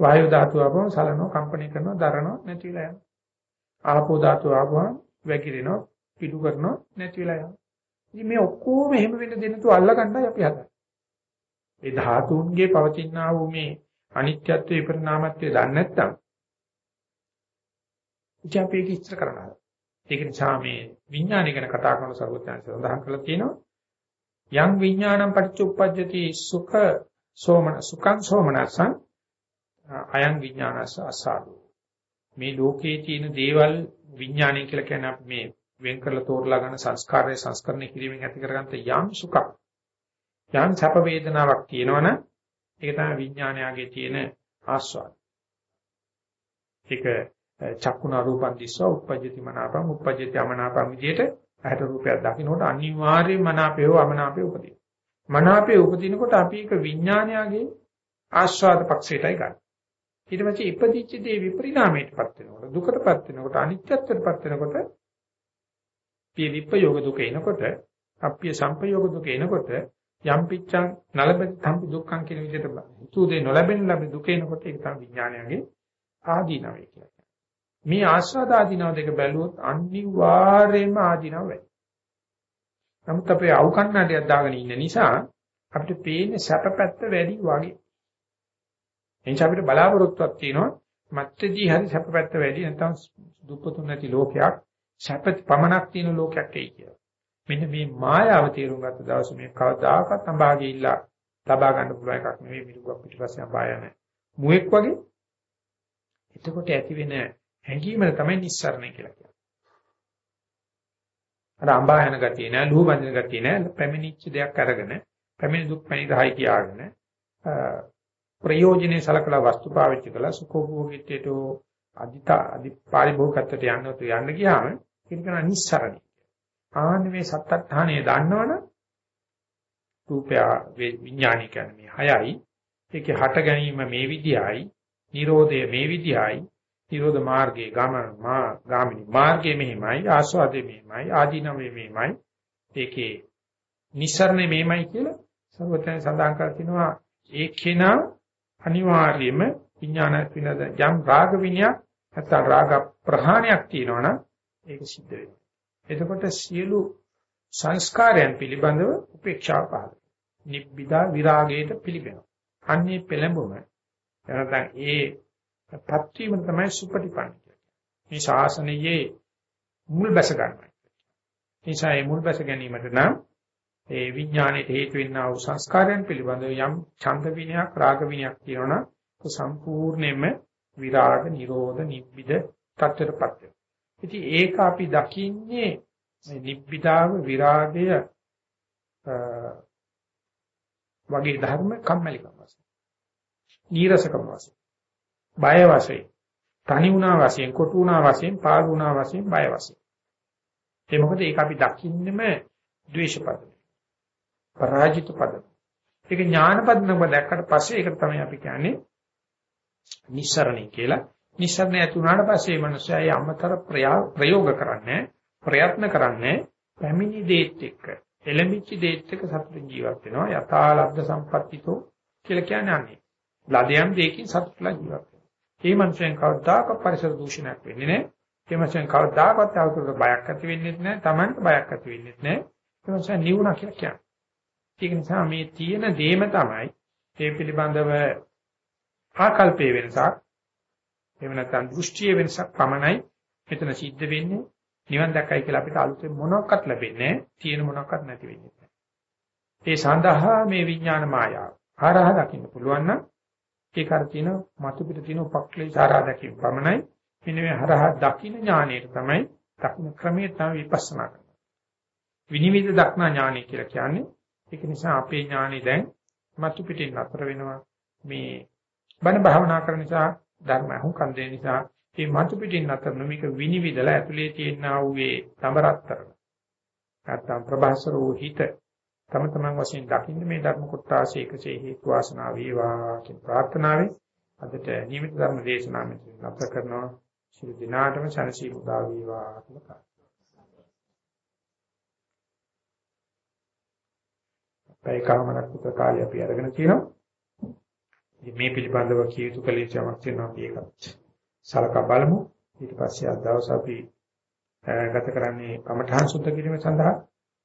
වායු ධාතුව ආවම සලනවා කම්පණය කරනවා දරනවා නැති වෙලා යනවා. ආපෝ ධාතුව ආවම වැగిරෙනවා පිටු කරනවා නැති වෙලා යනවා. ඉතින් මේ ඔක්කොම එහෙම වෙන්න දෙන්න තු අල්ලගන්නයි අපි හදන්නේ. ඒ ධාතුන්ගේ පවතිනා වූ මේ අනිත්‍යත්වයේ පරිණාමත්වයේ දන්නේ නැත්නම් ඉතින් අපි ඒක ඉස්තර කරනවා. ඒක නිසා මේ විඥානය ගැන කතා කරන සර්වඥයන් සඳහන් කරලා තියෙනවා යම් විඥානම් පටිච්ච උප්පජ්ජති සුඛ සෝමන සුඛං සෝමනසං අයං විඥානස අසාදු මේ ලෝකයේ තියෙන දේවල් විඥානය කියලා කියන්නේ අපි මේ වෙන් කරලා තෝරලා ගන්න සංස්කාරය සංස්කරණය කිරීමෙන් ඇති කරගන්න යම් සුඛක් යම් සැප වේදනාවක් තියෙනවනම් ඒක තමයි විඥානයගේ තියෙන ආස්වාද. ඒක චක්කුණ රූපං දිස්වා උපජ්ජති මනාපං උපජ්ජති අමනාපං විදියට ඇහැට රූපයක් දකින්නකොට අනිවාර්යයෙන්ම මනාපයෝ අමනාපයෝ උපදිනවා. මනාපේ උපදිනකොට අපි ඒක විඥානයගේ ආස්වාද පක්ෂයටයි ගන්න. ඊට පස්සේ ඉපදිච්ච දේ විපරිණාමයටපත් වෙනකොට දුකටපත් වෙනකොට අනිත්‍යත්වයටපත් වෙනකොට පිය විප්පයෝග දුක එනකොට අප්පිය සංපයෝග දුක එනකොට යම් පිච්ඡං නලබෙන් තම්පි දුක්ඛං කියන විදිහට හිතුව දේ නොලැබෙන ලැබෙන දුක එනකොට ඒක තමයි විඥානයගේ ආදීනවය කියලා. මේ ආස්වාද ආදීනව දෙක බැලුවොත් අනිවාර්යයෙන්ම ආදීනව වෙයි. නමුත් අපේ අවකන්නඩයක් දාගෙන ඉන්න නිසා අපිට පේන්නේ සැපපැත්ත වැඩි වගේ. එනිසා අපිට බලාපොරොත්තුවක් තියෙනවා මත්තේදී හරි සැපපැත්ත වැඩි නැත්නම් දුප්පතුන් නැති ලෝකයක් සැප පමණක් තියෙන ලෝකයක් එයි කියලා. මෙන්න මේ මායාව තේරුම් ගත්ත දවසේ මේ කවදාකවත් අඹාගේ ඉල්ලා ලබා ගන්න පුළුවන් එකක් නෙවෙයි මිනිගුවක් පිටිපස්සේ අඹාය නැහැ. මුවෙක් වගේ එතකොට ඇති වෙන හැඟීම තමයි නිස්සරණය කියලා කියන්නේ. අර අඹා යන ගතිය නෑ, ලුහු බඳින ගතිය නෑ, පැමිණිච්ච දෙයක් අරගෙන, පැමිණි දුක් පැණිදායි කියාගෙන ප්‍රයෝජනේ සලකලා වස්තු පාවිච්චි කළා සුඛෝභෝගීත්වයට අදිත අදි පාරිභෝගකත්වයට යන්නත් යන්න ගියාම ඒක කරන නිස්සරණයි. ආන්න මේ සත්‍යත්හානේ දන්නවනම් රූපය විඥානි කියන්නේ මේ හයයි ඒකේ හට ගැනීම මේ විදියයි නිරෝධය මේ විදියයි නිරෝධ මාර්ගයේ ගමන මා ගාමිනී මාර්ගයේ මෙහිමයි ආස්වාදයේ මෙහිමයි ආදීනවේ මෙහිමයි. ඒකේ නිස්සරණේ මෙහිමයි කියලා සර්වතෙන් සඳහන් කර තිනවා. ඒකේනා අනිවාර්යයෙන්ම විඥාන විනද යම් රාග විනයක් නැත්නම් රාග ප්‍රහාණයක් තියෙනවනම් ඒක සිද්ධ වෙනවා. එතකොට සියලු සංස්කාරයන් පිළිබඳව උපේක්ෂාව පහළ නිබ්බිදා විරාගයට පිළිබෙනවා. අන්නේ පෙළඹුම එනතන් ඒ පත්වීම තමයි සුපටිපන්න මේ ශාසනයේ මුල් බැස ගන්නවා. නිසා මේ මුල් බැස ගැනීමට නම් ඒ විඥාණයට හේතු වෙන්නා වූ සංස්කාරයන් පිළිබඳව යම් ඡන්ද විනයක් රාග විනයක් කියනවනම් සම්පූර්ණයෙන්ම විරාග නිරෝධ නිබ්බිද තත්ත්වයටපත් වෙනවා. ඉතින් ඒක අපි දකින්නේ මේ නිබ්බිදාව විරාගය වගේ ධර්ම කම්මැලිකම වශයෙන්. නීරසකම වශයෙන්. බය වශයෙන්. තනි වුණා වශයෙන්, කොටු වුණා වශයෙන්, පාළු වුණා වශයෙන්, බය වශයෙන්. ඒ මොකද ඒක අපි දකින්නෙම ද්වේෂ පද. පරාජිත පද. ඒක ඥාන පදනම දැක්කට පස්සේ ඒක තමයි අපි කියන්නේ නිස්සරණයි කියලා. නිස්සරණ ඇති වුණාට පස්සේ මේ මනුස්සයා යම්තර ප්‍රයෝග කරන්නේ ප්‍රයත්න කරන්නේ පැමිණි දේත් එක්ක එළඹිච්ච දේත් එක්ක සතුටින් ජීවත් වෙනවා යථාලබ්ධ සම්පත්තිතෝ කියලා කියන්නේ අන්නේ ලදයන් දෙකකින් සතුටුලා ජීවත් වෙනවා මේ මනුස්සයන් කවදාක පරිසර දූෂණයක් වෙන්නේ නැහැ. මේ මනුස්සයන් කවදාකවත් අවතුරට බයක් ඇති වෙන්නේ නැහැ. Tamanට බයක් ඇති වෙන්නේ නැහැ. මේ මනුස්සයන් නිවුණා කියලා කියන්නේ. ඒක නිසා මේ තියෙන දේම තමයි ඒ පිළිබඳව ආකල්පයේ වෙනසක් එහෙම නැත්නම් දෘෂ්ටියේ වෙනසක් පමණයි මෙතන සිද්ධ වෙන්නේ. නිවන් දැක්කයි කියලා අපිට අලුතෙන් මොනවත් ලැබෙන්නේ තියෙන මොනවත් නැති වෙන්නේ. ඒ සඳහා මේ විඥාන මායාව. හරහා දකින්න පුළුවන් නම් ඒක අර තියෙන මතු පිට තියෙන උපක්ලේශ හරහා දැකීම පමණයි. මෙන්න මේ හරහා දකින්න ඥානයට තමයි දකින්න ක්‍රමයේ තමයි විපස්සනා කරන්නේ. විනිවිද දක්නා ඥානය කියලා කියන්නේ ඒක නිසා අපේ ඥානෙ දැන් මතු පිටින් අතර වෙනවා මේ බණ භාවනා කරන නිසා ධර්ම අහුම්කම් දෙන නිසා මේ මතු පිටින් අතර නොමික විනිවිදලා ඇතුලේ තියෙනා වූ ඒ සමරත්තර නැත්තම් ප්‍රභාසර වූ හිත තම තමන් වශයෙන් දකින්න මේ ධර්ම කොටාශ එකසේ හේතු වාසනා වේවා කියන ප්‍රාර්ථනාවෙන් අදට නියමිත ධර්ම දේශනාව මෙතන නැවත කරනවා. ශිරු දිනාටම සනසි මුදා වේවා කියලා පැයකමාරක් විතර කාලය අපි අරගෙන තියෙනවා. මේ පිළිබඳව කිය යුතු කලේ යමක් තියෙනවා අපි ඒකත් සලකා බලමු. ඊට පස්සේ අද දවස් අපි ගත කරන්නේ කමඨාන් සුද්ධ කිරීම සඳහා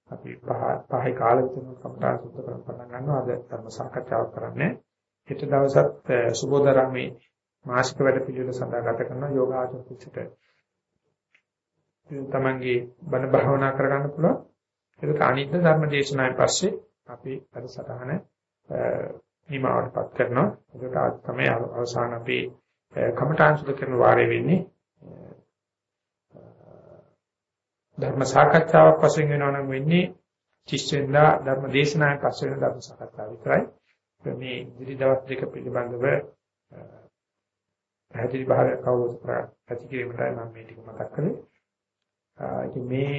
අපි පහ පහයි කාල විතර කමඨාන් සුද්ධ කරන පටන් ගන්නවා. අද ධර්ම සාකච්ඡාවක් කරන්නේ. හෙට දවසත් සුබෝදරාමේ මාසික වැඩ පිළිවෙල සඳහා ගත කරන යෝගාචර කුසට තමන්ගේ බණ භාවනා කරගන්න පුළුවන්. ඒක අනිත් ධර්ම දේශනාවෙන් පස්සේ අපි අද සටහන නිමාවටපත් කරනවා. ඒකට තමයි අවසාන අපේ කමඨාන් සුදු කරන වාරේ වෙන්නේ. ධර්ම සාකච්ඡාවක් වශයෙන් වෙනවා නම් වෙන්නේ 30 වෙනිදා ධර්ම දේශනාවක් පස්සේ වෙන ධර්ම සාකච්ඡාව විතරයි. මේ ඉදිරි දවස් දෙක පිළිබඳව පැහැදිලි භාවයක් අවබෝධ කර ඇති කිරීමටයි මම මේ ටික මතක් කළේ. ඉතින් මේ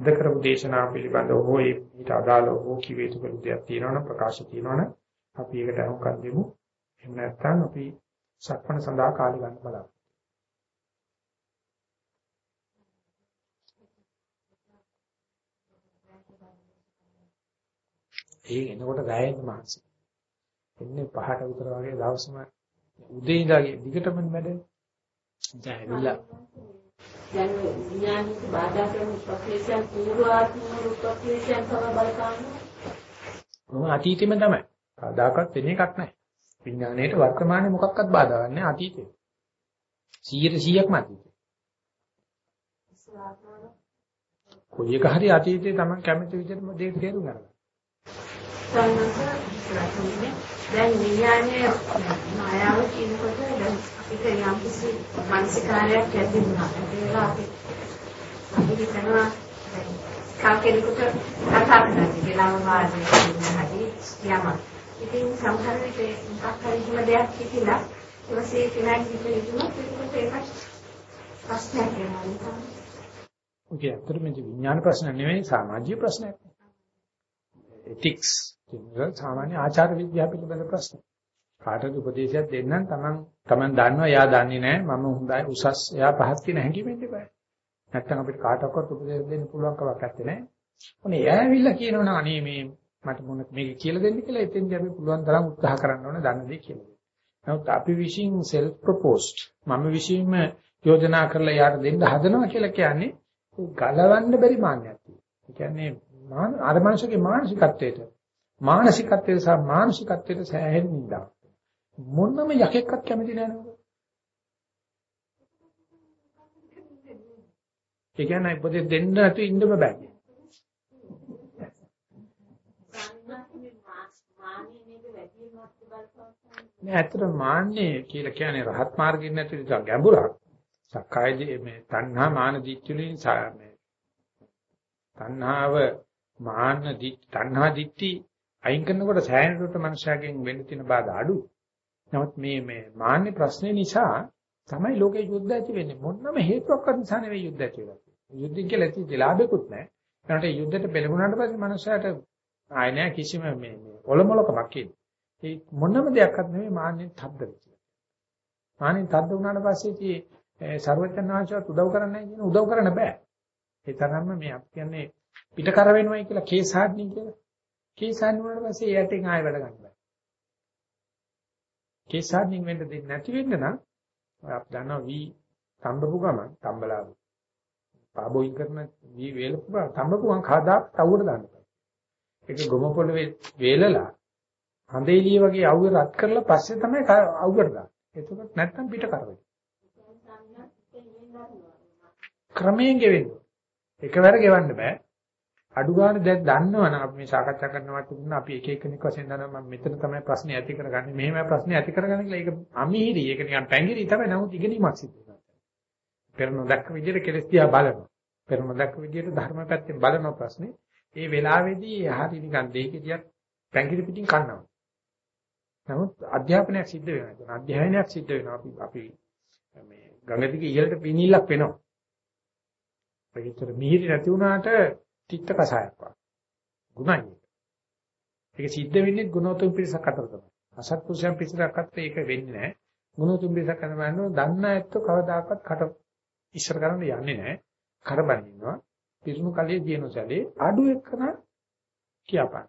අද කරපු දේශනාව පිළිබඳව හෝ ඊට අදාළව හෝ කිව යුතු කළ දෙයක් තියෙනවනම් ප්‍රකාශ තියෙනවනම් අපි ඒකට අනුකම් දෙමු. එහෙම නැත්නම් අපි සක්මණ සඳහා කාලය ගන්න බලමු. ඒ එනකොට ගෑයෙන්න මහන්සි. එන්නේ පහට විතර වගේ දවසම උදේ ඉඳලා දිගටම වැඩේ. දැන් ඇවිල්ලා දැන් විඥානික බාධා කරන ප්‍රක්‍රියාවන් පූර්වාත්ම ප්‍රක්‍රියාවන් තමයි බලපාන්නේ. මොන අතීතෙම තමයි. කවදාකවත් වෙන එකක් නැහැ. විඥාණයට වර්තමානයේ මොකක්වත් බාධාවක් නැහැ අතීතේ. 100ට 100ක්ම අතීතේ. කොයි එක හරි අතීතේ Taman කැමති විදිහට දෙයක් තේරුම් ගන්න. දැන් විඥානයේ මායාව කියනකොට දැන් අපිට යම් කිසි මානසිකාරයක් ඇති වුණා. ඒක අපි අපි හිතනවා කාකේකට කතා කරන්නේ කියලා වාදනය කරන හැටි යමක්. ඉතින් සමහර විට මොකක් හරි හිම දෙයක් හිතිලා ඊපස්සේ කෙනාගේ හිතේ ඉදුණොත් ඒක ප්‍රශ්නයක් වෙනවා. ඔකේ අතර මේ විඥාන ප්‍රශ්න නෙවෙයි සමාජීය ප්‍රශ්නයක්. එතික්ස් කියන සාමාන්‍ය ආචාර විද්‍යාව පිළිබඳ ප්‍රශ්න. කාටද උපදේශයක් දෙන්නම් Taman Taman දන්නවා එයා දන්නේ නැහැ මම හොඳයි උසස් එයා පහත් කියන හැඟීමෙන් ඉපයි. නැත්තම් අපිට කාටවත් උපදේශ දෙන්න පුළුවන් කමක් නැත්තේ. ඔනේ එයා ඇවිල්ලා කියනවනම් අනේ මේ මට මොන මේක කියලා දෙන්න කියලා එතෙන්දී අපි පුළුවන් තරම් උත්සාහ කරන්න ඕනේ දන්න දේ කියලා. නමුත් අපි විශ්ින් self proposed මම විශ්ින්ම යෝජනා කරලා යාට දෙන්න හදනවා කියලා කියන්නේ ගලවන්න බැරි මාන්නයක් තියෙනවා. ඒ කියන්නේ අර මනුෂ්‍යගේ මානසිකත්වයට මානසිකත්වයට සහ මානසිකත්වයට සෑහෙන නින්දා. මොනම යකෙක්වත් කැමති නෑ නේද? ඒ කියන්නේ උපදෙස් දෙන්න නැතු ඉන්න බෑ. නෑ ඇත්තට මාන්නේ කියලා කියන්නේ රහත් මාර්ගෙන් නැති ගැඹුරක්. සක්කායදී මේ තණ්හා මාන දිට්ඨියලින් මේ තණ්හාව මාන දිට්ඨි තණ්හා දිට්ඨි අයින් කරනකොට සෑහෙනකට මනුෂයාගෙන් වෙන්න තියෙන බාධා අඩු. නමුත් මේ මේ මාන්නේ ප්‍රශ්නේ නිසා තමයි ලෝකේ යුද්ධ ඇති වෙන්නේ. මොනම හේතුවක්වත් නිසා නෙවෙයි යුද්ධ ඇති වෙන්නේ. යුද්ධින් කියලා ඇති ලාභෙකුත් නැහැ. ඒකට යුද්ධයට පෙළඹුණාට පස්සේ මනුෂයාට ආය නැහැ කිසිම මේ මේ ඔලොමලකමක් ඉන්නේ. ඒ මොනම දෙයක්වත් නෙවෙයි මාන්නේ තද්ද වෙච්ච. මාන්නේ තද්ද වුණාට පස්සේ ඉතින් සර්වඥාන්වහන්සේට උදව් කරන්නේ නැහැ කියන උදව් කරන්න බෑ. ඒ තරම්ම මේ අපි කියන්නේ පිට කර වෙනවයි කියලා කේසාඩ්නි කියලා. කේසාඩ්නි වුණාට පස්සේ එයාටින් ආයෙ වැඩ ගන්න බෑ. කේසාඩ්නින් වෙන්න දෙන්නේ නැති වෙන්න නම් අපි දන්නවා වී තඹපු ගමන් තඹලාව. පාබෝයින් කරන වී වේලපු තඹපු ගමන් කහදා තවුවට දාන්න. ඒක ගොම පොළවේ වේලලා හඳේලිය වගේ අවුව රත් කරලා පස්සේ තමයි අවුවට දාන්නේ. එතකොට නැත්තම් පිට කරවෙයි. ක්‍රමයෙන් ගෙවෙන්නේ. එකවර ගෙවන්න බෑ. අඩු ගන්න දැන් දන්නවනම් අපි මේ සාකච්ඡා කරනවට දුන්න අපි එක එක කෙනෙක් වශයෙන් දන්නවා මම මෙතන තමයි ප්‍රශ්නේ ඇති කරගන්නේ. මෙහෙම ප්‍රශ්නේ ඇති කරගන්න කියලා ඒක අමිහිරි. ඒක නිකන් පැංගිරි තමයි නමුත් ඉගෙනීමක් සිද්ධ වෙනවා. පෙර නොදක්ක විදිහට කෙලස් දිහා බලනවා. පෙර නොදක්ක විදිහට ධර්ම පැත්තෙන් බලන ප්‍රශ්නේ ඒ වෙලාවේදී හරි නිකන් දෙයකදියක් පැංගිරි පිටින් කන්නවා. නමුත් අධ්‍යාපනයක් සිද්ධ වෙනවා. අධ්‍යයනයක් සිද්ධ වෙනවා. අපි අපි මේ ගඟ දිගේ ඉහළට පිනිල්ලක් වෙනවා. ඒකට මිහිරි නැති වුණාට තිත්ත කසායක් වගේ. ගුණයි. ඒක සිද්ධ වෙන්නේ ගුණෝතුම් පිරිසක් අතර තමයි. අසත්පුරුෂයන් පිරිසක් අතර ඒක වෙන්නේ නැහැ. ගුණෝතුම් පිරිසක් අතර බලනවා දන්න ඇත්තෝ කවදාකවත් කට ඉස්සර කරන්න යන්නේ නැහැ. කරබන් ඉන්නවා. පිරුණු කලයේ දිනෝසලේ අඩු එක්කන කියපන්න.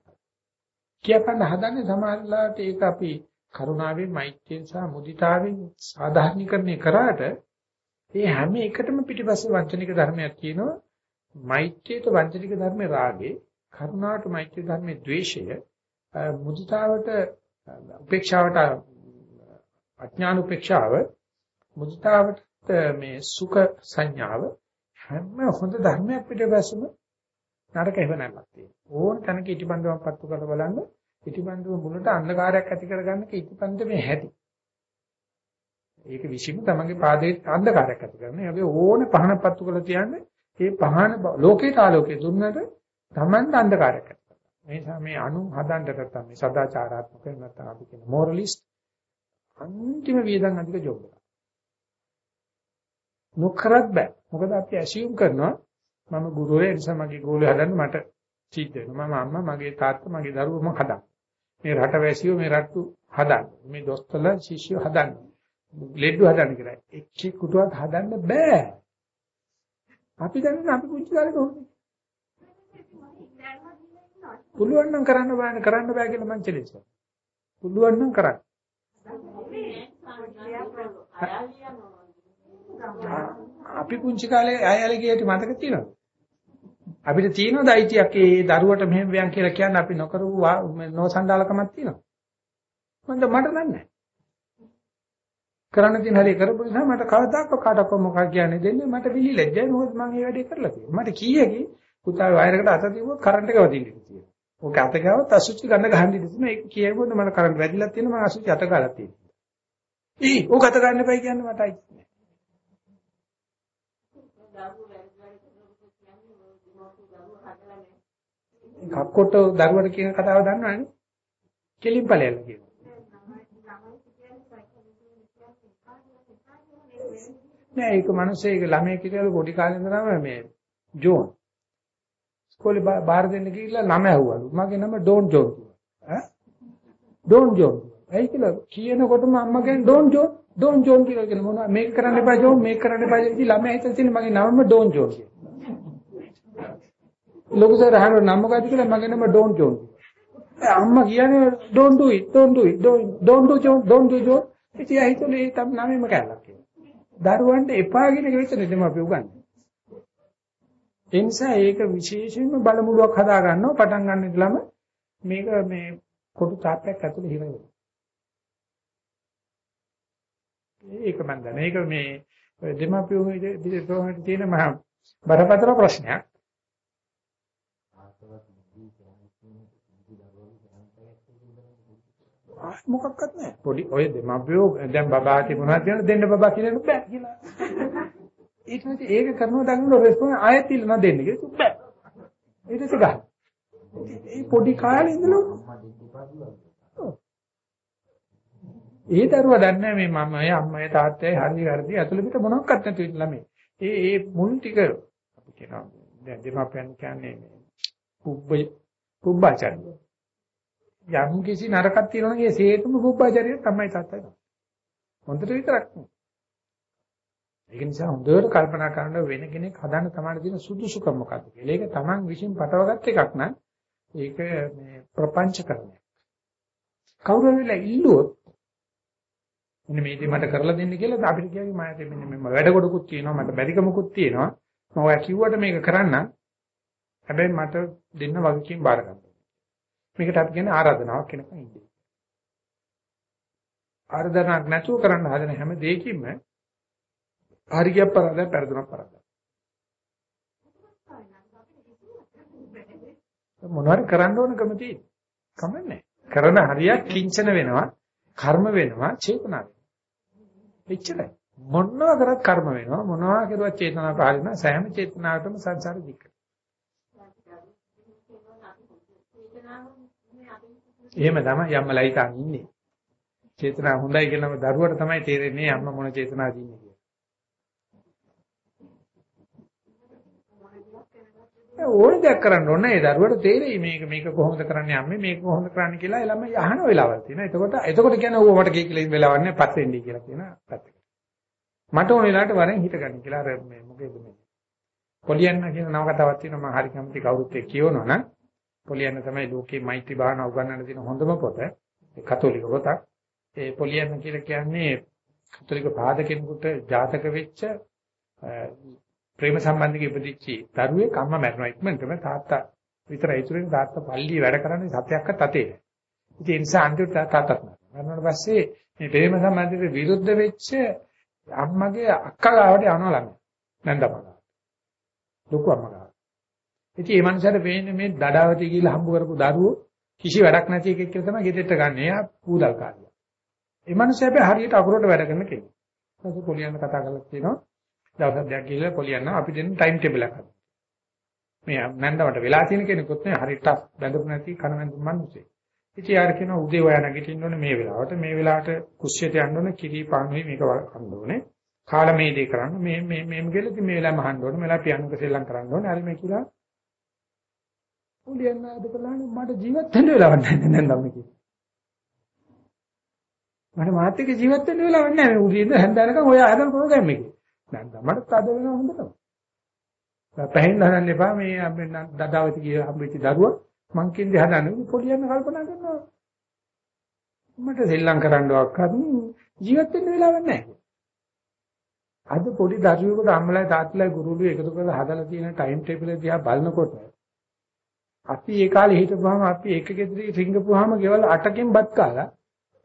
කියපන්න හදන්නේ සමාජලාට ඒක අපි කරුණාවෙන් මෛත්‍රියෙන් සහ මුදිතාවෙන් සාධාරණීකරණය කරාට ඒ හැම එකටම පිටිපස්සේ වංචනික ධර්මයක් තියෙනවා මෛත්‍රියට වංචනික ධර්මේ රාගේ කරුණාවට මෛත්‍රී ධර්මේ ද්වේෂය මුදිතාවට උපේක්ෂාවට අඥාන උපේක්ෂාව මුදිතාවට මේ සුඛ සංඥාව හැම හොඳ ධර්මයක් පිටපැසම නරක හේවණක් තියෙනවා ඕන තැනක ඉටිබන්දමක් පත්තු කරලා බලන්න ඉටිපන්දම මුලට අන්ධකාරයක් ඇති කරගන්න ඉටිපන්දමේ හැටි. ඒක විශ්ිම තමන්ගේ පාදයේ අන්ධකාරයක් ඇති කරන. ඒ වගේ ඕන පහනක් පත්තු කරලා තියන්නේ ඒ පහන ලෝකේට ආලෝකයේ දුන්නට තමන්ට අන්ධකාරයක් ඇති කරනවා. මේ නිසා මේ අනු හදන්න නැත්තම් මේ සදාචාරාත්මක නැත්තම් අපි කියන මොරලිස්ට් අන්තිම වියදම් අධික ජොබ් එක. නොකරත් බෑ. මොකද අපි ඇසියුම් කරනවා මම ගුරුවරයා නිසා මගේ ගෝලය හදන්න මට සිද්ධ වෙනවා. මම අම්මා මගේ තාත්තා මගේ දරුවෝ මම හදන්න. මේ රට වැසියෝ මේ රට්ටු හදන්න. මේ දොස්තරලා ශිෂ්‍යෝ හදන්න. ලෙඩ්ඩු හදන්න කියලා. එක්කෙක් කුටුවක් හදන්න බෑ. අපි දන්නේ අපි පුංචි කාලේ කොහොමද? පුළුවන් නම් කරන්න බෑ කරන්න බෑ කියලා මං චෙලෙන්ජ් කරනවා. පුළුවන් නම් කරන්න. අපි පුංචි කාලේ අයලේ ගියට මතක තියෙනවද? අපිට තියෙනවද අයිතියක් ඒ දරුවට මෙහෙම වයන් කියලා කියන්න අපි නොකරපු නොසන්ඩාලකමක් තියෙනවා. මන්ද මට දන්නේ කරන්න තියෙන හැටි කරපු නිසා මට කවදාක කාටවත් මොකක් කියන්නේ දෙන්නේ මට විලි ලැජ්ජයි මොකද මම මේ වැඩේ කරලා තියෙනවා. මට කීයකි පුතා වයරකට අත තිබුවොත් කරන්ට් එක වදින්න තියෙනවා. ඕක අත ගාවත් අසුචි ගන්න ගහන්න ඉඳින්න ඒක කියනකොට මට කරන්ට් වැදිලා තියෙනවා මම අසුචි අත ගාලා තියෙනවා. ඊ ඕක අත ගන්න එපයි කියන්නේ මට අයිති නෑ. කක්කොට දරුවට කියන කතාව දන්නවනේ. කෙලින් ඵලයල්ලා කියන. නෑ ඒක මිනිස්සෙක් ළමයෙක් කියලා පොඩි කාලේ ඉඳන්ම මේ ජෝන්. ඉස්කෝලේ බාර දෙන්න ගිහිල්ලා ළම ඇහුවලු. මගේ නම ඩෝන් ජෝන් කියලා. ඈ? ඩෝන් ජෝන්. ඇයි කියලා කියනකොටම අම්මා කියන්නේ ඩෝන් ජෝන් ඩෝන් ජෝන් කියලා කියන මොනවා මේක කරන්න එපා ජෝන් මේක කරන්න එපා කියලා ළමයා හිතලා තියෙන මගේ නමම ඩෝන් ජෝන් කියලා. ලොකු සර් අහනවා නම මොකද්ද කියලා මගේ නම ඩෝන් ජෝන්. අම්මා කියන්නේ don't do it don't do it don't don't do John don't do John. ඉතින් හිතුවේ ඒ තම නමෙම කැලක් කියලා. දරුවන්ට එපා කියන එක විතරයි දෙම අපි උගන්වන්නේ. ඒ නිසා ඒක විශේෂයෙන්ම බලමුලුවක් හදා ගන්නවා පටන් ගන්න ඉඳලම මේක මේ කොටු තාප්පයක් ඇතුලේ හිර වෙනවා. ඒක මම දන්නේ. ඒක මේ දෙමාපියෝ විදිහට තියෙන මහා බරපතල ප්‍රශ්නයක්. මොකක්වත් නැහැ. පොඩි ඔය දෙමාපියෝ දැන් බබා තිබුණා කියලා දෙන්න බබා කියලා බෑ කියලා. ඊට පස්සේ ඒක කරනවා දඟන රෙස්පොන්ස් ආයෙත් ඉල්ලන දෙන්න කියලා බෑ. ඊට පස්සේ ගන්න. ඒ පොඩි කාලේ ඉඳලා ඒ දරුවා දන්නේ මේ මමයි අම්මයි තාත්තයි හරි හරි ඇතුළේ පිට මොනවක්වත් නැති ළමයි. ඒ ඒ මුල් ටික අපි කියනවා දැන් දෙමාපියන් කියන්නේ මේ පුබ්බ පුබ්බාචාරය. යම් කිසි නරකක් තියෙනවා නම් ඒ සේතුම පුබ්බාචාරය තමයි තාත්තයි. හොඳට විතරක් නෙවෙයි. ඒක නිසා හොඳට කල්පනා කරන වෙන කෙනෙක් හදන්න තමයි තියෙන සුදුසුකම මොකක්ද කියලා. ඒක Taman විශ්ින් පටවගත් එකක් නම් ඒක මේ ප්‍රපංචකරණයක්. කවුරු හරි ඉල්ලුවොත් මෙන්න මේ දේ මට කරලා දෙන්න කියලා අපිට කියවි මම මෙන්න මේ වැඩ කොටකුත් තියෙනවා මට බැරිකමකුත් තියෙනවා මම ඔයා කිව්වට මේක කරන්න හැබැයි මට දෙන්න වගකීම් බාර ගන්න. මේකට අපි කියන්නේ ආරාධනාවක් කෙනකන් ඉන්නේ. ආරාධනාවක් නැතුව කරන්න හදන හැම දෙයකින්ම හරියක් පරාදයක් පෙරදුනක් පරාදයක්. මොනවාරි කරන්න ඕනකම තියෙන්නේ. කමන්නේ. කරන හරියක් කිංචන වෙනවා, කර්ම වෙනවා, චේතනා වෙනවා. එච්චරයි. මොනවා කරත් කර්ම වෙනවා මොනවා කරුවත් චේතනා පහළ වෙනවා සෑම චේතනාවකටම සංසාර දික්ක. එහෙම තමයි යම්මලා හිතන් ඉන්නේ. චේතනා හොඳයි කියනම දරුවට තමයි තේරෙන්නේ අම්මා මොන චේතනාවද ඉන්නේ කියලා. ඕන දෙයක් කරන්න ඕනේ ඒ දරුවට තේරෙයි මේක මේක කොහොමද කරන්නේ අම්මේ මේක කොහොමද කරන්නේ කියලා එළම අහන වෙලාවල් තියෙනවා. එතකොට එතකොට කියන්නේ ඌ මට කී කියලා ඉන්න වෙලාවක් නැහැ පත් වෙන්නයි කියලා කියන පැත්තක. මට ඕන වෙලාවට වරෙන් හිට ගන්න කියලා අර මේ මොකේද මේ පොලියන්න කියන නව කතාවක් තියෙනවා මම හරි කැමති කවුරුත් එක්ක කියවනවා නම් පොලියන්න තමයි ලෝකේ මෛත්‍රී භාවනා උගන්වන්න තියෙන හොඳම පොත. ඒ කතෝලික පොතක්. ඒ පොලියන්න කියලා කියන්නේ කතෝලික පාදකෙනෙකුට ජාතක වෙච්ච ප්‍රේම සම්බන්ධක ඉපදිච්චි දරුවෙක් අම්මා මැරුණා ඉක්මනටම තාත්තා විතරයි ඉතුරුනේ තාත්තා පල්ලිය වැඩ කරන්නේ සතයක්වත් අතේ. ඉතින් ඒ නිසා අන්තිමට තාත්තත් මරුණාට පස්සේ මේ ප්‍රේම සම්බන්ධයට විරුද්ධ වෙච්ච අම්මගේ අක්කා ගාවට යනවා ළඟ. නැන්දපා. ලොකු අම්මා ගාව. ඉතින් මේ මනුස්සයාට වෙන්නේ මේ දඩාවතී කියලා හම්බ කරපු දරුවෝ කිසි වැඩක් නැති එකෙක් කියලා තමයි ගෙදරට ගන්න. එයා පූදල් කාර්යය. ඒ මිනිස්සු හැබැයි හරියට අකුරට වැඩ කරන කෙනෙක්. ඊපස්සේ පොලියන්න කතා කරලා කියනවා දවස් දෙකක් ගිහලා පොලියන්න අපි දෙන්න ටයිම් ටේබල් එකක් හදමු. මේ නැන්දමට වෙලා තියෙන කෙනෙකුත් නේ හරියට බැඳපු නැති කනමැඳු මිනිස්සෙක්. ඉතින් යාර කියනවා උදේ ඔයා නැගිටින්න ඕනේ මේ වෙලාවට මේ වෙලාවට කුස්සියට යන්න ඕනේ කිරි පාන්වි මේක වහන්න ඕනේ. කාලමේ දේ කරන්න මේ මේ මේම කියලා ඉතින් මේ වෙලාවම අහන්න ඕනේ. මෙලා පියන්නක සෙල්ලම් කරන්න ඕනේ. හරි මේ කියලා උලියන්න අද කළානේ මට ජීවත් වෙන්න වෙලාවක් නැහැ නේද නම් කිව්වා. මට මාත් එක්ක ජීවත් වෙන්න වෙලාවක් නැහැ. මේ උලියෙන්ද හැන්දෑනකම් ඔය හදන ප්‍රෝග්‍රෑම් එකේ. නැත්නම් මට තද වෙනව හොඳටම. පැහෙන්න හදන්න එපා මේ අපෙන් දදාවති කිය හම්බෙච්ච දරුවා මං කියන්නේ හදන්නේ පොඩියන්න කල්පනා කරනවා. මට සෙල්ලම් කරන්නවක්වත් ජීවත් වෙන්න වෙලාවක් නැහැ. අද පොඩි දරුවෙකුට අම්මලා තාත්තලා ගුරුතුමෝ එකතු කරලා හදලා තියෙන ටයිම් ටේබල් එක දිහා බලනකොට අපි ඒ කාලේ හිටපුවාම අපි එක ගෙදරේ රිංගපුවාම ගෙවල් 8කින් බත් කාලා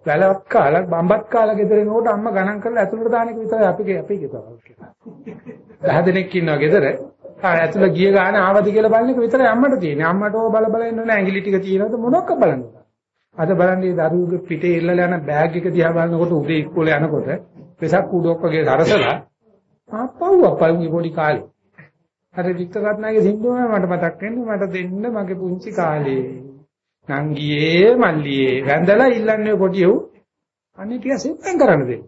වැලක් කාලා බම්බත් කාලා ගෙදර එනකොට අම්මා ගණන් කරලා ඇතුළට දාන එක විතරයි අපි අපි ගෙදර. 10 දෙනෙක් ඉන්නවා ගෙදර. ආ ඇතුළ ගිය ගාන ආවද කියලා බලන එක විතරයි අම්මට තියෙන්නේ. අම්මට ඕක බල බල ඉන්න නෑ ඇඟිලි ටික තියෙනවද මොනක්ක බලන්නේ. අද බලන්නේ දරුවෙකුගේ පිටේ ඉල්ලලා යන බෑග් එක දිහා බලනකොට උදේ ඉස්කෝලේ යනකොට පෙසක් කුඩොක් වගේ සරසලා ආපහු අපල්ගේ පොඩි කාලේ. අර වික්ටර් රත්නාගේ සින්දුව මට මතක් වෙන්නේ මට දෙන්න මගේ පුංචි කාලේ. නංගියේ මල්ලියේ වැඳලා ඉල්ලන්නේ කොටියෝ අනේ ටික සෙට්ටම් කරන්න දෙන්න.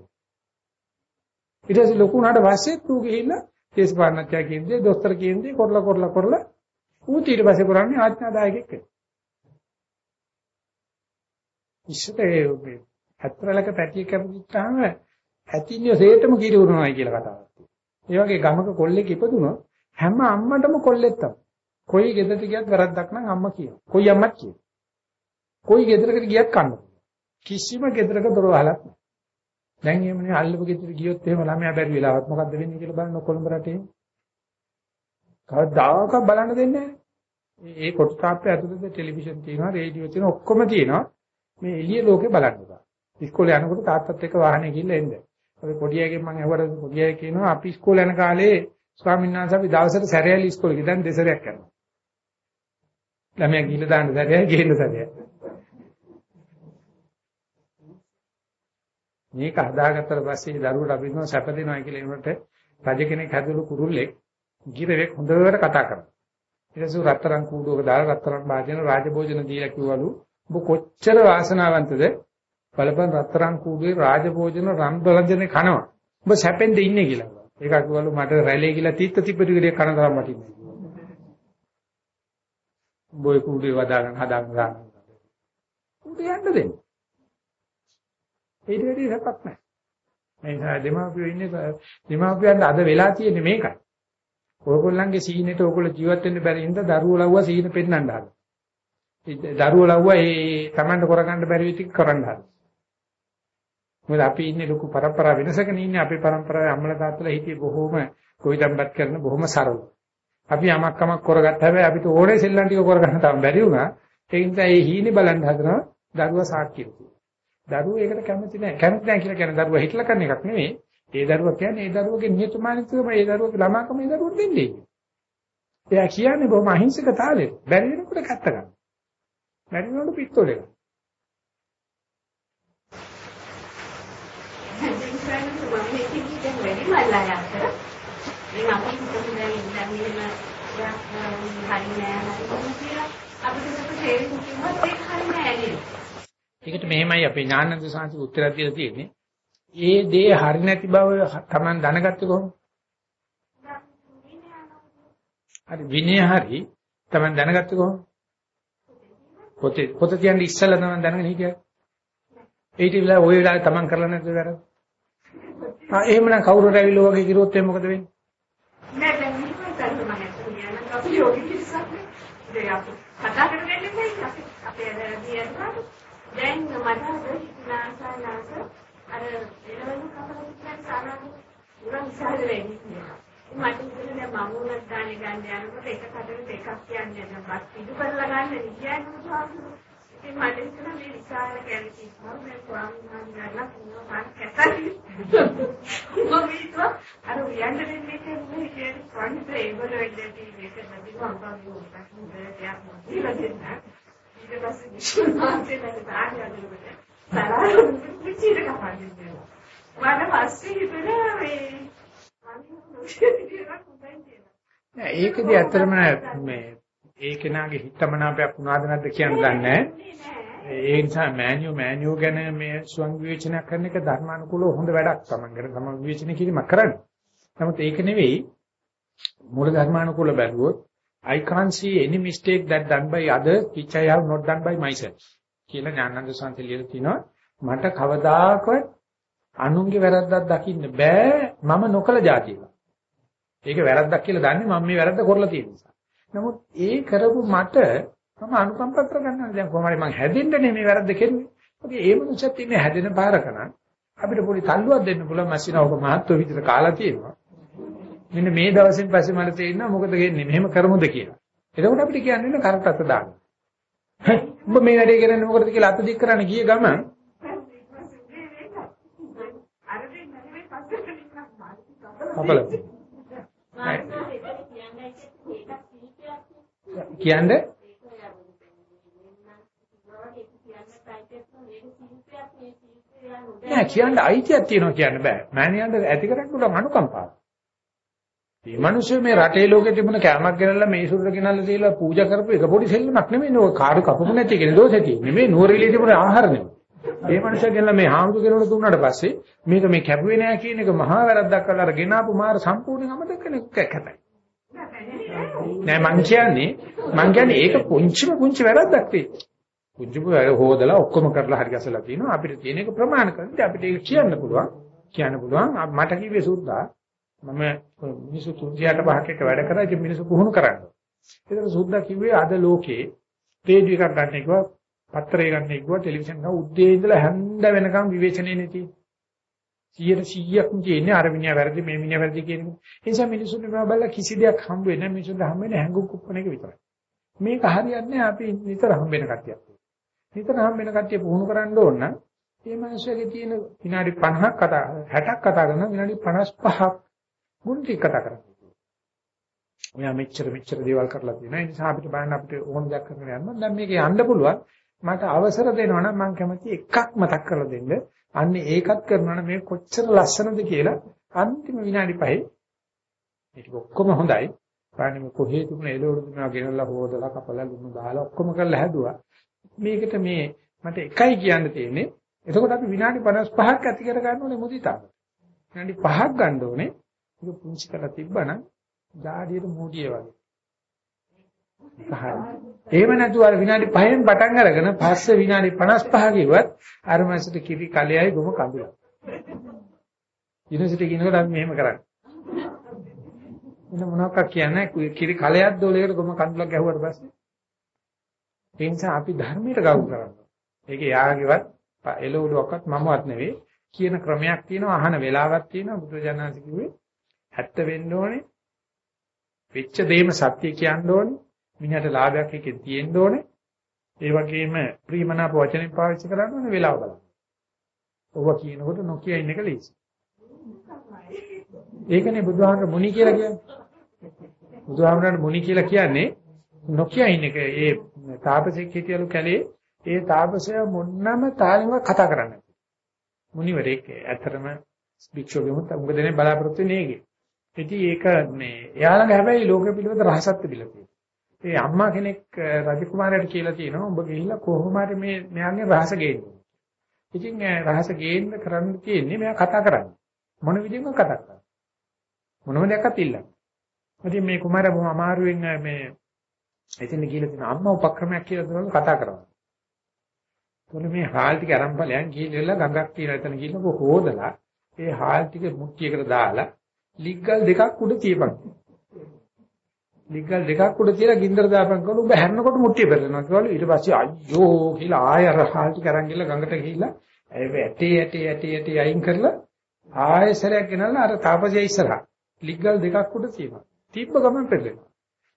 ඊට පස්සේ ලොකු උනාට පස්සේ ඌ ගිහිල්ලා දේශපාලනඥයා කියන්නේ දොස්තර කියන්නේ කරලා කරලා කරලා ඌ ඊට පස්සේ කරන්නේ ආඥාදායකෙක් වෙනවා. ඉස්සතේ මේ හතරලක පැටිය කැපුච්චාම ඇතිනිය සේටම කිරි උරනවායි කියලා කතාවක් තියෙනවා. ඒ වගේ ගමක කොල්ලෙක් ඉපදුනොත් හැම අම්මටම කොල්ලෙක් තමයි. කොයි ගෙදරට ගියත් වැරද්දක් නම් අම්මා කියනවා. කොයි අම්මත් කියනවා. කොයි ගෙදරකට ගියත් කන්න. කිසිම ගෙදරක දොර වහලක් නැහැ. දැන් එහෙමනේ අල්ලපු ගෙදර ගියොත් එහෙම ළමයා බැරි වෙලාවත් මොකද්ද වෙන්නේ කියලා බලන්න කොළඹ රටේ. කවදාක බලන්න දෙන්නේ නැහැ. ඒ කොටු තාප්පේ ඇතුළත ටෙලිවිෂන් තියෙනවා, රේඩියෝ තියෙනවා, ඔක්කොම තියෙනවා. මේ එළිය ලෝකේ බලන්න බෑ. ඉස්කෝලේ යනකොට තාත්තත් එක්ක වාහනේ ගිහිල්ලා එන්න. අපි පොඩි අයගෙන් මම ඇහුවට පොඩි අය කියනවා අපි ඉස්කෝලේ යන කාලේ ස්වාමීන් වහන්සේ අපි දවසට සැරයලි ඉස්කෝලේ ගිහින් දැන් දෙසරයක් කරනවා. ළමයා ගිහිල්ලා දාන්න සැරයයි ගේන්න සැරයයි. මේක හදාගත්තට පස්සේ දරුවට අපි කියනවා සැප දෙනවා කියලා ඒකට රජ කෙනෙක් හැදලු කුරුල්ලෙක් ගිරෙක් හොඳට කතා කරනවා. ඊට පස්සේ රත්තරන් කූඩුවක දාලා රත්තරන් භාජන රාජභෝජන දීලා කිව්වලු ඔබ කොච්චර වාසනාවන්තද බලපන් රත්තරන් කූඩුවේ රාජභෝජන රන් බලජනේ කනවා. ඔබ සැපෙන්ද ඉන්නේ කියලා. ඒක කිව්වලු මට රැළේ කියලා තීත්ත තිබ්බටි විදිහට කන තරම් වටින්නේ. බොයි කූඩුවේ වදාගෙන හදාගෙන ගන්න. උන්ට යන්න දෙන්න. ඊට වැඩි සැපක් නැහැ. මේ නිසා දෙමාපියෝ ඉන්නේ දෙමාපියන්ට අද වෙලා තියෙන්නේ මේකයි. ඕගොල්ලන්ගේ සීනෙට ඕගොල්ලෝ ජීවත් වෙන්න බැරි හින්දා දරුවෝ ලව්වා සීන පෙන්නන්න හදනවා. දරුවෝ ලව්වා ඒ Tamanට කරගන්න බැරි විදිහට කරන්න හදනවා. මොකද අපි ඉන්නේ ලොකු પરම්පරා වෙනසකනේ ඉන්නේ අපේ પરම්පරාවේ අම්මලා තාත්තලා හිටියේ බොහොම කොයිදම්පත් කරන බොහොම සරල. අපි යමක් කමක් කරගත්ත හැබැයි අපිට ඕනේ සෙල්ලම් ටික කරගන්න තාම බැරි වුණා. ඒ නිසා මේ හීනේ බලන් හදනවා දරුවා සාක්කිය. දරුවෝ ඒකට කැමති නැහැ. කැමති නැහැ කියලා කියන දරුවා හිටලා කරන එකක් නෙවෙයි. ඒ දරුවා කියන්නේ ඒ දරුවගේ නියතමානීත්වයම ඒ දරුවගේ ළමාකම ඒ දරුවට දෙන්නේ. එයා කියන්නේ බොහොම අහිංසකතාවයෙන් බැරි වෙනකොට කත්ත ගන්න. බැරි වෙනකොට පිටතොලේ. මල්ලා යන්න. ඉතින් අපි හිතමු දැන් ඉඳන් මෙහෙම හරිනේ නැහැ කියලා අපිට ඒක තේරුම් ගන්නත් ඒක හරිනේ නැහැ නේද? ඒකට මෙහෙමයි අපේ ඥානන්ද සාංශි උත්තරයක් දීලා තියෙන්නේ. ඒ දේ හරි නැති බව Taman දැනගත්තේ කොහොමද? හරි විනය හරි Taman දැනගත්තේ කොහොමද? පොතේ පොත කියන්නේ ඉස්සෙල්ලා Taman දැනගෙන හිටියා. ඊට විලා ওই වෙලාවේ Taman කරලා නැද්ද වැරද්ද? ආ එහෙමනම් කවුරු හරි ඇවිල්ලා වගේ කිරුවොත් එහෙනම් මොකද වෙන්නේ? නෑ දැන් මෙහෙම කරන්න මම හිතන්නේ අපි යෝගී කිස්සක් නේ. අපි කතා කරන්නේ නැහැ අපි අපේ අර දැන් මට අද හිතනාසනාස අර එළවලු කපලා තියන සානම උරන් ඉස්සරහ වෙන්නේ. මට හිතෙන්නේ දැන් මම උනත් ගානේ ගන්න යනකොට එක කඩකට එකක් කියන්නේ දැන් බස් පිටු කරලා ගන්න කියන්නේ මොකක්ද? ඉතින් මට හිතෙනවා මේ විශාල කැලිටි මම ස්වාමීන් වහන්සේලා. මම අර උයන්න දෙන්නේ කියන්නේ කියන්නේ ස්වාමීන් වහන්සේ ඒගොල්ලෝ වෙන්නේ මේක නැතිව අම්පාගේ උන්ට දෙයක් මොකද දෙන්න. ඊට පස්සේ දාන්න යනකොට තරහ පිටිට කපන්නේ. මම පස්සේ හිතුණා මේ නෑ ඒකදී ඇත්තටම මේ ඒ කෙනාගේ හිතමනාපයක් වුණාද නැද්ද කියන්න දන්නේ නෑ. ඒ නිසා මෑනියෝ මෑනියෝ ගැන මේ ස්වං විවේචනය කරන එක ධර්මානුකූලව හොඳ වැඩක් තමයි. ගැන තමයි විවේචනය කිරීමක් කරන්නේ. නමුත් ඒක නෙවෙයි මූල ධර්මානුකූල බැලුවොත් I can't see any mistake that done by others which I have not done by myself. කියලා ඥානන්ද සාන්ති ලියලා තිනවා මට කවදාකවත් අනුන්ගේ වැරද්දක් දකින්න බෑ මම නොකල જાතියක. ඒක වැරද්දක් කියලා දන්නේ මම මේ වැරද්ද කරලා තියෙන නිසා. නමුත් ඒ කරපු මට මම අනුකම්ප කරගන්නවා. දැන් කොහොම හරි මං හැදෙන්නනේ මේ වැරද්ද කෙරුවේ. ඔකේ ඒ මනුස්සයත් ඉන්නේ හැදෙන පාරක නම් අපිට පොඩි තල්ලුවක් දෙන්න පුළුවන් මැෂින ඔක මහත්ව විදිහට කාලා තියෙනවා. මෙන්න මේ දවසින් පස්සේ මට තේරෙනවා මොකද වෙන්නේ මෙහෙම කරමුද කියලා. එතකොට අපිට කියන්නේ කරට අත දාන්න. උඹ මේ වැඩේ කරන්නේ මොකටද කියලා අත දික් කරන්න ගිය ගමන් අපල කියන්නේ නෑ කියන්න අයිතියක් තියෙනවා කියන්න බෑ. මෑණියන්ට ඇති කරන්න පුළුවන් අනුකම්පාව. මේ මිනිස්සු මේ රටේ ලෝකෙ තිබුණ කැමක් ගෙනල්ලා මේ සුරුර ගෙනල්ලා දීලා පූජා කරපු එක පොඩි සෙල්ලමක් නෙමෙයි නෝ කාඩු කපපු නැති කෙනේ දෝෂේ තියෙන්නේ. මේ නුවරඑළිය තිබුණ ආහාර නෙමෙයි. මේ මිනිස්සු ගෙනල්ලා මේ හාමුදුර කෙනෙකුට දුන්නාට පස්සේ මේක මේ කැපුවේ නෑ කියන එක මහා වැරද්දක් කරලා අර ගෙනාපු මාර සම්පූර්ණයෙන්ම අමතක කෙනෙක් කැතයි. නෑ මං කියන්නේ මං කියන්නේ ඒක පුංචිම පුංචි වැරද්දක් තියෙන්නේ. පුංචිම හොදලා ඔක්කොම කරලා හරි ගැසලා තිනවා අපිට තියෙන එක ප්‍රමාණ කරද්දී අපිට ඒක කියන්න පුළුවන්. කියන්න පුළුවන් මට කිව්වේ සුද්දා මම මිනිස්සු 300ට පහක එක වැඩ කරා ඉතින් මිනිස්සු පුහුණු කරන්නේ. ඒතර සුද්දා කිව්වේ අද ලෝකේ රේඩියෝ එකක් ගන්න එකව පත්තරය ගන්න එකව ටෙලිවිෂන් එක උද්දී ඉඳලා හැන්ද වෙනකම් විවේචනයේ නැති. 100%ක්ම තියෙන්නේ අර මිනිහා වැරදි මේ මිනිහා වැරදි කියන එක. ඒ නිසා මිනිස්සුන්ට මේවා බලලා කිසි දෙයක් හම්බ වෙන්නේ නැහැ මිනිස්සුන්ට හම්බ වෙන්නේ හැංගුම් කුප්පන එක විතරයි. මේක හරියන්නේ අපි නිතර හම්බ වෙන කට්ටියක්. නිතර හම්බ වෙන කට්ටිය පුහුණු කරන්න ඕන නම් මේ මිනිස්සුගේ තියෙන විනාඩි 50ක් කතා 60ක් කතා කරන විනාඩි 55ක් ගුණ ටික කතා කරන්නේ. ඔයා මෙච්චර මෙච්චර දේවල් කරලා තියෙනවා. ඒ නිසා අපිට බලන්න අපිට ඕන දෙයක් කරගෙන යන්න. දැන් මේක යන්න පුළුවන්. මට අවසර දෙනවා නම් මම කැමති එකක් මතක් කරලා දෙන්න. අන්න ඒකත් කරනවා නම් මේ කොච්චර ලස්සනද කියලා අන්තිම විනාඩි පහේ මේක ඔක්කොම හොඳයි. බලන්න මේ කොහේ තිබුණ එළවලු දුන්නා ගෙනල්ලා හොදලා කපලා ලුණු දාලා ඔක්කොම කරලා හැදුවා. මේකට මේ මට එකයි කියන්න තියෙන්නේ. එතකොට අපි විනාඩි 55ක් ඇති කර ගන්න ඕනේ මුදිතාව. විනාඩි 5ක් ගන්න ඕනේ. ඒක පුංචි කරලා තිබ්බනම් ඩාඩියට මූඩිය වගේ. එහෙම නැතුව අර විනාඩි 5න් පටන් අරගෙන පස්සේ විනාඩි 55 කිව්වත් අර මාසෙට කිරි කලෙයි ගොම කඳුලක්. යුනිවර්සිටි කිනකොට අපි මෙහෙම කරන්නේ. එන්න මොනවක් කියන්නේ කිරි කලයක් දෝලයකට ගොම කඳුලක් ගැහුවට පස්සේ ඒ නිසා අපි ධර්මයට ගෞරව කරනවා. ඒක යාගේවත් එළවලුවක්වත් මමවත් නෙවෙයි කියන ක්‍රමයක් තියෙනවා අහන වෙලාවක් තියෙනවා බුදුජානක කිව්වේ ඇත්ත වෙන්න ඕනේ. වෙච්ච දෙයම සත්‍ය කියන්න ඕනේ. මිනිහට ලාභයක් එකේ තියෙන්න ඕනේ. ඒ වගේම ප්‍රීමනාප වචනෙන් පාවිච්චි කරන්න ඕනේ වෙලාව බලන්න. ඔව කියනකොට නොකිය ඉන්න එක ලේසි. ඒකනේ බුදුහාමර මුනි කියලා කියන්නේ. බුදුහාමරට මුනි කියලා කියන්නේ නොකිය ඉන්න එක. ඒ තාපසෙක් හිටියලු කැලේ ඒ තාපසය මොන්නම තාලෙම කතා කරන්නේ. මුනිවරයෙක් ඇත්තටම භික්ෂුවගෙම උඟ දෙනේ බලාපොරොත්තු වෙන්නේ ඒකේ. ඉතින් ඒක මේ එයා ළඟ හැබැයි ලෝකෙ පිළිවෙත රහසක් තිබිලා තියෙනවා. ඒ අම්මා කෙනෙක් රජකුමාරයාට කියලා තියෙනවා උඹ ගිහිල්ලා කොහොම හරි මේ මෙයාගේ රහස ගේන්න. ඉතින් රහස ගේන්න කරන්න තියෙන්නේ මෙයා කතා කරන්නේ. මොන විදිහෙන්ම කතා කරන්නේ. මොනම දෙයක්වත් ඉල්ලන්නේ. ඉතින් මේ කුමාරයා බොහොම අමාරුවෙන් මේ එතන ගිහිල්ලා තියෙන අම්මා උපක්‍රමයක් කියලා දෙනවා කතා කරනවා. එතකොට මේ හාල් ටික අරන් ඵලයන් ගිහිල්ලා ගඟක් තියෙන එතන ගිහිල්ලා හොදලා ඒ හාල් ටික මුට්ටියකට දාලා ලිග්ගල් දෙකක් උඩ තියපන්. ලිග්ගල් දෙකක් උඩ තියලා ගින්දර දාපන් කළු ඔබ හැරෙනකොට මුට්ටිය පෙරලනවා කියලා ඊට පස්සේ අයියෝ කියලා ආය අර හාල් ටික අරන් ගිහලා ගඟට ගිහිල්ලා ඒ ඇටි ඇටි ඇටි ඇටි අයින් කරලා ආයෙසරයක් ගෙනල්ලා අර තාපසිය ඉස්සරහා ලිග්ගල් දෙකක් උඩ තියනවා. තිබ්බ ගමන් පෙරලෙනවා.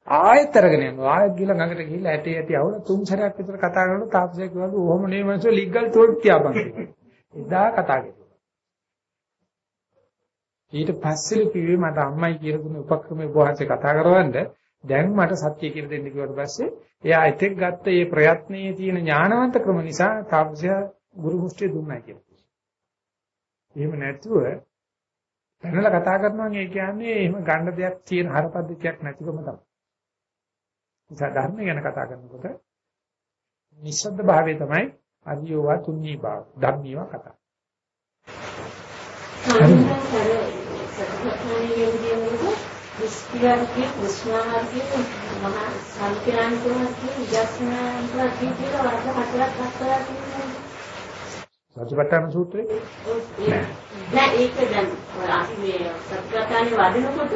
ආයෙත් අරගෙන යනවා. ආයෙත් ගිහලා ගඟට ගිහිල්ලා ඇටි ඇටි આવල තුන් සැරයක් විතර කතා කරනකොට තාපසිය කිව්වලු ඔහොම නෙවෙයි මනසෝ ලිග්ගල් තෝල් තියාපන් කියලා. එදා කතා කරා. ඊට පස්සේ කිව්වේ මට අම්මයි කියලා දුන්න උපක්‍රමයේ බොහොමසේ කතා කරවන්න දැන් මට සත්‍ය කියලා දෙන්න කිව්වට පස්සේ එයා එතෙක් ගත්ත මේ ප්‍රයත්නයේ තියෙන ඥානවන්ත ක්‍රම නිසා තාපසයා ගුරු මුස්තිය දුන්නා කියලා. එහෙම නැතුව පැනලා කතා කරනවා ඒ කියන්නේ එහෙම ගන්න දෙයක් තියෙන හරපද්ධතියක් නැතිවම තමයි. නිසා ධර්ම ගැන කතා කරනකොට නිස්සද්ද භාවය තමයි අරියෝවා තුන්නී භාව ධම්මීවා කතා. ඉස්තිරාර්ථයේ ප්‍රශ්නාර්ථයේ මහා සංකේතනාන්තයේ විදර්ශනාන්තයේ කියලා වර්ග හතරක් අත්දැකලා තියෙනවා. සත්‍යපට්ඨාන සූත්‍රේ නෑ ඒක දැන් අපි මේ සත්‍යපට්ඨානේ වදිනකොට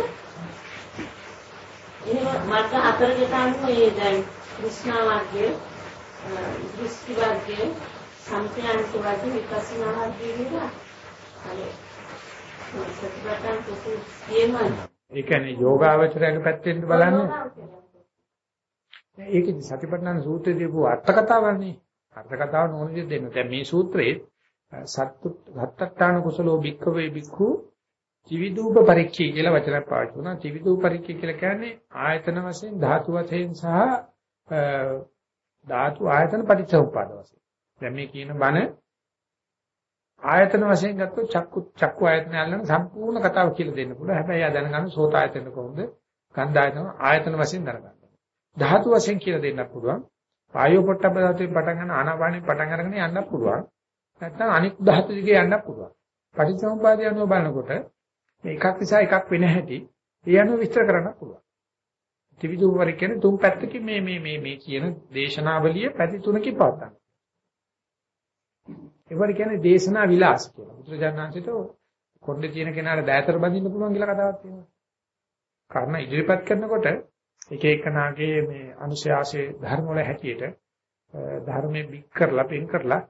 එහෙම මර්ග හතරකට අනුව ඒ දැන් කෘෂ්ණා වර්ගය දෘෂ්ටි වර්ගය වර්ගය විපස්සනා වර්ගය කියලා අර සත්‍යපට්ඨාන සූත්‍රයේ ඒ කියන්නේ යෝගාවචරයේ පැත්තෙන් බලන්නේ. ඒකේ සතිපට්ඨාන සූත්‍රයේ දීපු අර්ථ කතාවන්නේ. අර්ථ කතාව නෝනෙදි දෙන්න. දැන් මේ සූත්‍රයේ සත්තු හත්තට්ඨාන කුසලෝ භික්ඛවේ භික්ඛු ත්‍රිවිධූප පරික්ඛී කියලා වචනයක් පාවිච්චි කරනවා. ත්‍රිවිධූප පරික්ඛී කියලා කියන්නේ ආයතන වශයෙන් ධාතු වශයෙන් සහ ධාතු ආයතන පටිච්චසමුප්පාද වශයෙන්. දැන් මේ කියන බණ ආයතන වශයෙන් ගත්තොත් චක්කු චක්කු ආයතන අල්ලන සම්පූර්ණ කතාව කියලා දෙන්න පුළුවන්. හැබැයි ආ දැනගන්න සෝත ආයතන කොහොමද? ගන්ධ ආයතන ආයතන වශයෙන් දරගන්න. ධාතු වශයෙන් කියලා දෙන්නත් පුළුවන්. ආයෝ පොට්ටබ්බ ධාතුවේ පටන් ගන්න ආනාපානෙ පටන් අරගෙන යන්නත් පුළුවන්. නැත්නම් අනික් ධාතු දිගේ යන්නත් පුළුවන්. පටිච්චසමුපාදය අනුව බලනකොට මේ එකක් නිසා එකක් වෙන හැටි ඒ අනුව විස්තර කරන්න පුළුවන්. ත්‍රිවිධ උපරික් කියන්නේ තුන් පැත්තකින් මේ මේ මේ මේ කියන දේශනාවලිය පැති තුනකින් පවත්නවා. ඒවට කියන්නේ දේශනා විලාස කියලා. බුදුරජාණන්සේට කොණ්ඩේ තියෙන කෙනාට දෑතර බඳින්න පුළුවන් කියලා කතාවක් තියෙනවා. කර්ණ ඉදිරිපත් කරනකොට එක එකනාගේ මේ අනුශාසයේ ධර්ම වල හැටියට ධර්මයේ බික් කරලා පින් කරලා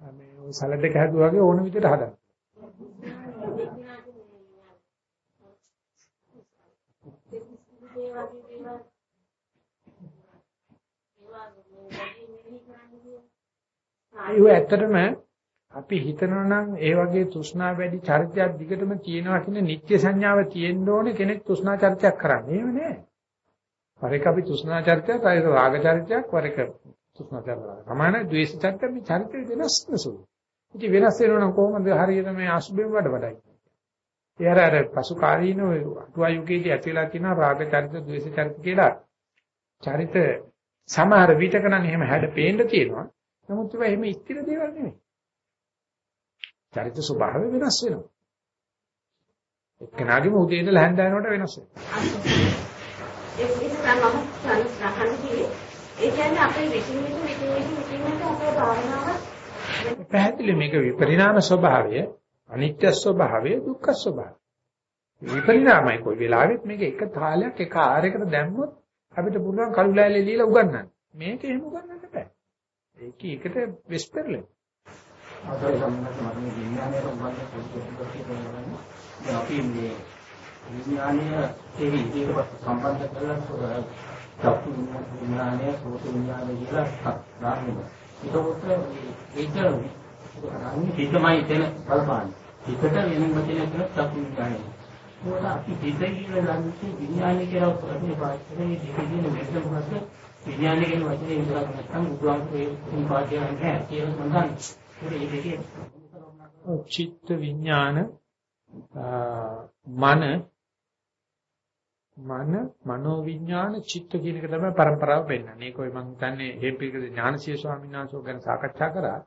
මේ ඔය සලඩ් එක හැදුවා වගේ ඕන විදිහට හදන්න. ඒ ඇත්තටම අපි හිතනවා නම් ඒ වගේ තෘෂ්ණා වැඩි චරිතයක් දිගටම තියෙනවා කියන නිත්‍ය සංඥාව තියෙන්න ඕනේ කෙනෙක් තෘෂ්ණා චරිතයක් කරන්නේ. එහෙම නෑ. වර එක අපි තෘෂ්ණා චරිතයක්, වර එක රාග චරිතයක්, වර එක තෘෂ්ණා චරිතයක්. සමාන ද්වේෂ චරිතයක් මේ චරිතය වෙනස් නසු. ඉතින් වෙනස් වෙනවා නම් කොහොමද හරියට මේ අසුබෙන් වඩ වඩයි. ඒ අර අර පසු කාලීන අටුවා යුගයේදී ඇතිලා තියෙන රාග චරිත, ද්වේෂ චරිත කියලා චරිත සමහර විටක නම් එහෙම හැඩ පේන්න තියෙනවා. නමුත් ඒවා එහෙම ස්ථිර දේවල් නෙමෙයි. චරිත ස්වභාවය වෙනස් වෙනවා. එක්කෙනාගේම උදේ ඉඳලා හැන්දෑනකට වෙනස් වෙනවා. පැහැදිලි මේක විපරිණාම ස්වභාවය අනිත්‍ය ස්වභාවය දුක්ඛ ස්වභාවය විපරිණාමයි කොයි වෙලාවෙත් මේක එක තාලයක් එක ආරයකට දැම්මොත් අපිට පුළුවන් කළු ලෑල්ලේ লীලා උගන්වන්න මේක එහෙම උගන්වන්න බෑ ඒක එකට වෙස්පර්ලේ. අදයි සම්මත මරණය විඥානය සම්බන්ධ පොඩි අපි මේ විඥානය ඒ විදිහට සම්බන්ධ කරලා චක්කු විඥානය සෝත විඥානය කියලා දාන්නවා. ඒකෝට ඒක අනිත් හිතමයි එතන බලපාන්නේ. හිතට වෙන වචනයක් කියන චක්කු විඥානය. මොකද අපි හිත කියලා ලන්නේ විඥානය කියලා අපේ පාස්තරේ දෙකේ වෙනස මොකද්ද? විඥානය කියන වචනේ විතරක් නැත්නම් බුදුහාමුදුරේ උන්පාදය නැහැ කියලා මම දන්නේ. ඒක දෙකේ චිත්ත විඥාන මන මන මනෝ විඥාන චිත්ත කියන එක තමයි પરම්පරාව වෙන්නන්නේ. ඒක ඔය මම හිතන්නේ හේපිකද ඥානසිය ස්වාමීන් වහන්සේ ගැන සාකච්ඡා කරා.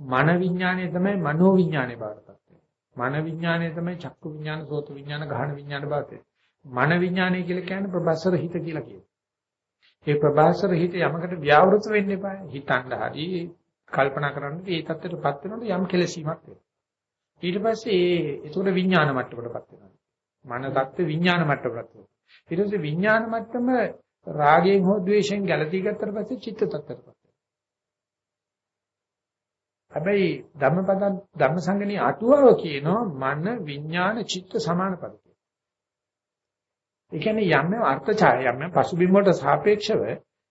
මන විඥානය තමයි මනෝ විඥානේ බවටපත් වෙන්නේ. මන විඥානය තමයි චක්කු විඥාන, සෝත විඥාන, ගහන විඥාන බවට. මන විඥානය කියලා කියන්නේ ප්‍රබස්සර හිත කියලා කියනවා. ඒ ප්‍රබාසර හිත යමකට ව්‍යවෘත වෙන්න එපා. හිතන්න හරි කල්පනා කරන්න මේ தත්ත්වයටපත් වෙනකොට යම් කෙලසීමක් වෙනවා. ඊට පස්සේ ඒ ඒතකොට විඥාන මට්ටමටපත් වෙනවා. මන தත්ත්ව විඥාන මට්ටමටපත් වෙනවා. ඊට පස්සේ විඥාන මට්ටම රාගයෙන් හෝ ද්වේෂයෙන් ගැලපී ගත්තට පස්සේ චිත්ත tattරපත් වෙනවා. හැබැයි ධම්මපද ධම්මසංගණී අටුවාව කියනවා මන විඥාන චිත්ත සමාන පද. ඒ කියන්නේ යම් අර්ථ ඡාය යම් පසුබිම් වලට සාපේක්ෂව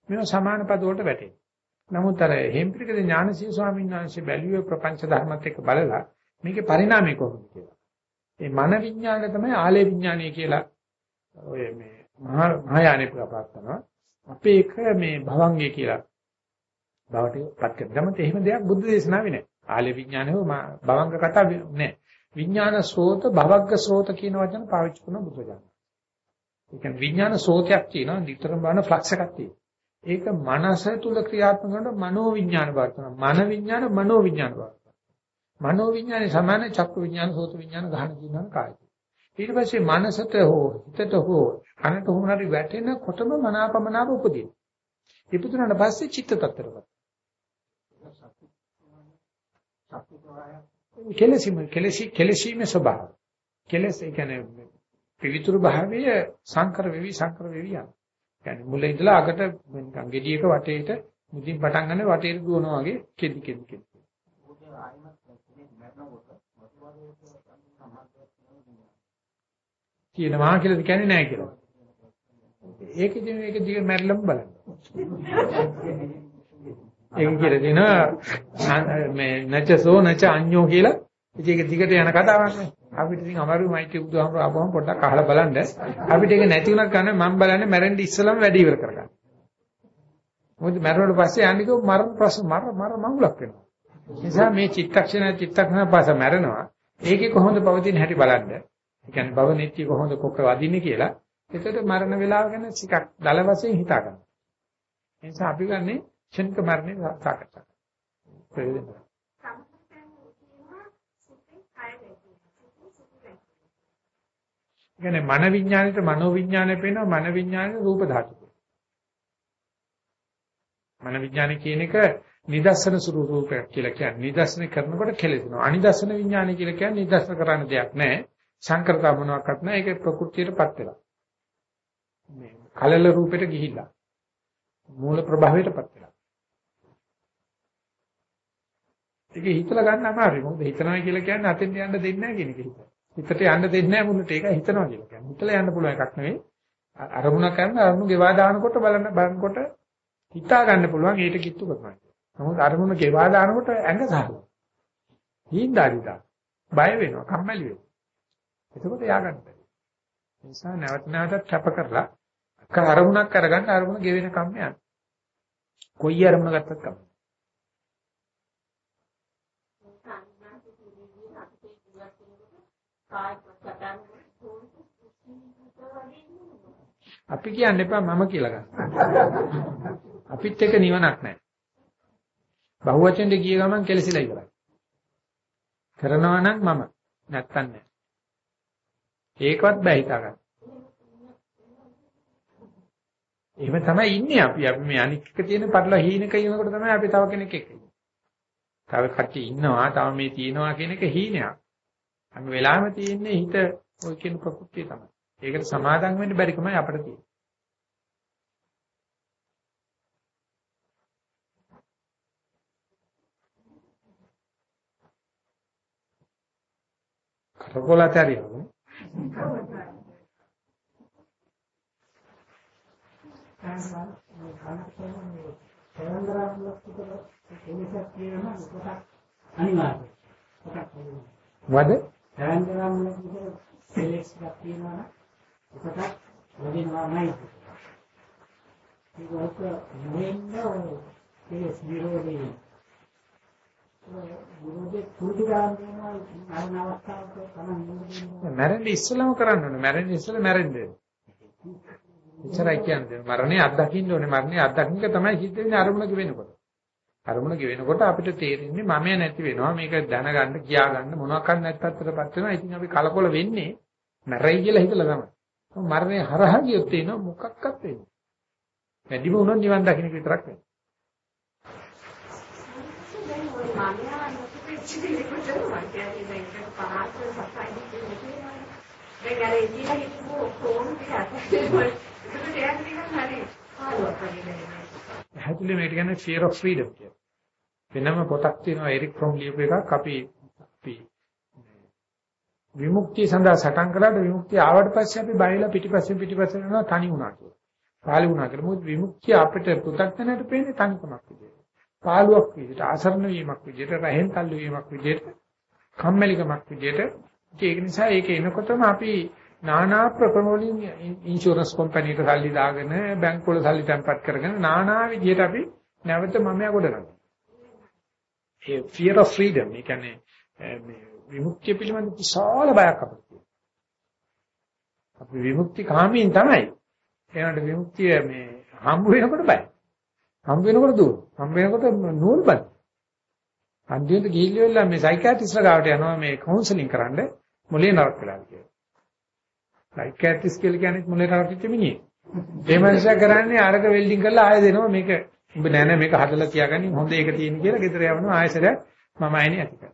මේවා සමාන පද වලට වැටෙනවා. නමුත් අර හේම්ප්‍රිකද ඥානසී ස්වාමීන් වහන්සේ බැලුවේ ප්‍රපංච ධර්මත් එක්ක බලලා මේකේ පරිණාමය කොහොමද කියලා. මේ මන විඥානය තමයි ආලේ විඥානය කියලා ඔය මේ මහායානෙ ප්‍රපත්තනවා. අපේ එක මේ භවංගේ කියලා බවට පත් කරගමු. එහෙම දෙයක් බුද්ධ දේශනාවේ නැහැ. ආලේ විඥානය භවංග කතා නැහැ. විඥාන ස්රෝත භවග්ග ස්රෝත කියන වචන පාවිච්චි කරන බුදුජානක. ඒ කියන්නේ විඥාන ස්රෝතයක් තියෙනවා නිතරම බලන ෆ්ලක්ස් එකක් තියෙනවා. ඒක මනස තුල ක්‍රියාත්මක කරන මනෝ විඥාන වර්තන. මන විඥාන මනෝ විඥාන වර්තන. මනෝ විඥානේ සමාන චක්කු විඥාන සෝත විඥාන ගහන කියනවා කායය. ඊට පස්සේ මනසට හෝ හිතට හෝ කනට හෝ හරි වැටෙනකොටම මනාපමනාප උපදින. ඉපදුනාට පස්සේ චිත්ත tattරපත්. කෙලසීම කෙලසී කෙලසීමේ ස්වභාවය. කෙලස් ඒ කියන්නේ පිවිතුරු භාවය සංකර වෙවි සංකර වෙවි යන. يعني මුල ඉඳලා අගට නිකන් ගෙඩියක වටේට මුදින් පටන් ගන්න වටේට දුවනවා වගේ කෙදි කෙදි කෙදි. කියනවා කියලා කියන්නේ නැහැ කියලා. ඒක ඉතින් මේක දිග මැරිලම බලන්න. ඒක කියලා දෙනවා මේ නැචසෝ නැච අඤ්ඤෝ කියලා ඉතින් ඒක දිගට යන කතාවක් නේ. අපිට ඉතින් අමාරුයි මයිටි බුදුහාමුදුර ආවම පොඩ්ඩක් අහලා බලන්න. අපිට ඒක නැති වුණත් ගන්න මම බලන්නේ මැරෙන්න ඉස්සලම වැඩි ඉවර කරගන්න. මොකද මැරුණාට පස්සේ යන්නේ කො මරණ ප්‍රශ්න මර මර මඟුලක් වෙනවා. නිසා මේ චිත්තක්ෂණ චිත්තක්ෂණ පාස මැරෙනවා. ඒකේ කොහොමද පවතින හැටි බලන්න. ඒ කියන්නේ භව නිත්‍ය කොහොමද කොක්ක වදින්නේ කියලා. එතකොට මරණ වේලාව ගැන ටිකක් දල වශයෙන් හිතා ගන්න. ඒ නිසා අපි ගන්නේ ක්ෂණික මරණය සාකච්ඡා කරනවා. කියන්නේ මන විඥානෙට මනෝ විඥානෙ පේනවා මන විඥානෙ රූප ධාතු. මන විඥානෙ කියන එක නිදර්ශන ස්වරූපයක් කියලා කියන්නේ. නිදර්ශන කරනකොට කෙලෙනවා. අනිදර්ශන විඥානය කියලා කියන්නේ නිදර්ශන කරන්න දෙයක් නැහැ. සංකරතා මොනවාක්වත් නැහැ. ඒක ප්‍රകൃතියටපත් වෙලා. මේ කලල රූපෙට ගිහිල්ලා. මූල ප්‍රභාවයටපත් වෙලා. ඒක හිතලා ගන්න අමාරුයි. මොකද හිතනවා කියලා කියන්නේ අතෙන් යන්න දෙන්නේ නැහැ කියන එක හිතනවා. හිතට යන්න දෙන්නේ නැහැ මුලට ඒක හිතනවා කියලා කියන්නේ. හිතලා යන්න පුළුවන් එකක් නෙවෙයි. අරමුණ කරන අරමුණ ගෙවා දානකොට බලන්න බලනකොට හිතා ගන්න පුළුවන් ඊට කිට්ටු කරනවා. නමුත් අරමුණ ගෙවා දානකොට ඇඟ සාහනවා. හින්දාරිදා. බය වෙනවා, කම්මැලි වෙනවා. එතකොට යාගන්න බැහැ. ඒ නිසා නැවත නැවතත් කැප කරලා අක අරමුණක් අරගන්න අරමුණ ගෙවෙන කම්ම යන. කොයි අරමුණ ගත්තත් කම්ම. අපි කියන්න එපා මම කියලා ගන්න. අපිත් එක නිවනක් නැහැ. බහුවචෙන්ද ගිය ගමන් කෙලසිලා ඉවරයි. කරනවා නම් මම නැත්තම් නැහැ. ඒකවත් බෑ හිතා ගන්න. එහෙම තමයි ඉන්නේ අපි. අපි මේ අනික් එක තියෙන පටල හීනක ඉනකොට තමයි අපි තව කෙනෙක් එක්ක ඉන්නේ. තව කට්ටිය ඉන්නවා, තව මේ තියෙනවා කියන එක හීනයක්. හැම වෙලාවෙම තියෙන්නේ හිත ඔය කියන ප්‍රകൃතිය තමයි. ඒකට සමාදම් වෙන්න බැරි කමයි අපිට තියෙන්නේ. කරකොලතරියෝ වද තැරංගනම් වල සෙලෙක්ස් එකක් තියෙනවා නම් එකක් වදිනවා නයි. ඒක නෙන්න ඒ විරෝධී විරෝධී පුරුදු ගන්නවා අරන අවස්ථාවක තමයි මැරෙන්න ඉස්සලම කරන්න ඕනේ. මැරෙන්න ඉස්සල මැරෙන්න. ඉතරයි කියන්නේ. මරණය අත්දකින්න ඕනේ. මරණය අත්දකින්න තමයි සිද්ධ වෙන්නේ අරමුණක වෙනකොට. අරමුණ ගෙවෙනකොට අපිට තේරෙන්නේ මම නැති වෙනවා. මේක දැනගන්න කියා ගන්න මොනවාක්වත් නැත්තටපත් වෙනවා. ඉතින් අපි කලකොල වෙන්නේ මැරෙයි කියලා හිතලා තමයි. මරණය හරහා ගියොත් එනවා මොකක්වත් වෙන්නේ වැඩිම උනොත් නිවන් දකින්න විතරක් වෙන්නේ දැන් අර ඉතිලා පැහැදිලි මේකට කියන්නේ fear of freedom කියලා. වෙනම පොතක් තියෙනවා එරික් ෆ්‍රොම් ලියපු එකක් අපි අපි විමුක්තිය සඳහා සටන් කළාට විමුක්තිය ආවට පස්සේ අපි බයලා පිටිපස්සෙන් පිටිපස්සෙන් යනවා තනි වුණා කියලා. පාළි වුණා කියලා. මොකද විමුක්තිය අපිට පු탁තනට පේන්නේ තනිකමක් විදියට. පාළුවක් විදියට, ආසරණ වීමක් විදියට, රහෙන් තල්ලු වීමක් විදියට, කම්මැලිකමක් විදියට. ඒක නිසා ඒක එනකොටම අපි නානා ප්‍රක්‍රම වලින් ඉන්ෂුරන්ස් කම්පැනිට සල්ලි දාගෙන බැංකුව වල සල්ලි තැන්පත් කරගෙන නානා විදියට අපි නැවත මමයා ගොඩනගනවා. ඒ fear of freedom, ඒ කියන්නේ මේ විමුක්තිය පිළිබඳ විශාල බයක් අපිට තියෙනවා. අපි විමුක්ති කාමීන් තමයි. ඒනට විමුක්තිය මේ හම්බ වෙනකොට බයයි. හම්බ වෙනකොට දුර. හම්බ වෙනකොට නූල් බත්. අන්තිමට ගිහිල්ලා මේ සයිකියාට්‍රිස්ලා ගාවට යනවා මේ කවුන්සලින් කරන්න මොලේ නරක වෙලා කියලා. සයිකියාට්‍රිස් කියලා කියන්නේ මොලේ නරක වෙච්ච මිනිහෙක්. ඒ මනුස්සයා කරන්නේ අරක වෙල්ඩින් කරලා ආයෙ දෙනවා මේක උඹ නෑ නෑ මේක හදලා තියාගන්න හොඳ ඒක තියෙන කියලා ගෙදර යවනවා ආයෙසර මම ආයෙනේ ඇති කරා.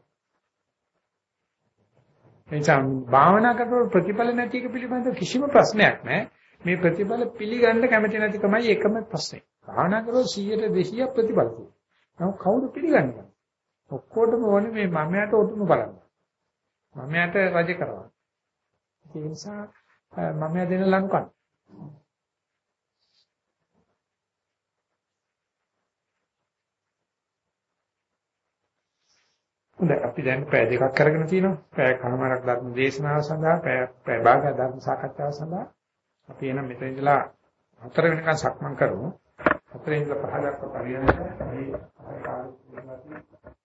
එනිසා භාවනා කරනකොට ප්‍රතිඵල නැති එක පිළිබඳව කිසිම ප්‍රශ්නයක් නෑ. මේ ප්‍රතිඵල පිළිගන්න කැමති නැතිකමයි එකම ප්‍රශ්නේ. භාවනා කරොත් 100ට 200ක් ප්‍රතිඵල තියෙනවා. නමුත් කවුරු පිළිගන්නේ? ඔක්කොටම ඕනේ මේ මමයට උතුම් බලන්න. මමයට රජ කරවන්න. ඒ නිසා මමයා දෙන ලංකන්. හොඳයි අපි දැන් පැය දෙකක් කරගෙන තිනවා. පැය කමාරක් ධර්ම දේශනාව සඳහා පැය පැය භාග ධර්ම සාකච්ඡාව සඳහා අපි එනම් මෙතන ඉඳලා හතර වෙනකන් සක්මන් කරමු. හතර ඉඳලා පහ දක්වා පරියන්ක මේ කාලේ